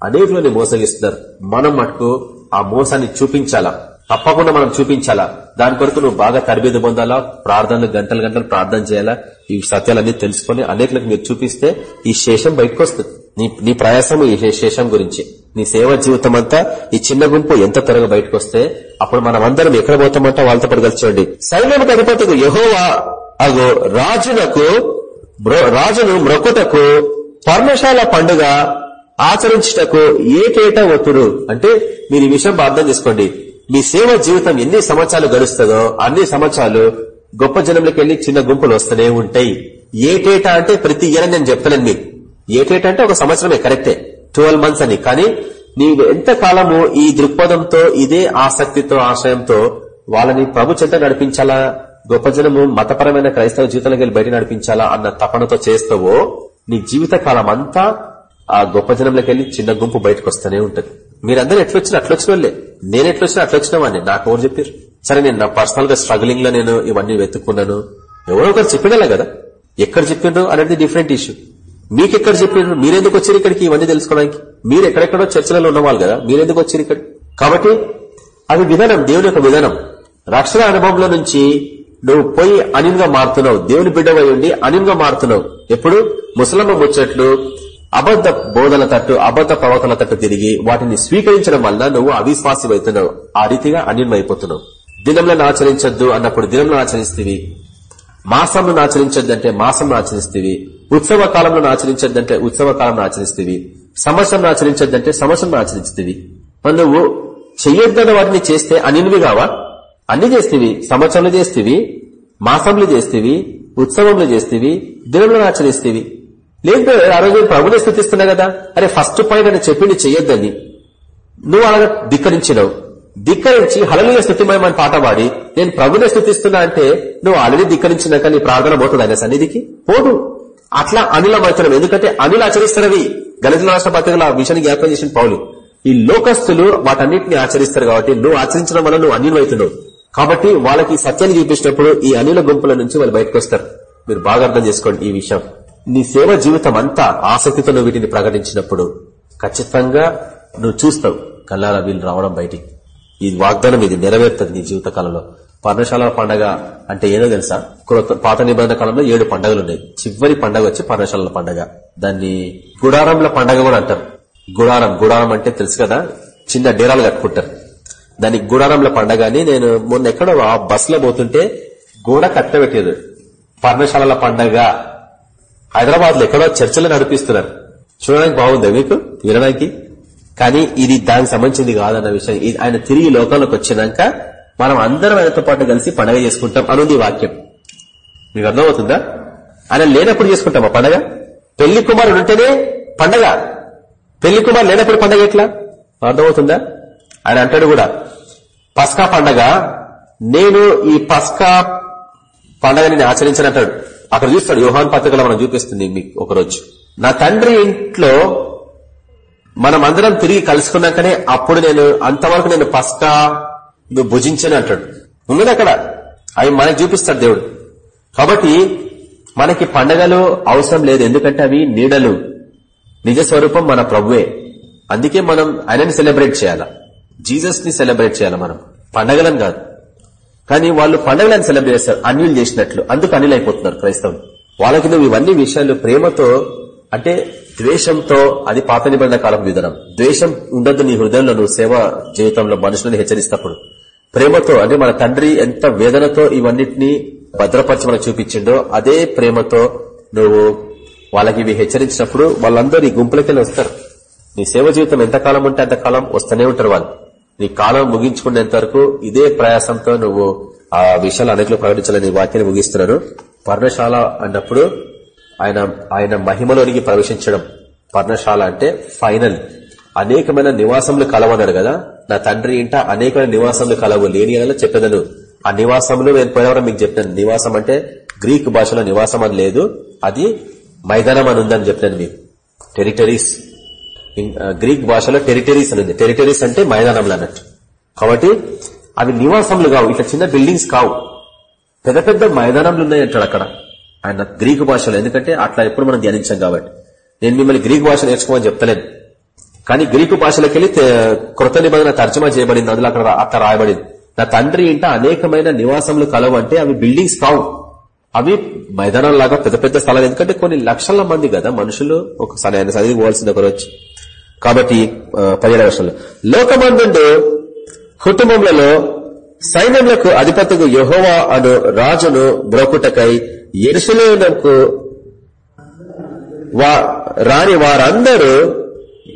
అనేకులని మోసగిస్తున్నారు. మనం మటుకు ఆ మోసాన్ని చూపించాలా? తప్పకుండా మనం చూపించాలా? దాని కొరకు నువ్వు బాగా తరబేది పొందాలా? ప్రార్థనలు గంటలు గంటలు ప్రార్థన చేయాలా? ఈ సత్యాలన్నీ తెలుసుకుని అనేకులకు మీరు చూపిస్తే ఈ శేషం బయటకు వస్తుంది. నీ నీ ప్రయాసం ఈ శేషం గురించి. నీ సేవ జీవితం అంతా ఈ చిన్న గుంపు ఎంత త్వరగా బయటకు వస్తే అప్పుడు మనం అందరం ఎక్కడ పోతామంటే వాళ్ళతో పాటు సైన్యం చూడండి. యహోవా అగో రాజునకు రాజును మ్రొక్కుటకు పర్ణశాల పండుగ ఆచరించుటకు ఏకేట ఒత్తుడు అంటే మీరు ఈ విషయం అర్థం చేసుకోండి. మీ సేవ జీవితం ఎన్ని సంవత్సరాలు గడుస్తుందో అన్ని సంవత్సరాలు గొప్ప జనంలోకి వెళ్ళి చిన్న గుంపులు వస్తూనే ఉంటాయి. ఏటేటా అంటే ప్రతి ఇయర్ నేను చెప్తాను మీకు. ఏటేటా అంటే ఒక సంవత్సరమే కరెక్టే. ట్వెల్వ్ మంత్స్ అని. కానీ నీవు ఎంత కాలము ఈ దృక్పథంతో ఇదే ఆసక్తితో ఆశయంతో వాళ్ళని ప్రభు చెంత నడిపించాలా? గొప్ప జనము మతపరమైన క్రైస్తవ జీవితంలోకి వెళ్ళి బయట నడిపించాలా అన్న తపనతో చేస్తావో నీ జీవిత కాలం అంతా ఆ గొప్ప జనంలోకి వెళ్ళి చిన్న గుంపు బయటకు వస్తూనే ఉంటుంది. మీరందరూ ఎట్లొచ్చినా అట్లొచ్చిన వాళ్ళే నేను ఎట్లొచ్చినా అట్లొచ్చిన వాడిని నాకు ఎవరు చెప్పారు సరే నేను నా పర్సనల్గా స్ట్రగ్లింగ్లో నేను ఇవన్నీ వెతుక్కున్నాను. ఎవరో ఒకరు చెప్పినలే కదా. ఎక్కడ చెప్పిండ్రు అనేది డిఫరెంట్ ఇష్యూ. మీకు ఎక్కడ చెప్పిండ్రు మీరెందుకు వచ్చారు ఇక్కడికి? ఇవన్నీ తెలుసుకోవడానికి. మీరు ఎక్కడెక్కడో చర్చలలో ఉన్నవాళ్ళు కదా. మీరెందుకు వచ్చారు ఇక్కడ కాబట్టి అది విధానం దేవుని యొక్క విధానం. రక్షణ అనుభవంలో నుంచి నువ్వు పోయి అనిన్గా మారుతున్నావు. దేవుని బిడ్డవై ఉండి అనిన్గా మారుతున్నావు. ఎప్పుడు? ముసలమ్మ ముచ్చట్లు అబద్ధ బోధన తట్టు అబద్ధ ప్రవర్తన తట్టు తిరిగి వాటిని స్వీకరించడం వల్ల నువ్వు అవిశ్వాసి అవుతున్నావు ఆ రీతిగా అన్యమైపోతున్నావు దినంలో ఆచరించొద్దు అన్నప్పుడు దినంలో ఆచరిస్తేవి మాసంలో ఆచరించొద్దంటే మాసంలో ఆచరిస్తేవి ఉత్సవ కాలంలో ఆచరించొద్దంటే ఉత్సవ కాలంలో ఆచరిస్తేవి సంవత్సరం ఆచరించొద్దంటే సంవత్సరం ఆచరిస్తేవి. మరి నువ్వు చెయ్యొద్దని వాటిని చేస్తే అనిన్వి కావా? అన్ని చేస్తేవి సంవత్సరంలో చేస్తేవి మాసంలో చేస్తేవి ఉత్సవంలో చేస్తేవి దినంలో ఆచరిస్తేవి. లేదు ఆ రోజు ప్రభుని స్థుతిస్తున్నా కదా. అరే ఫస్ట్ పాయింట్ అని చెప్పింది చెయ్యొద్దని. నువ్వు అలాగ ధిక్కరించినవు. ధిక్కరించి హలలీయ స్థుతిమయమని పాట పాడి నేను ప్రభునే స్థుతిస్తున్నా అంటే నువ్వు ఆల్రెడీ ధిక్కరించినాక నీ ప్రార్థన పోతుంది ఆయన సన్నిధికి? పోదు. అట్లా అనులమవుతున్నాం ఎందుకంటే అనులు ఆచరిస్తున్నవి గణిత రాష్ట్ర పత్రికలు ఆ విషయాన్ని జ్ఞాపకం చేసిన పౌలు. ఈ లోకస్తులు వాటన్నిటిని ఆచరిస్తారు కాబట్టి నువ్వు ఆచరించడం వల్ల నువ్వు అన్యులవుతున్నావు కాబట్టి వాళ్ళకి సత్యాన్ని చూపించినప్పుడు ఈ అనిల గుంపుల నుంచి వాళ్ళు బయటకు వస్తారు మీరు బాగా అర్థం చేసుకోండి ఈ విషయం. నీ సేవ జీవితం అంతా ఆసక్తితో నువ్వు వీటిని ప్రకటించినప్పుడు ఖచ్చితంగా నువ్వు చూస్తావు కళ్ళార వీళ్ళు రావడం బయటికి. ఈ వాగ్దానం ఇది నెరవేరుతుంది నీ జీవిత కాలంలో. పర్ణశాల పండగ అంటే ఏదో తెలుసా? పాత నిబంధన కాలంలో ఏడు పండుగలు ఉన్నాయి. చివరి పండగ వచ్చి పర్ణశాల పండగ. దాన్ని గుడారంల పండగ కూడా అంటారు. గుడారం గుడారం అంటే తెలుసు కదా? చిన్న డేరాలు కట్టుకుంటారు. దానికి గుడారంల పండగని నేను మొన్న ఎక్కడో ఆ బస్సులో పోతుంటే గోడ కట్టబెట్టేది పర్ణశాలల పండగ. హైదరాబాద్లో ఎక్కడో చర్చలు నడిపిస్తున్నారు. చూడడానికి బాగుంది మీకు? వినడానికి? కానీ ఇది దానికి సంబంధించింది కాదన్న విషయం. ఇది ఆయన తిరిగి లోకంలోకి వచ్చినాక మనం అందరం ఆయనతో పాటు కలిసి పండగ చేసుకుంటాం అనుంది వాక్యం. మీకు అర్థమవుతుందా? ఆయన లేనప్పుడు చేసుకుంటాం ఆ పండగ? పెళ్ళి కుమారుడు ఉంటేనే పండగ. పెళ్ళి కుమారు లేనప్పుడు పండగ ఎట్లా? అర్థమవుతుందా? ఆయన అంటాడు కూడా పస్కా పండగ నేను ఈ పస్కా పండగని నేను ఆచరించనంటాడు అక్కడ చూస్తాడు యోహాన్ పత్రికలో మనం చూపిస్తుంది మీకు ఒకరోజు. నా తండ్రి ఇంట్లో మనం అందరం తిరిగి కలుసుకున్నాకనే అప్పుడు నేను అంతవరకు నేను పస్కా నువ్వు భుజించని అంటాడు. ఉన్నది అక్కడ. అవి మనకి చూపిస్తాడు దేవుడు. కాబట్టి మనకి పండగలు అవసరం లేదు. ఎందుకంటే అవి నీడలు. నిజ స్వరూపం మన ప్రభువే. అందుకే మనం ఆయనని సెలబ్రేట్ చేయాలా. జీసస్ని సెలబ్రేట్ చేయాలి మనం. పండగలను కాదు. కానీ వాళ్ళు పండగలను సెలబ్రేట్ చేస్తారు అన్యులు చేసినట్లు. అందుకు అన్యులు అయిపోతున్నారు క్రైస్తవులు. వాళ్ళకి నువ్వు ఇవన్నీ విషయాలు ప్రేమతో అంటే ద్వేషంతో అది పాత నిబంధన కాలం విధానం. ద్వేషం ఉండదు నీ హృదయంలో నువ్వు సేవ జీవితంలో మనుషులను హెచ్చరిస్తప్పుడు. ప్రేమతో అంటే మన తండ్రి ఎంత వేదనతో ఇవన్నిటిని భద్రపరచమని చూపించిండో అదే ప్రేమతో నువ్వు వాళ్ళకి ఇవి హెచ్చరించినప్పుడు వాళ్ళందరూ ఈ గుంపులకెళ్ళి వస్తారు. నీ సేవ జీవితం ఎంతకాలం ఉంటే అంతకాలం వస్తూనే ఉంటారు వాళ్ళు. నీ కాలం ముగించుకునేంత వరకు ఇదే ప్రయాసంతో నువ్వు ఆ విషయాలు అనేకలు ప్రకటించాలని వాక్యాన్ని ముగిస్తున్నాను. పర్ణశాల అన్నప్పుడు ఆయన ఆయన మహిమలోనికి ప్రవేశించడం. పర్ణశాల అంటే ఫైనల్. అనేకమైన నివాసములు కలవన్నాడు కదా. నా తండ్రి ఇంట అనేకమైన నివాసములు కలవు. లేని అని చెప్పేదను. ఆ నివాసములు నేను పోయినవరం మీకు చెప్పాను నివాసం అంటే గ్రీక్ భాషలో నివాసం అని లేదు. అది మైదానం అని ఉందని చెప్పాను మీకు. టెరిటరీస్ గ్రీక్ భాషలో టెరిటరీస్ అని ఉంది టెరిటరీస్ అంటే మైదానంలు అన్నట్టు. కాబట్టి అవి నివాసములు కావు ఇట్లా చిన్న బిల్డింగ్స్ కావు. పెద్ద పెద్ద మైదానంలు ఉన్నాయి అంటాడు అక్కడ. ఆయన గ్రీకు భాషలో ఎందుకంటే అట్లా ఎప్పుడు మనం ధ్యానించాం కాబట్టి. నేను మిమ్మల్ని గ్రీక్ భాష నేర్చుకోమని చెప్తలేను. కానీ గ్రీకు భాషలోకి వెళ్ళి కృత నిబంధన తర్జమా చేయబడింది అందులో అక్కడ అట్లా రాయబడింది. నా తండ్రి ఇంట అనేకమైన నివాసములు కలవు అంటే అవి బిల్డింగ్స్ కావు. అవి మైదానం లాగా పెద్ద పెద్ద స్థలాలు ఎందుకంటే కొన్ని లక్షల మంది కదా మనుషులు ఒకసారి ఆయన చదివి పోవాల్సింది ఒకరు వచ్చి కాబట్టి పదిహేడు వర్షంలో లోకమందు కుటుంబములలో సైన్యములకు అధిపతికు యహోవా అను రాజును బ్రోకుటకై ఎరుసలేముకు రాని వారందరూ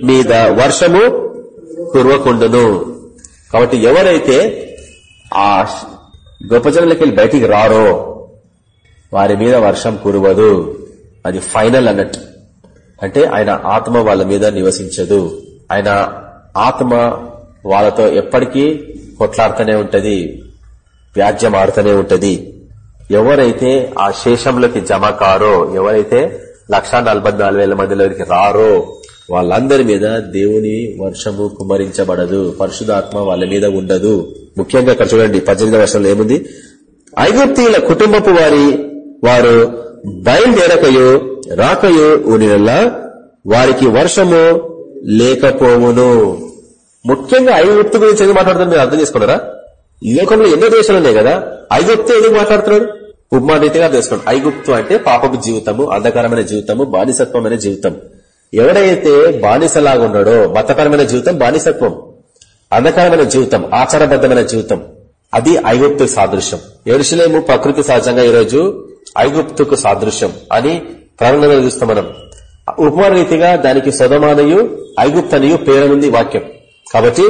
మీద వర్షము కురవకుండును. కాబట్టి ఎవరైతే ఆ గొప్ప జనులకి వెళ్ళి బయటికి రారో వారి మీద వర్షం కురవదు. అది ఫైనల్ అన్నట్టు. అంటే ఆయన ఆత్మ వాళ్ళ మీద నివసించదు. ఆయన ఆత్మ వాళ్ళతో ఎప్పటికీ కొట్లాడుతూనే ఉంటది వ్యాజ్యం ఆడుతూనే ఉంటది. ఎవరైతే ఆ శేషంలోకి జమ కారో ఎవరైతే లక్షా మందిలోకి రారో వాళ్ళందరి మీద దేవుని వర్షము కుమరించబడదు పరిశుధాత్మ వాళ్ళ మీద ఉండదు. ముఖ్యంగా ఇక్కడ చూడండి పద్దెనిమిది వర్షంలో ఏముంది? ఐగుప్తీల కుటుంబపు వారి వారు బయలుదేరకయో రాకయు ఉనినల్లా వారికి వర్షము లేకపోవును. ముఖ్యంగా ఐగుప్తు గురించి ఎందుకు మాట్లాడుతుంది మీరు అర్థం చేసుకున్నారా? లోకంలో ఎన్నో దేశాలు ఉన్నాయి కదా ఐగుప్తు ఎందుకు మాట్లాడుతున్నాడు ఉపమా రీతిగా తెలుసుకోండి ఐగుప్తు అంటే పాపపు జీవితము అంధకారమైన జీవితము బానిసత్వమైన జీవితం. ఎవడైతే బానిసలాగా ఉన్నాడో మతపరమైన జీవితం బానిసత్వం అంధకారమైన జీవితం ఆచారబద్ధమైన జీవితం అది ఐగుప్తు సాదృశ్యం. ఎరుసలేము ప్రకృతి సహజంగా ఈరోజు ఐగుప్తుకు సాదృశ్యం అని ప్రారంభంలో చూస్తాం మనం. ఉపమాన రీతిగా దానికి సొదమానయు ఐగుప్తనియు పేరనుంది వాక్యం. కాబట్టి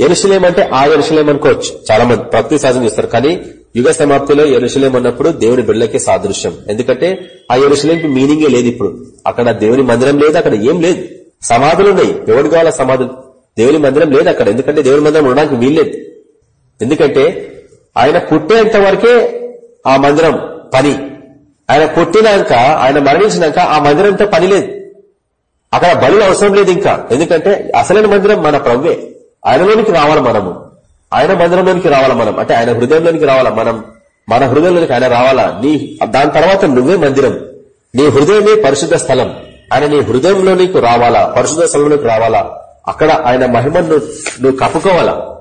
ఎరుశలేం అంటే ఆ ఎరుశలేం అనుకోవచ్చు. చాలా మంది ప్రకృతి సాధన చూస్తారు. కానీ యుగ సమాప్తిలో ఎరుశలేం అన్నప్పుడు దేవుని బిడ్డలకే సాదృశ్యం. ఎందుకంటే ఆ ఎరుశలేంకి మీనింగే లేదు ఇప్పుడు. అక్కడ దేవుని మందిరం లేదు అక్కడ ఏం లేదు. సమాధులు ఉన్నాయి. ఎవరి కావాల సమాధులు? దేవుని మందిరం లేదు అక్కడ. ఎందుకంటే దేవుని మందిరం ఉండడానికి వీల్లేదు ఎందుకంటే ఆయన పుట్టేంత వరకే ఆ మందిరం పని. ఆయన పుట్టినాక ఆయన మరణించినాక ఆ మందిరంతో పని లేదు. అక్కడ బలి అవసరం లేదు ఇంకా. ఎందుకంటే అసలైన మందిరం మన ప్రవ్వే. ఆయనలోనికి రావాలి మనము. ఆయన మందిరంలోనికి రావాలా మనం. అంటే ఆయన హృదయంలోనికి రావాలా మనం? మన హృదయంలోనికి ఆయన రావాలా? నీ దాని తర్వాత నువ్వే మందిరం. నీ హృదయమే పరిశుద్ధ స్థలం. ఆయన నీ హృదయంలోనికి రావాలా? పరిశుద్ధ స్థలంలోకి రావాలా? అక్కడ ఆయన మహిమను నువ్వు కప్పుకోవాలా?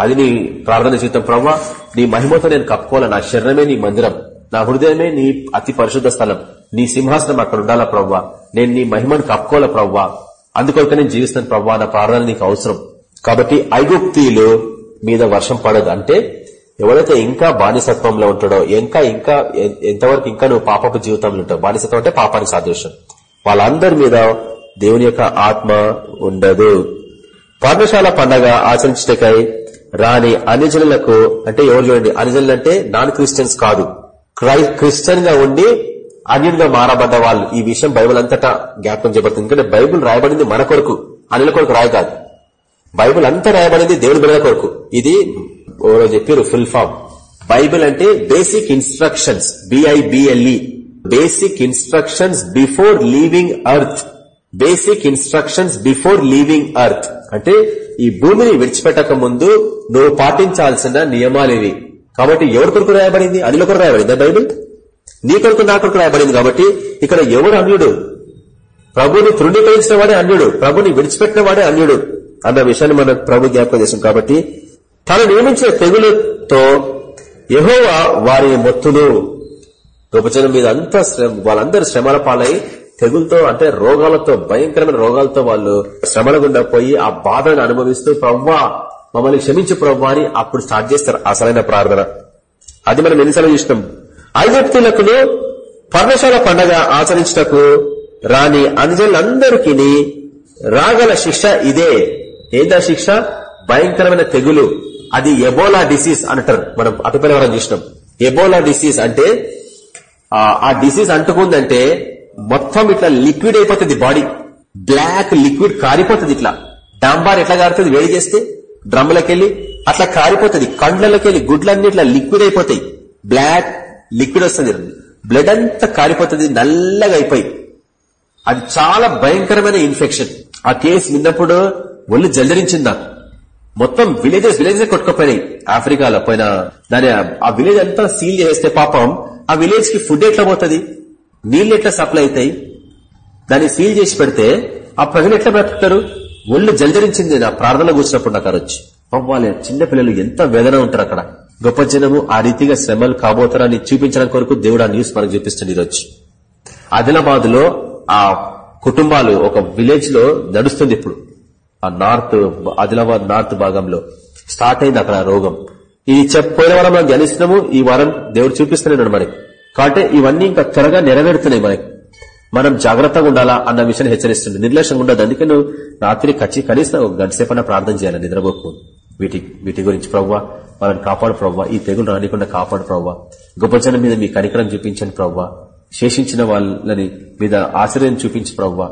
అది నీ ప్రార్థన జీవితం ప్రవ్వా. నీ మహిమతో నేను కప్పుకోవాలా? నా శరీరమే నీ మందిరం. నా హృదయమే నీ అతి పరిశుద్ధ స్థలం. నీ సింహాసనం అక్కడ ఉండాలా ప్రవ్వా? నేను నీ మహిమను కప్పుకోవాలా ప్రవ్వా? అందుకొరకు నేను జీవిస్తాను ప్రవ్వా నా ప్రార్థన నీకు అవసరం. కాబట్టి ఐగుప్తీలు మీద వర్షం పడదు. అంటే ఎవరైతే ఇంకా బానిసత్వంలో ఉంటాడో ఇంకా ఇంకా ఎంతవరకు ఇంకా నువ్వు పాపపు జీవితంలో ఉంటావు? బానిసత్వం అంటే పాపానికి సాదృశ్యం. వాళ్ళందరి మీద దేవుని యొక్క ఆత్మ ఉండదు. పర్ణశాల పండగ ఆచరించటకై రాని అనిజనులకు అంటే ఎవరు చూడండి అనిజనులు అంటే నాన్ క్రిస్టియన్స్ కాదు. క్రిస్టియన్గా ఉండి అన్యునిగా మారబడ్డ వాళ్ళు ఈ విషయం బైబుల్ అంతటా జ్ఞాపకం చేయబడుతుంది. ఎందుకంటే బైబుల్ రాయబడింది మన కొరకు అన్యుల కొరకు రాయ కాదు. బైబుల్ అంతా రాయబడింది దేవుని బిడ్డల కొరకు. ఇది ఎవరో చెప్పారు? Full form. బైబిల్ అంటే basic instructions B I B L E basic instructions before leaving earth basic instructions before leaving earth అంటే ఈ భూమిని విడిచిపెట్టక ముందు నువ్వు పాటించాల్సిన నియమాలు ఇవి. కాబట్టి ఎవరి కొరకు రాయబడింది? అందులో కొరకు రాయబడింది. బైబిల్ నీ కొరకు నా కొరకు రాయబడింది కాబట్టి ఇక్కడ ఎవడు అన్యుడు? ప్రభుని తృణీకరించిన వాడే అన్యుడు. ప్రభుని విడిచిపెట్టిన వాడే అన్యుడు అన్న విషయాన్ని మన ప్రభు జ్ఞాపకం చేసాం కాబట్టి తను నియమించిన తెగులతో యహోవా వారి మొత్తులు గొప్పజనం మీద అంతా శ్రమ వాళ్ళందరూ శ్రమల పాలై తెగులతో అంటే రోగాలతో భయంకరమైన రోగాలతో వాళ్ళు శ్రమల గుండా పోయి ఆ బాధను అనుభవిస్తూ ప్రవ్వా మమ్మల్ని క్షమించు ప్రవ్వా అని అప్పుడు స్టార్ట్ చేస్తారు అసలైన ప్రార్థన. అది మనం ఎన్నిసార్లు చూసినాం. ఐగుప్తులకు పర్ణశాల పండగ ఆచరించటకు రాని అనుజనులందరికీ రాగల శిక్ష ఇదే. ఏందా శిక్ష? భయంకరమైన తెగులు. అది ఎబోలా డిసీజ్ అంటారు. మనం అటుపైన వరం చూసినాం. ఎబోలా డిసీజ్ అంటే ఆ డిసీజ్ అంటుకుందంటే మొత్తం ఇట్లా లిక్విడ్ అయిపోతుంది బాడీ. బ్లాక్ లిక్విడ్ కారిపోతుంది ఇట్లా. డాంబార్ ఎట్లా కారుతుంది? వేడి చేస్తే డ్రమ్లకెళ్ళి అట్లా కారిపోతుంది. కండ్లలోకెళ్ళి గుడ్లన్నీ ఇట్లా లిక్విడ్ అయిపోతాయి. బ్లాక్ లిక్విడ్ వస్తుంది. బ్లడ్ అంతా కారిపోతుంది నల్లగా అయిపోయి. అది చాలా భయంకరమైన ఇన్ఫెక్షన్. ఆ కేసు విన్నప్పుడు ఒళ్ళు జల్దరించిందా? మొత్తం విలేజెస్ విలేజెస్ కొట్టుకుపోయినాయి. ఆఫ్రికాలో పోయిన దాని ఆ విలేజ్ అంతా సీల్ చేస్తే పాపం ఆ విలేజ్కి ఫుడ్ ఎట్లా పోతుంది? నీళ్ళు ఎట్లా సప్లై అవుతాయి? దాన్ని సీల్ చేసి పెడితే ఆ ప్రజలు ఎట్లా బ్రతుకుతారు? ఒళ్ళు జల్దరించింది నా ప్రార్థన కూర్చున్నప్పుడు నాకు వచ్చి వాళ్ళ చిన్నపిల్లలు ఎంత వేదన ఉంటారు అక్కడ. గొప్ప జనము ఆ రీతిగా శ్రమలు కాబోతారని చూపించడం కొరకు దేవుడు ఆ న్యూస్ మనకు చూపిస్తుంది ఈరోజు ఆదిలాబాద్లో ఆ కుటుంబాలు ఒక విలేజ్లో నడుస్తుంది ఇప్పుడు. ఆ నార్త్ ఆదిలాబాద్ నార్త్ భాగంలో. స్టార్ట్ అయింది అక్కడ రోగం. ఇది చెప్పిన వారం మనం ధ్యానిస్తున్నాము ఈ వారం దేవుడు చూపిస్తున్నాడు మనకి. కాబట్టి ఇవన్నీ ఇంకా త్వరగా నెరవేరుతున్నాయి మనకి. మనం జాగ్రత్తగా ఉండాలా అన్న విషయాన్ని హెచ్చరిస్తుంది. నిర్లక్ష్యంగా ఉండదు అందుకే నువ్వు రాత్రి ఖచ్చి కనీసం ఒక గంట ప్రార్థన చేయాలి? నిద్రపోకు. వీటి వీటి గురించి ప్రవ్వా. వాళ్ళని కాపాడు ప్రవ్వా. ఈ తెగులు రానికుండా కాపాడు ప్రవ్వా. గొప్ప జనం మీద మీ కనికరం చూపించండి ప్రవ్వా. శేషించిన వాళ్ళని మీద ఆశ్రయం చూపించి ప్రవ్వా.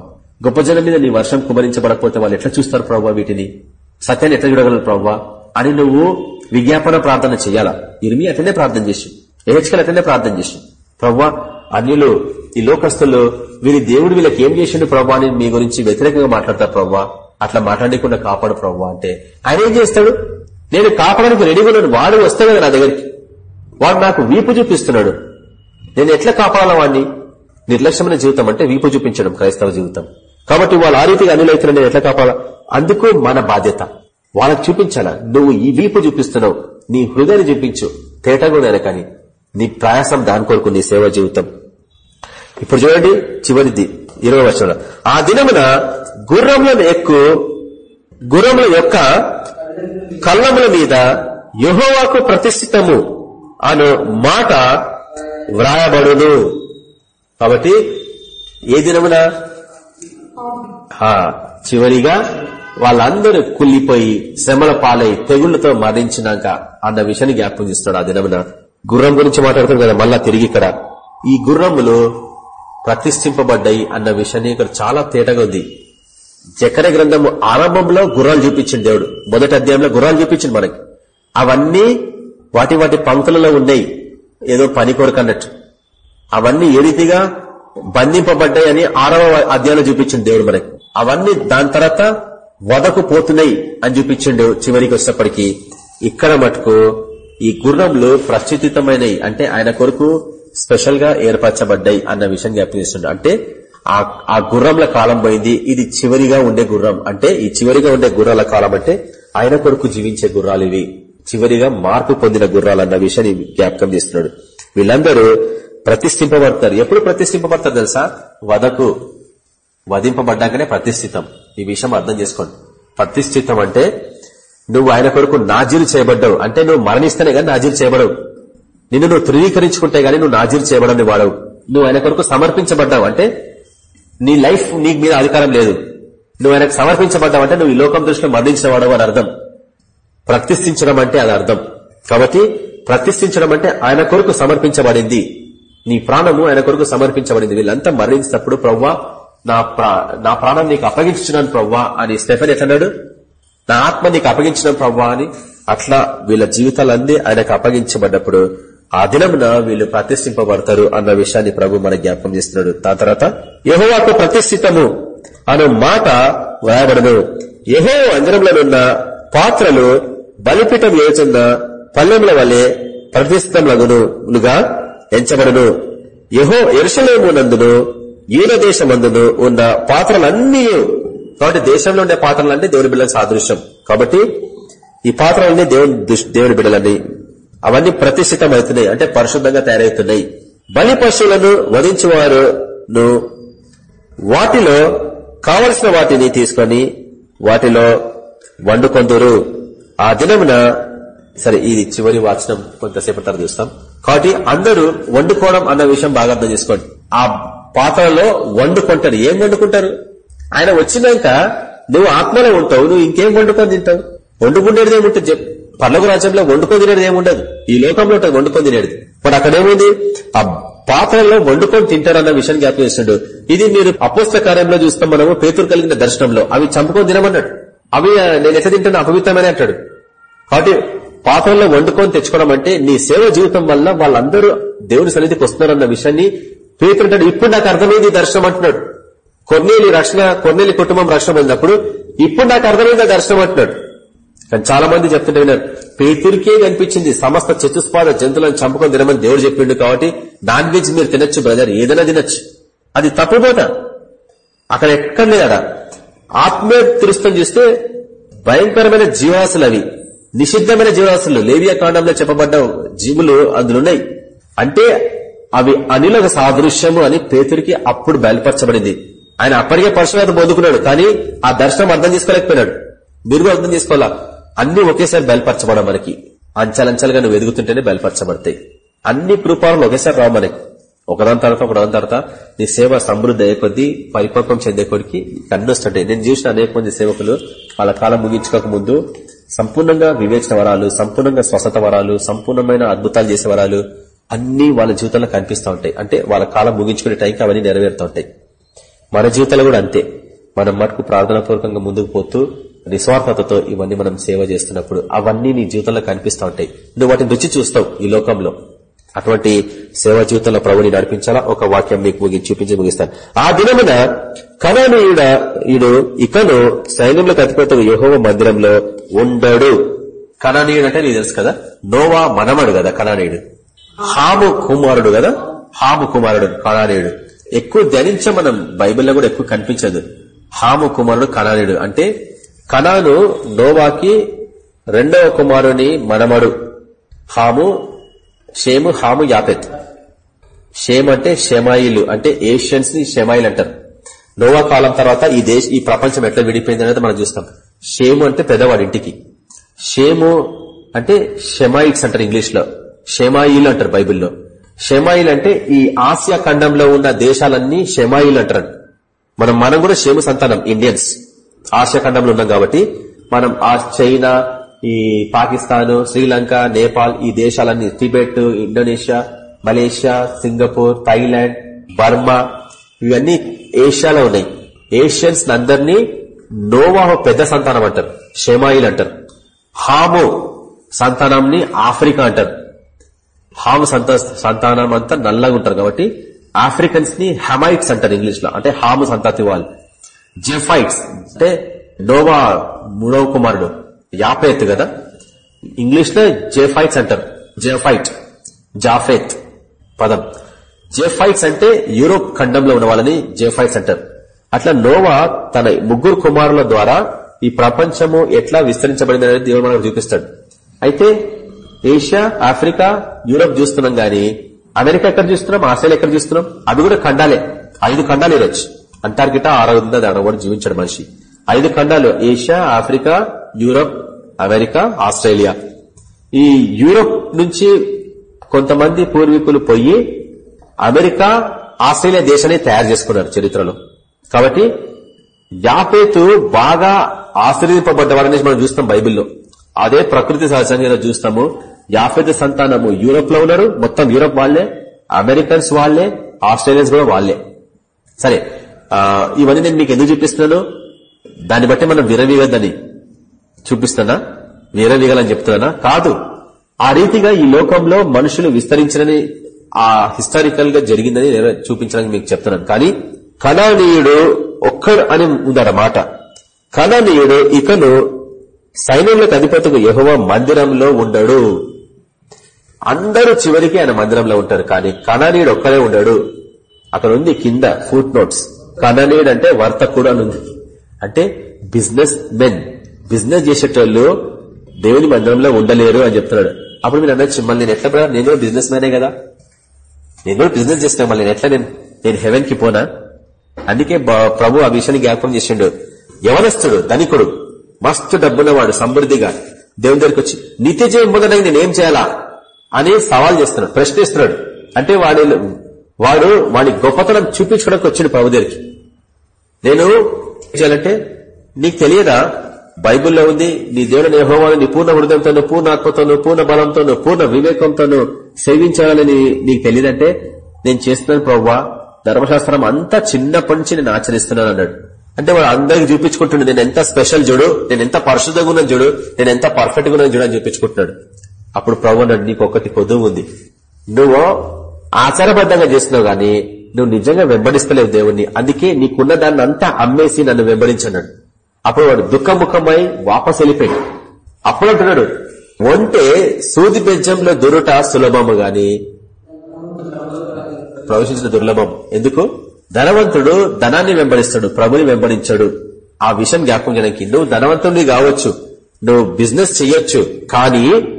గొప్ప జనం మీద నీ వర్షం కుమరించబడకపోతే వాళ్ళు ఎట్లా చూస్తారు ప్రవ్వా వీటిని? సత్యాన్ని ఎట్లా చూడగలరు ప్రవ్వా? అని నువ్వు విజ్ఞాపన ప్రార్థన చేయాలా? ఇరిమి అట్లనే ప్రార్థన చేసి ఏహెచ్కల్ అట్లనే ప్రార్థన చేసి ప్రవ్వా అన్యులు ఈ లోకస్తులు వీరి దేవుడు వీళ్ళకి ఏం చేసిండు ప్రభా అని మీ గురించి వ్యతిరేకంగా మాట్లాడతారు ప్రవ్వా అట్లా మాట్లాడకుండా కాపాడు ప్రవ్వా అంటే. ఆయన ఏం చేస్తాడు? నేను కాపాడడానికి రెడీగా ఉన్నాను. వాడు వస్తాడు నా దగ్గరికి. వాడు నాకు వీపు చూపిస్తున్నాడు. నేను ఎట్లా కాపాడాల వాడిని నిర్లక్ష్యమైన జీవితం అంటే వీపు చూపించడం క్రైస్తవ జీవితం. కాబట్టి వాళ్ళు ఆ రీతిగా అన్యులైతున్నా నేను ఎట్లా కాపాడాలా? అందుకు మన బాధ్యత. వాళ్ళకి చూపించాలా? నువ్వు ఈ వీపు చూపిస్తున్నావు. నీ హృదయాన్ని చూపించు. తేటగా కానీ నీ ప్రయాసం దాని కొరకు నీ సేవ జీవితం. ఇప్పుడు చూడండి చివరిది ఇరవై వర్షంలో ఆ దినమున గుర్రములను ఎక్కు గుర్రముల యొక్క కళ్ళముల మీద యహోవాకు ప్రతిష్ఠితము అను మాట వ్రాయబడును. కాబట్టి ఏ దినమున? ఆ, చివరిగా వాళ్ళందరూ కుళ్ళిపోయి శ్రమల పాలై తెగుళ్ళతో మరణించినాక అన్న విషయాన్ని జ్ఞాపకం చేస్తున్నాడు ఆ దినమున. గుర్రం గురించి మాట్లాడుతాడు కదా మళ్ళా తిరిగి ఇక్కడ. ఈ గుర్రములు ప్రతిష్ఠింపబడ్డాయి అన్న విషయాన్ని ఇక్కడ చాలా తేటగా ఉంది. జకర గ్రంథము ఆరంభంలో గుర్రాలు చూపించింది దేవుడు. మొదటి అధ్యాయంలో గుర్రాలు చూపించింది మనకి. అవన్నీ వాటి వాటి పంక్తులలో ఉన్నాయి. ఏదో పని కొరకు అన్నట్టు. అవన్నీ ఏ రీతిగా బంధింపబడ్డాయని ఆరవ అధ్యాయంలో చూపించింది దేవుడు మనకి. అవన్నీ దాని తర్వాత వదకు పోతున్నాయి అని చూపించిండు చివరికి వచ్చేప్పటికి ఇక్కడ మటుకు ఈ గుర్రంలు ప్రశ్చితమైనవి అంటే ఆయన కొరకు స్పెషల్గా ఏర్పరచబడ్డాయి అన్న విషయం జ్ఞాపకం అంటే ఆ ఆ గుర్రంల కాలం పోయింది. ఇది చివరిగా ఉండే గుర్రం. అంటే ఈ చివరిగా ఉండే గుర్రాల కాలం అంటే ఆయన కొడుకు జీవించే గుర్రాలు ఇవి. చివరిగా మార్పు పొందిన గుర్రాలు అన్న విషయాన్ని జ్ఞాపకం చేస్తున్నాడు. వీళ్ళందరూ ప్రతిష్ఠింపబడతారు. ఎప్పుడు ప్రతిష్ఠింపబడతారు తెలుసా? వదకు వధింపబడ్డాకనే ప్రతిష్ఠితం. ఈ విషయం అర్థం చేసుకోండి. ప్రతిష్ఠితం అంటే నువ్వు ఆయన కొరకు నాజీలు చేయబడ్డావు. అంటే నువ్వు మరణిస్తేనే కానీ నాజీలు చేయబడవు. నిన్ను నువ్వు ధృవీకరించుకుంటే గానీ నువ్వు నాజీలు చేయబడని వాడవు. నువ్వు ఆయన కొరకు సమర్పించబడ్డావు అంటే నీ లైఫ్ నీకు మీద అధికారం లేదు. నువ్వు ఆయనకు సమర్పించబడ్డావు అంటే నువ్వు ఈ లోకం దృష్టిలో మరణించిన వాడవు అని అర్థం. ప్రతిష్ఠించడం అంటే అది అర్థం. కాబట్టి ప్రతిష్ఠించడం అంటే ఆయన కొరకు సమర్పించబడింది. నీ ప్రాణము ఆయన కొరకు సమర్పించబడింది. వీళ్ళంతా మరణించినప్పుడు ప్రవ్వా నా ప్రా- నా ప్రాణం నీకు అప్పగించున్నాను ప్రవ్వా అని స్టెఫెన్ ఎట్లన్నాడు నా ఆత్మ నీకు అప్పగించిన ప్రవ్వా అని అట్లా వీళ్ళ జీవితాలన్నీ ఆయనకు అప్పగించబడ్డప్పుడు ఆ దినమున వీళ్ళు ప్రతిష్ఠింపబడతారు అన్న విషయాన్ని ప్రభు మన జ్ఞాపం చేస్తున్నాడు. దాని తర్వాత యహోవాకు ప్రతిష్ఠితము అను మాట వ్రాయబడదు. యహో అంజరంలోనున్న పాత్రలు బలిపీఠం వేచున్న పల్లెముల వలె ప్రతిష్ఠితములుగా ఎంచబడును. యహో ఎరుసలేమునందును నందును దేశమందును ఉన్న పాత్రలన్నీ కాబట్టి దేశంలో ఉండే పాత్రలన్నీ దేవుని బిడ్డలకు సాదృశ్యం. కాబట్టి ఈ పాత్రలన్నీ దేవుని దేవుని బిడ్డలన్నీ అవన్నీ ప్రతిష్ఠితమవుతున్నాయి. అంటే పరిశుద్ధంగా తయారవుతున్నాయి. బలి పశువులను వధించేవారు వాటిలో కావలసిన వాటిని తీసుకొని వాటిలో వండుకొందురు. ఆ దినమున సరే ఇది చివరి వాచనం కొంతసేపు తర్వాత చూస్తాం. కాబట్టి అందరూ వండుకోవడం అన్న విషయం బాగా అర్థం చేసుకోండి. ఆ పాత్రలో వండుకుంటారు. ఏం వండుకుంటారు? ఆయన వచ్చినాక నువ్వు ఆత్మలో ఉంటావు. నువ్వు ఇంకేం వండుకొని తింటావు? వండుకునేది ఏముంటుంది చెప్పు. పర్లకు రాజ్యంలో వండుకొని తినేది ఏముండదు ఈ లోకంలో వండుకొని తినేది. మరి అక్కడ ఏముంది? ఆ పాత్రలో వండుకొని తింటారన్న విషయం జ్ఞాపకం చేస్తున్నాడు. ఇది మీరు అపోస్త కార్యంలో చూస్తాం మనము పేతురు కలిగిన దర్శనంలో అవి చంపుకొని తినమన్నాడు. అవి నేను ఎట్లా తింటాను అపవిత్రమని అంటాడు. కాబట్టి పాత్రలో వండుకొని తెచ్చుకోవడం అంటే నీ సేవ జీవితం వల్ల వాళ్ళందరూ దేవుని సన్నిధికి వస్తున్నారన్న విషయాన్ని పేతురు అంటాడు. ఇప్పుడు నాకు అర్థమైంది దర్శనం అంటున్నాడు. కొన్నేలి రక్షణ కొన్నేలి కుటుంబం రక్షణ పొందినప్పుడు ఇప్పుడు నాకు అర్థమైంది దర్శనం అంటున్నాడు. కానీ చాలా మంది చెప్తుంటే విన్నారు పేతురికే కనిపించింది సమస్త చతుస్పాద జంతువులను చంపుకొని తినమని దేవుడు చెప్పిండు కాబట్టి నాన్ వెజ్ మీరు తినొచ్చు బ్రదర్ ఏదైనా తినొచ్చు. అది తప్పుబోత అక్కడ ఎక్కడ లేదా ఆత్మీయ తిరుస్తం చూస్తే భయంకరమైన జీవాసులు అవి. నిషిద్ధమైన జీవాసులు లేవియా కాండంలో చెప్పబడ్డ జీవులు అందులున్నాయి అంటే అవి అనిలకు సాదృశ్యము అని పేతురికి అప్పుడు బయలుపరచబడింది. ఆయన అప్పటికే పరశురాత పొందుకున్నాడు కానీ ఆ దర్శనం అర్థం చేసుకోలేకపోయినాడు. మీరు అర్థం చేసుకోవాలా? అన్ని ఒకేసారి బయలుపరచబడం మనకి. అంచలంచలుగా నువ్వు ఎదుగుతుంటేనే బయలుపరచబడతాయి. అన్ని కృపాలను ఒకేసారి రావు మనకి ఒకదాని తర్వాత ఒకదాని తర్వాత నీ సేవ సమృద్ధి అయ్యే కొద్దీ పరిపక్వం చెందే కొడికి కన్నుస్తుంటాయి నేను చూసిన అనేక మంది సేవకులు వాళ్ళ కాలం ముగించుకోక ముందు సంపూర్ణంగా వివేచన వరాలు సంపూర్ణంగా స్వస్థత వరాలు సంపూర్ణమైన అద్భుతాలు చేసే వరాలు అన్ని వాళ్ళ జీవితంలో కనిపిస్తూ ఉంటాయి. అంటే వాళ్ళ కాలం ముగించుకునే టైంకి అవన్నీ నెరవేరుతూ ఉంటాయి. మన జీవితాలు కూడా అంతే. మనం మటుకు ప్రార్థనాపూర్వకంగా ముందుకు పోతూ నిస్వార్థతతో ఇవన్నీ మనం సేవ చేస్తున్నప్పుడు అవన్నీ నీ జీవితంలో కనిపిస్తూ ఉంటాయి. నువ్వు వాటిని రుచి చూస్తావు ఈ లోకంలో. అటువంటి సేవా జీవితంలో ప్రభుని నడిపించాలా? ఒక వాక్యం మీకు ముగించి చూపించి ముగిస్తాను. ఆ దినమున కణానీయుడ ఈడు ఇకను సైన్యంలో అతిపెద్ద యహోవ మందిరంలో ఉండడు. కణానీయుడు అంటే నీకు తెలుసు కదా? నోవా మనమడు కదా కణానీయుడు హాము కుమారుడు కదా? హాము కుమారుడు కణానీయుడు ఎక్కువ ధ్యానించే మనం బైబిల్లో కూడా ఎక్కువ కనిపించదు. హాము కుమారుడు కణానీయుడు అంటే కణాను నోవాకి రెండవ కుమారుని మనమడు. Ham Shem Ham Japheth. Shem అంటే షెమాయిలు అంటే ఏషియన్స్ని షెమాయిల్ అంటారు. నోవా కాలం తర్వాత ఈ దేశ ఈ ప్రపంచం ఎట్లా విడిపోయింది అనేది మనం చూస్తాం. షేము అంటే పెద్దవాడి ఇంటికి. షేము అంటే షెమాయిట్స్ అంటారు ఇంగ్లీష్లో షెమాయిలు అంటారు బైబిల్లో. షెమాయిల్ అంటే ఈ ఆసియా ఖండంలో ఉన్న దేశాలన్నీ షెమాయిల్ అంటారు. మనం మనం కూడా షేము సంతానం ఇండియన్స్ ఆసియా ఖండంలో ఉన్నాం కాబట్టి మనం ఆ చైనా ఈ పాకిస్తాన్ శ్రీలంక నేపాల్ ఈ దేశాలన్నీ Tibet Indonesia Malaysia Singapore Thailand Burma ఇవన్నీ ఏషియాలో ఉన్నాయి. ఏషియన్స్ అందరినీ నోవాహో పెద్ద సంతానం అంటారు. షెమాయిల్ అంటారు. హాము సంతానంని ఆఫ్రికా అంటారు. హాము సంత సంతానం అంతా నల్లగా ఉంటారు కాబట్టి ఆఫ్రికన్స్ని హమైట్స్ అంటారు ఇంగ్లీష్లో అంటే హాము సంతతి వాళ్ళు జెఫైట్స్ అంటే నోవా మూడవ కుమారుడు. యాపేత్ కదా? ఇంగ్లీష్లో జెఫైట్స్ అంటారు. జెఫైట్ జాఫేత్ పదం. జెఫైట్స్ అంటే యూరోప్ ఖండంలో ఉన్న వాళ్ళని జెఫైట్స్ అంటారు. అట్లా నోవా తన ముగ్గురు కుమారుల ద్వారా ఈ ప్రపంచము ఎట్లా విస్తరించబడింది అనేది దేవుడు మనకు చూపిస్తాడు. అయితే ఏషియా ఆఫ్రికా యూరోప్ చూస్తున్నాం గానీ అమెరికా ఎక్కడ చూస్తున్నాం? ఆస్ట్రేలియా ఎక్కడ చూస్తున్నాం? అవి కూడా ఖండాలే. ఐదు ఖండాలు ఈరోజు. అంటార్కిటా ఆరవుంది దాని కూడా జీవించాడు మనిషి. ఐదు ఖండాలు. Asia Africa Europe America Australia. ఈ యూరోప్ నుంచి కొంతమంది పూర్వీకులు పోయి అమెరికా ఆస్ట్రేలియా దేశాన్ని తయారు చేసుకున్నారు చరిత్రలో. కాబట్టి యాపేతు బాగా ఆశ్రయింపబడ్డవాడని మనం చూస్తాం బైబిల్లో. అదే ప్రకృతి సహజంగా చూస్తాము. యాఫెద్ సంతానము యూరోప్లో ఉన్నారు. మొత్తం యూరోప్ వాళ్ళే అమెరికన్స్ వాళ్ళే ఆస్ట్రేలియన్స్ కూడా వాళ్ళే సరే ఇవన్నీ నేను మీకు ఎందుకు చూపిస్తున్నాను? దాన్ని బట్టి మనం విరవీగద్దని చూపిస్తున్నా విరవీగలని చెప్తున్నానా? కాదు. ఆ రీతిగా ఈ లోకంలో మనుషులు విస్తరించడని ఆ హిస్టారికల్గా జరిగిందని నేను చూపించడానికి మీకు చెప్తున్నాను. కానీ కళానీయుడు ఒక్కడు అని ఉందన్నమాట. కళానీయుడు ఇకను సైన్యంలో అధిపతిగా యహోవ మందిరంలో ఉండడు. అందరూ చివరికి ఆయన మందిరంలో ఉంటారు కానీ కణనీయుడు ఒక్కడే ఉండడు. అక్కడ ఉంది కింద ఫుట్ నోట్స్ కణనీయుడు అంటే వర్తకుడు అని ఉంది. అంటే బిజినెస్ మెన్ బిజినెస్ చేసేటోళ్ళు దేవుని మందిరంలో ఉండలేరు అని చెప్తున్నాడు. అప్పుడు మీరు అనొచ్చు మళ్ళీ నేను ఎట్లా బ్రదర్ నేను కూడా బిజినెస్ మ్యానే కదా. నేను కూడా బిజినెస్ చేసిన మళ్ళీ నేను ఎట్లా నేను? నేను హెవెన్కి పోనా? అందుకే ప్రభు ఆ విషయాన్ని జ్ఞాపకం చేసిండు. యవనస్తుడు ధనికుడు మస్తు డబ్బున్నవాడు సమృద్ధిగా దేవుని దగ్గరికి వచ్చి నిత్య జీవం పొందడానికి నేనేం చేయాలా? అని సవాల్ చేస్తున్నాడు ప్రశ్నిస్తున్నాడు. అంటే వాడి వాడు వాడి గొప్పతనం చూపించుకోవడానికి వచ్చిండు ప్రభు దగ్గరికి. నేను చేయాలంటే నీకు తెలియదా బైబుల్లో ఉంది నీ దేవుడు యహోవాను నీ పూర్ణ హృదయంతోను పూర్ణ ఆత్మతోను పూర్ణ బలంతోను పూర్ణ వివేకంతోను సేవించాలని నీకు తెలియదంటే నేను చేస్తున్నాను ప్రవ్వా ధర్మశాస్త్రం అంతా చిన్నప్పటి నుంచి నేను ఆచరిస్తున్నాను అన్నాడు. అంటే వాడు అందరికి చూపించుకుంటున్నాడు నేను ఎంత స్పెషల్ చూడు నేను ఎంత పరిశుద్ధంగా ఉన్నాను చూడు నేను ఎంత పర్ఫెక్ట్గా ఉన్నాను చూడు అని చూపించుకుంటున్నాడు. అప్పుడు ప్రభు అన్నాడు నీకు ఒకటి కొద్దువు ఉంది. నువ్వు ఆచారబద్ధంగా చేసినావు గాని నువ్వు నిజంగా వెంబడిస్తలేవు దేవుణ్ణి. అందుకే నీకున్న దాన్ని అంతా అమ్మేసి నన్ను వెంబడించన్నాడు. అప్పుడు వాడు దుఃఖముఖమై వాపస్ వెళ్ళిపోయాడు. అప్పుడు అంటున్నాడు ఒంటే సూది బెంచంలో దొరుట సులభము గాని ప్రవేశించిన దుర్లభం. ఎందుకు? ధనవంతుడు ధనాన్ని వెంబడిస్తాడు ప్రభుని వెంబడించాడు. ఆ విషయం జ్ఞాపకం చేయడానికి నువ్వు ధనవంతుడిని కావచ్చు. నువ్వు బిజినెస్ చెయ్యొచ్చు. కానీ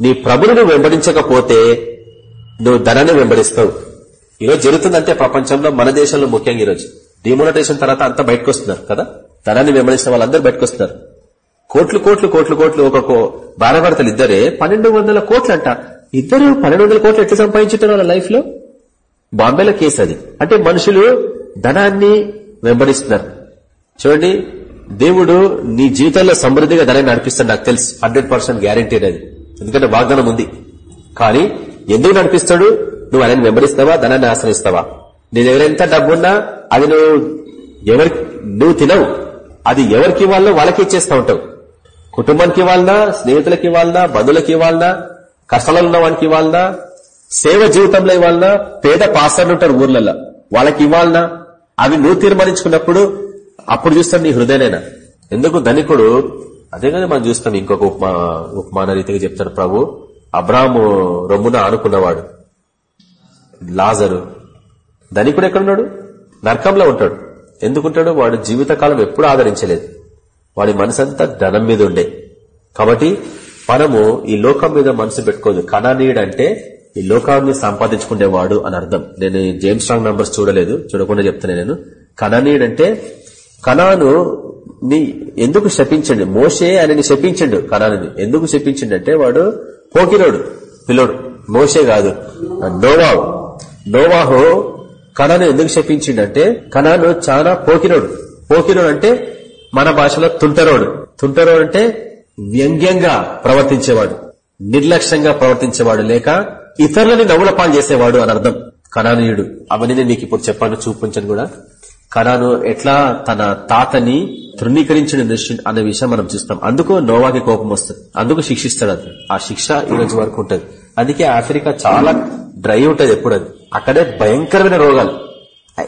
నీ ప్రభుని వెంబడించకపోతే నువ్వు ధనాన్ని వెంబడిస్తావు. ఈరోజు జరుగుతుందంటే ప్రపంచంలో మన దేశంలో ముఖ్యంగా ఈరోజు. డిమోనటైజేషన్ తర్వాత అంతా బయటకు వస్తున్నారు కదా? ధనాన్ని వెంబడించిన వాళ్ళందరూ బయటకు వస్తున్నారు కోట్లు కోట్లు కోట్లు కోట్లు ఒక భార్యభర్తలు ఇద్దరే పన్నెండు వందల కోట్లు అంట ఇద్దరు పన్నెండు వందల కోట్లు ఎట్లా సంపాదించుతారు వాళ్ళ లైఫ్లో? బాంబేలో కేసు అది. అంటే మనుషులు ధనాన్ని వెంబడిస్తున్నారు. చూడండి దేవుడు నీ జీవితంలో సమృద్ధిగా ధనాన్ని నడిపిస్తాడు నాకు తెలుసు. హండ్రెడ్ పర్సెంట్ గ్యారంటీ అది. ఎందుకంటే వాగ్దానం ఉంది. కానీ ఎందుకు నడిపిస్తాడు? నువ్వు ఆయన వెంబడిస్తావా? ధనాన్ని ఆశ్రయిస్తావా? నీ దగ్గర ఎంత డబ్బున్నా అది నువ్వు ఎవరి నువ్వు తినవు. అది ఎవరికి ఇవ్వాలనో వాళ్ళకి ఇచ్చేస్తా ఉంటావు. కుటుంబానికి ఇవ్వాలనా స్నేహితులకి ఇవ్వాలనా బంధువులకి ఇవ్వాలనా కష్టాలలో ఉన్న వానికి ఇవ్వాలనా సేవ జీవితంలో ఇవ్వాలనా పేద పాస్టర్లు ఉంటారు ఊర్లలో. వాళ్ళకి ఇవ్వాలనా అవి నువ్వు తీర్మానించుకున్నప్పుడు అప్పుడు చూస్తాను నీ హృదయనైనా. ఎందుకు ధనికుడు అదే కదా మనం చూస్తాం ఇంకొక ఉపమా ఉపమాన రీతిగా చెప్తాడు ప్రభు. అబ్రాము రొమ్మున ఆనుకున్నవాడు. లాజరు. ధనికుడు ఎక్కడున్నాడు? నరకంలో ఉంటాడు. ఎందుకుంటాడు? వాడు జీవితకాలం ఎప్పుడు ఆదరించలేదు. వాడి మనసంతా ధనం మీద ఉండే. కాబట్టి మనము ఈ లోకం మీద మనసు పెట్టుకోదు కణానీయుడు అంటే ఈ లోకాన్ని సంపాదించుకునేవాడు అని అర్థం. నేను జేమ్స్ స్ట్రాంగ్ నంబర్స్ చూడలేదు. చూడకుండా చెప్తాను నేను. కణానీయుడు అంటే కణాను నీ ఎందుకు శపించండి? మోసే ఆయనని శపించండు కణాని ఎందుకు శపించండి అంటే వాడు పోకిరోడు పిల్లోడు. మోసే కాదు. నోవాహు నోవాహు కణాను ఎందుకు శపించిండంటే కణాను చాలా పోకిరోడు పోకిరోడు అంటే మన భాషలో తుంటరోడు. తుంటరోడు అంటే వ్యంగ్యంగా ప్రవర్తించేవాడు నిర్లక్ష్యంగా ప్రవర్తించేవాడు లేక ఇతరులని నవ్వుల పాలు చేసేవాడు అని అర్థం. కణానీయుడు అవన్నీ నీకు ఇప్పుడు చెప్పాను చూపించను కూడా. కణాను ఎట్లా తన తాతని తృణీకరించిన అనే విషయం మనం చూస్తాం. అందుకు నోవాకి కోపం వస్తుంది. అందుకు శిక్షిస్తాడు అది. ఆ శిక్ష ఈ రోజు వరకు ఉంటది. అందుకే ఆఫ్రికా చాలా డ్రై ఉంటది ఎప్పుడు అది. అక్కడే భయంకరమైన రోగాలు.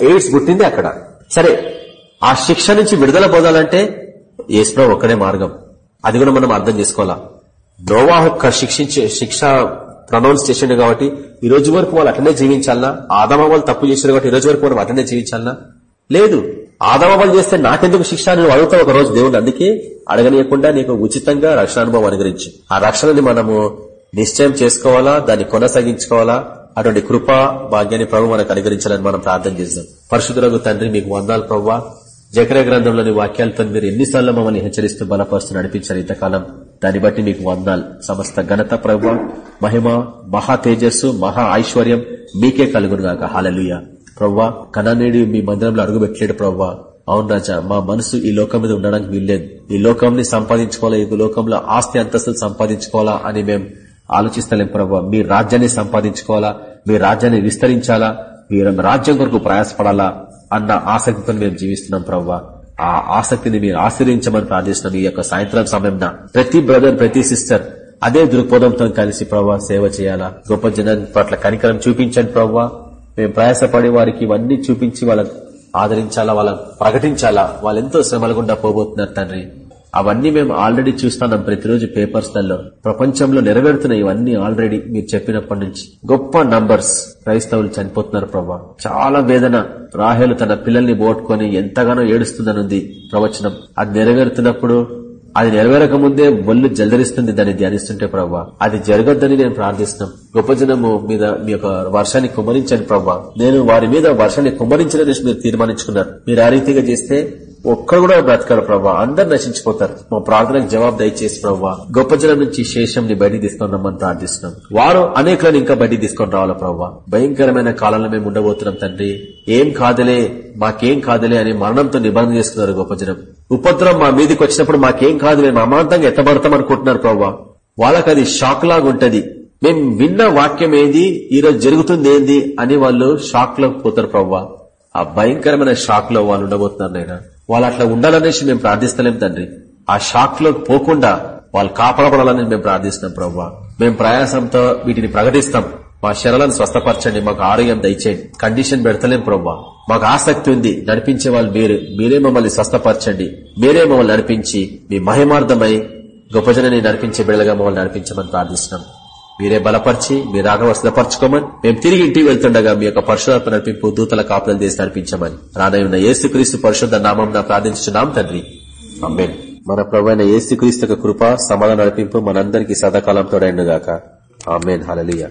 ఎయిడ్స్ పుట్టింది అక్కడ. సరే ఆ శిక్ష నుంచి విడుదల పొందాలంటే ఏసుప్రో ఒక్కడే మార్గం. అది కూడా మనం అర్థం చేసుకోవాలా. నోవాహు శిక్షించే శిక్ష ప్రొనౌన్స్ చేసిండు కాబట్టి ఈ రోజు వరకు వాళ్ళు అట్లనే జీవించాలనా? ఆదమ వాళ్ళు తప్పు చేసారు కాబట్టి ఈ రోజు వరకు మనం అట్లనే జీవించాలనా? లేదు ఆదమ చేస్తే నాకెందుకు శిక్ష నువ్వు అడుగుతావు ఒక రోజు దేవుడు అందుకే అడగనీయకుండా నీకు ఉచితంగా రక్షణ అనుభవం అనుగ్రహించి. ఆ రక్షణని మనము నిశ్చయం చేసుకోవాలా? దాన్ని కొనసాగించుకోవాలా? అటువంటి కృపా భాగ్యాన్ని ప్రభు మనకు అనుగ్రహించాలని మనం ప్రార్థన చేస్తాం. పరిశుద్ధులకు తండ్రి మీకు వందాలు ప్రభావ జకర గ్రంథంలోని వాక్యాలతో మీరు ఎన్నిసార్లు మమ్మల్ని హెచ్చరిస్తూ బలపరుస్తూ నడిపించారు ఇంతకాలం. దాన్ని బట్టి మీకు వందాలు. సమస్త ఘనత ప్రభు మహిమ మహా తేజస్సు మహా ఐశ్వర్యం మీకే కలుగునుగాక. హాలలుయ ప్రవ్వా కణానేడు మీ మందిరంలో అడుగుపెట్టలేడు ప్రవ్వా. అవును రాజా మా మనసు ఈ లోకం మీద ఉండడానికి వీల్లేదు. ఈ లోకంని సంపాదించుకోవాలా ఈ లోకంలో ఆస్తి అంతస్తులు సంపాదించుకోవాలా అని మేము ఆలోచిస్తలేం ప్రభావ మీ రాజ్యాన్ని సంపాదించుకోవాలా మీ రాజ్యాన్ని విస్తరించాలా మీరు రాజ్యం కొరకు ప్రయాసపడాలా అన్న ఆసక్తితో మేము జీవిస్తున్నాం ప్రవ్వా. ఆ ఆసక్తిని మీరు ఆశ్రయించమని ప్రార్థిస్తున్నాం ఈ యొక్క సాయంత్రం సమయంలో ప్రతి బ్రదర్ ప్రతి సిస్టర్ అదే దృక్పథంతో కలిసి ప్రవ్వా సేవ చేయాలా. గొప్ప జనాన్ని పట్ల కనికరం చూపించండి ప్రవ్వా. మేము ప్రయాసపడి వారికి ఇవన్నీ చూపించి వాళ్ళని ఆదరించాలా వాళ్ళని ప్రకటించాలా? వాళ్ళు ఎంతో శ్రమల గుండా పోబోతున్నారు తండ్రి. అవన్నీ మేము ఆల్రెడీ చూస్తున్నాం ప్రతిరోజు పేపర్స్లలో. ప్రపంచంలో నెరవేరుతున్నాయి ఇవన్నీ ఆల్రెడీ మీరు చెప్పినప్పటి నుంచి. గొప్ప నంబర్స్. క్రైస్తవులు చనిపోతున్నారు ప్రభా. చాలా వేదన. రాహేలు తన పిల్లల్ని పోగొట్టుకుని ఎంతగానో ఏడుస్తుందనుంది ప్రవచనం. అది నెరవేరుతున్నప్పుడు అది నెరవేరక ముందే ఒళ్ళు జల్దరిస్తుంది దాన్ని ధ్యానిస్తుంటే ప్రవ్వా. అది జరగద్దని నేను ప్రార్థిస్తున్నాం. గొప్ప జనము మీద మీ యొక్క వర్షాన్ని కుమరించండి ప్రవ్వా. నేను వారి మీద వర్షాన్ని కుమరించిన మీరు తీర్మానించుకున్నారు. మీరు ఆ రీతిగా చేస్తే ఒక్కరు కూడా బ్రతకరు ప్రభావ అందరు నశించిపోతారు. మా ప్రార్థనకు జవాబు దయచేసి ప్రభావ గొప్ప జనం నుంచి శేషం ని బయటికి తీసుకొని రమ్మని ప్రార్థిస్తున్నాం. వారు అనేకలను ఇంకా బయటికి తీసుకొని రావాలి ప్రభావ భయంకరమైన కాలంలో మేము ఉండబోతున్నాం తండ్రి. ఏం కాదులే మాకేం కాదులే అని మరణంతో నిబంధన చేసుకున్నారు గొప్ప జనం. ఉపద్రవం మా మీదకి వచ్చినప్పుడు మాకేం కాదు మేము అమాంతంగా ఎత్తబడతాం అనుకుంటున్నారు ప్రభావ వాళ్ళకి అది షాక్ లాగా ఉంటది. మేము విన్న వాక్యం ఏంది? ఈరోజు జరుగుతుంది ఏంది? అని వాళ్ళు షాక్లో పోతారు ప్రవ్వా ఆ భయంకరమైన షాక్లో వాళ్ళు ఉండబోతున్నారు నైనా వాళ్ళు అట్లా ఉండాలనేసి మేము ప్రార్థిస్తలేం తండ్రి. ఆ షాక్లోకి పోకుండా వాళ్ళు కాపాడబడాలని మేము ప్రార్థిస్తున్నాం ప్రవ్వా మేము ప్రయాసంతో వీటిని ప్రకటిస్తాం. మా శరలను స్వస్థపరచండి. మాకు ఆరోగ్యం దయచేయండి. కండిషన్ పెడతలేం ప్రవ్వా మాకు ఆసక్తి ఉంది. నడిపించే వాళ్ళు మీరు. మీరే మమ్మల్ని స్వస్థపరచండి. మీరే మమ్మల్ని నడిపించి మీ మహిమార్థమై గొప్ప జనని నడిపించే బిడ్డగా మమ్మల్ని నడిపించమని ప్రార్థిస్తున్నాం. మీరే బలపరిచి మీరు రాగవ సిద్ధపరచుకోమని మేము తిరిగి ఇంటికి వెళ్తుండగా మీ యొక్క పరిశుధాత్మ నడిపింపు దూతల కాపులను చేసి నడిపించమని. రానయ్యున్న ఏసుక్రీస్తు పరిశుద్ధ నామం ప్రార్థించున్నాం తండ్రి. అమ్మేన్ మన ప్రవైన ఏసుక్రీస్తు కృప సమాధాన నడిపింపు మనందరికీ సదాకాలం తోడైండుగాక ఆమెన్. హలలియా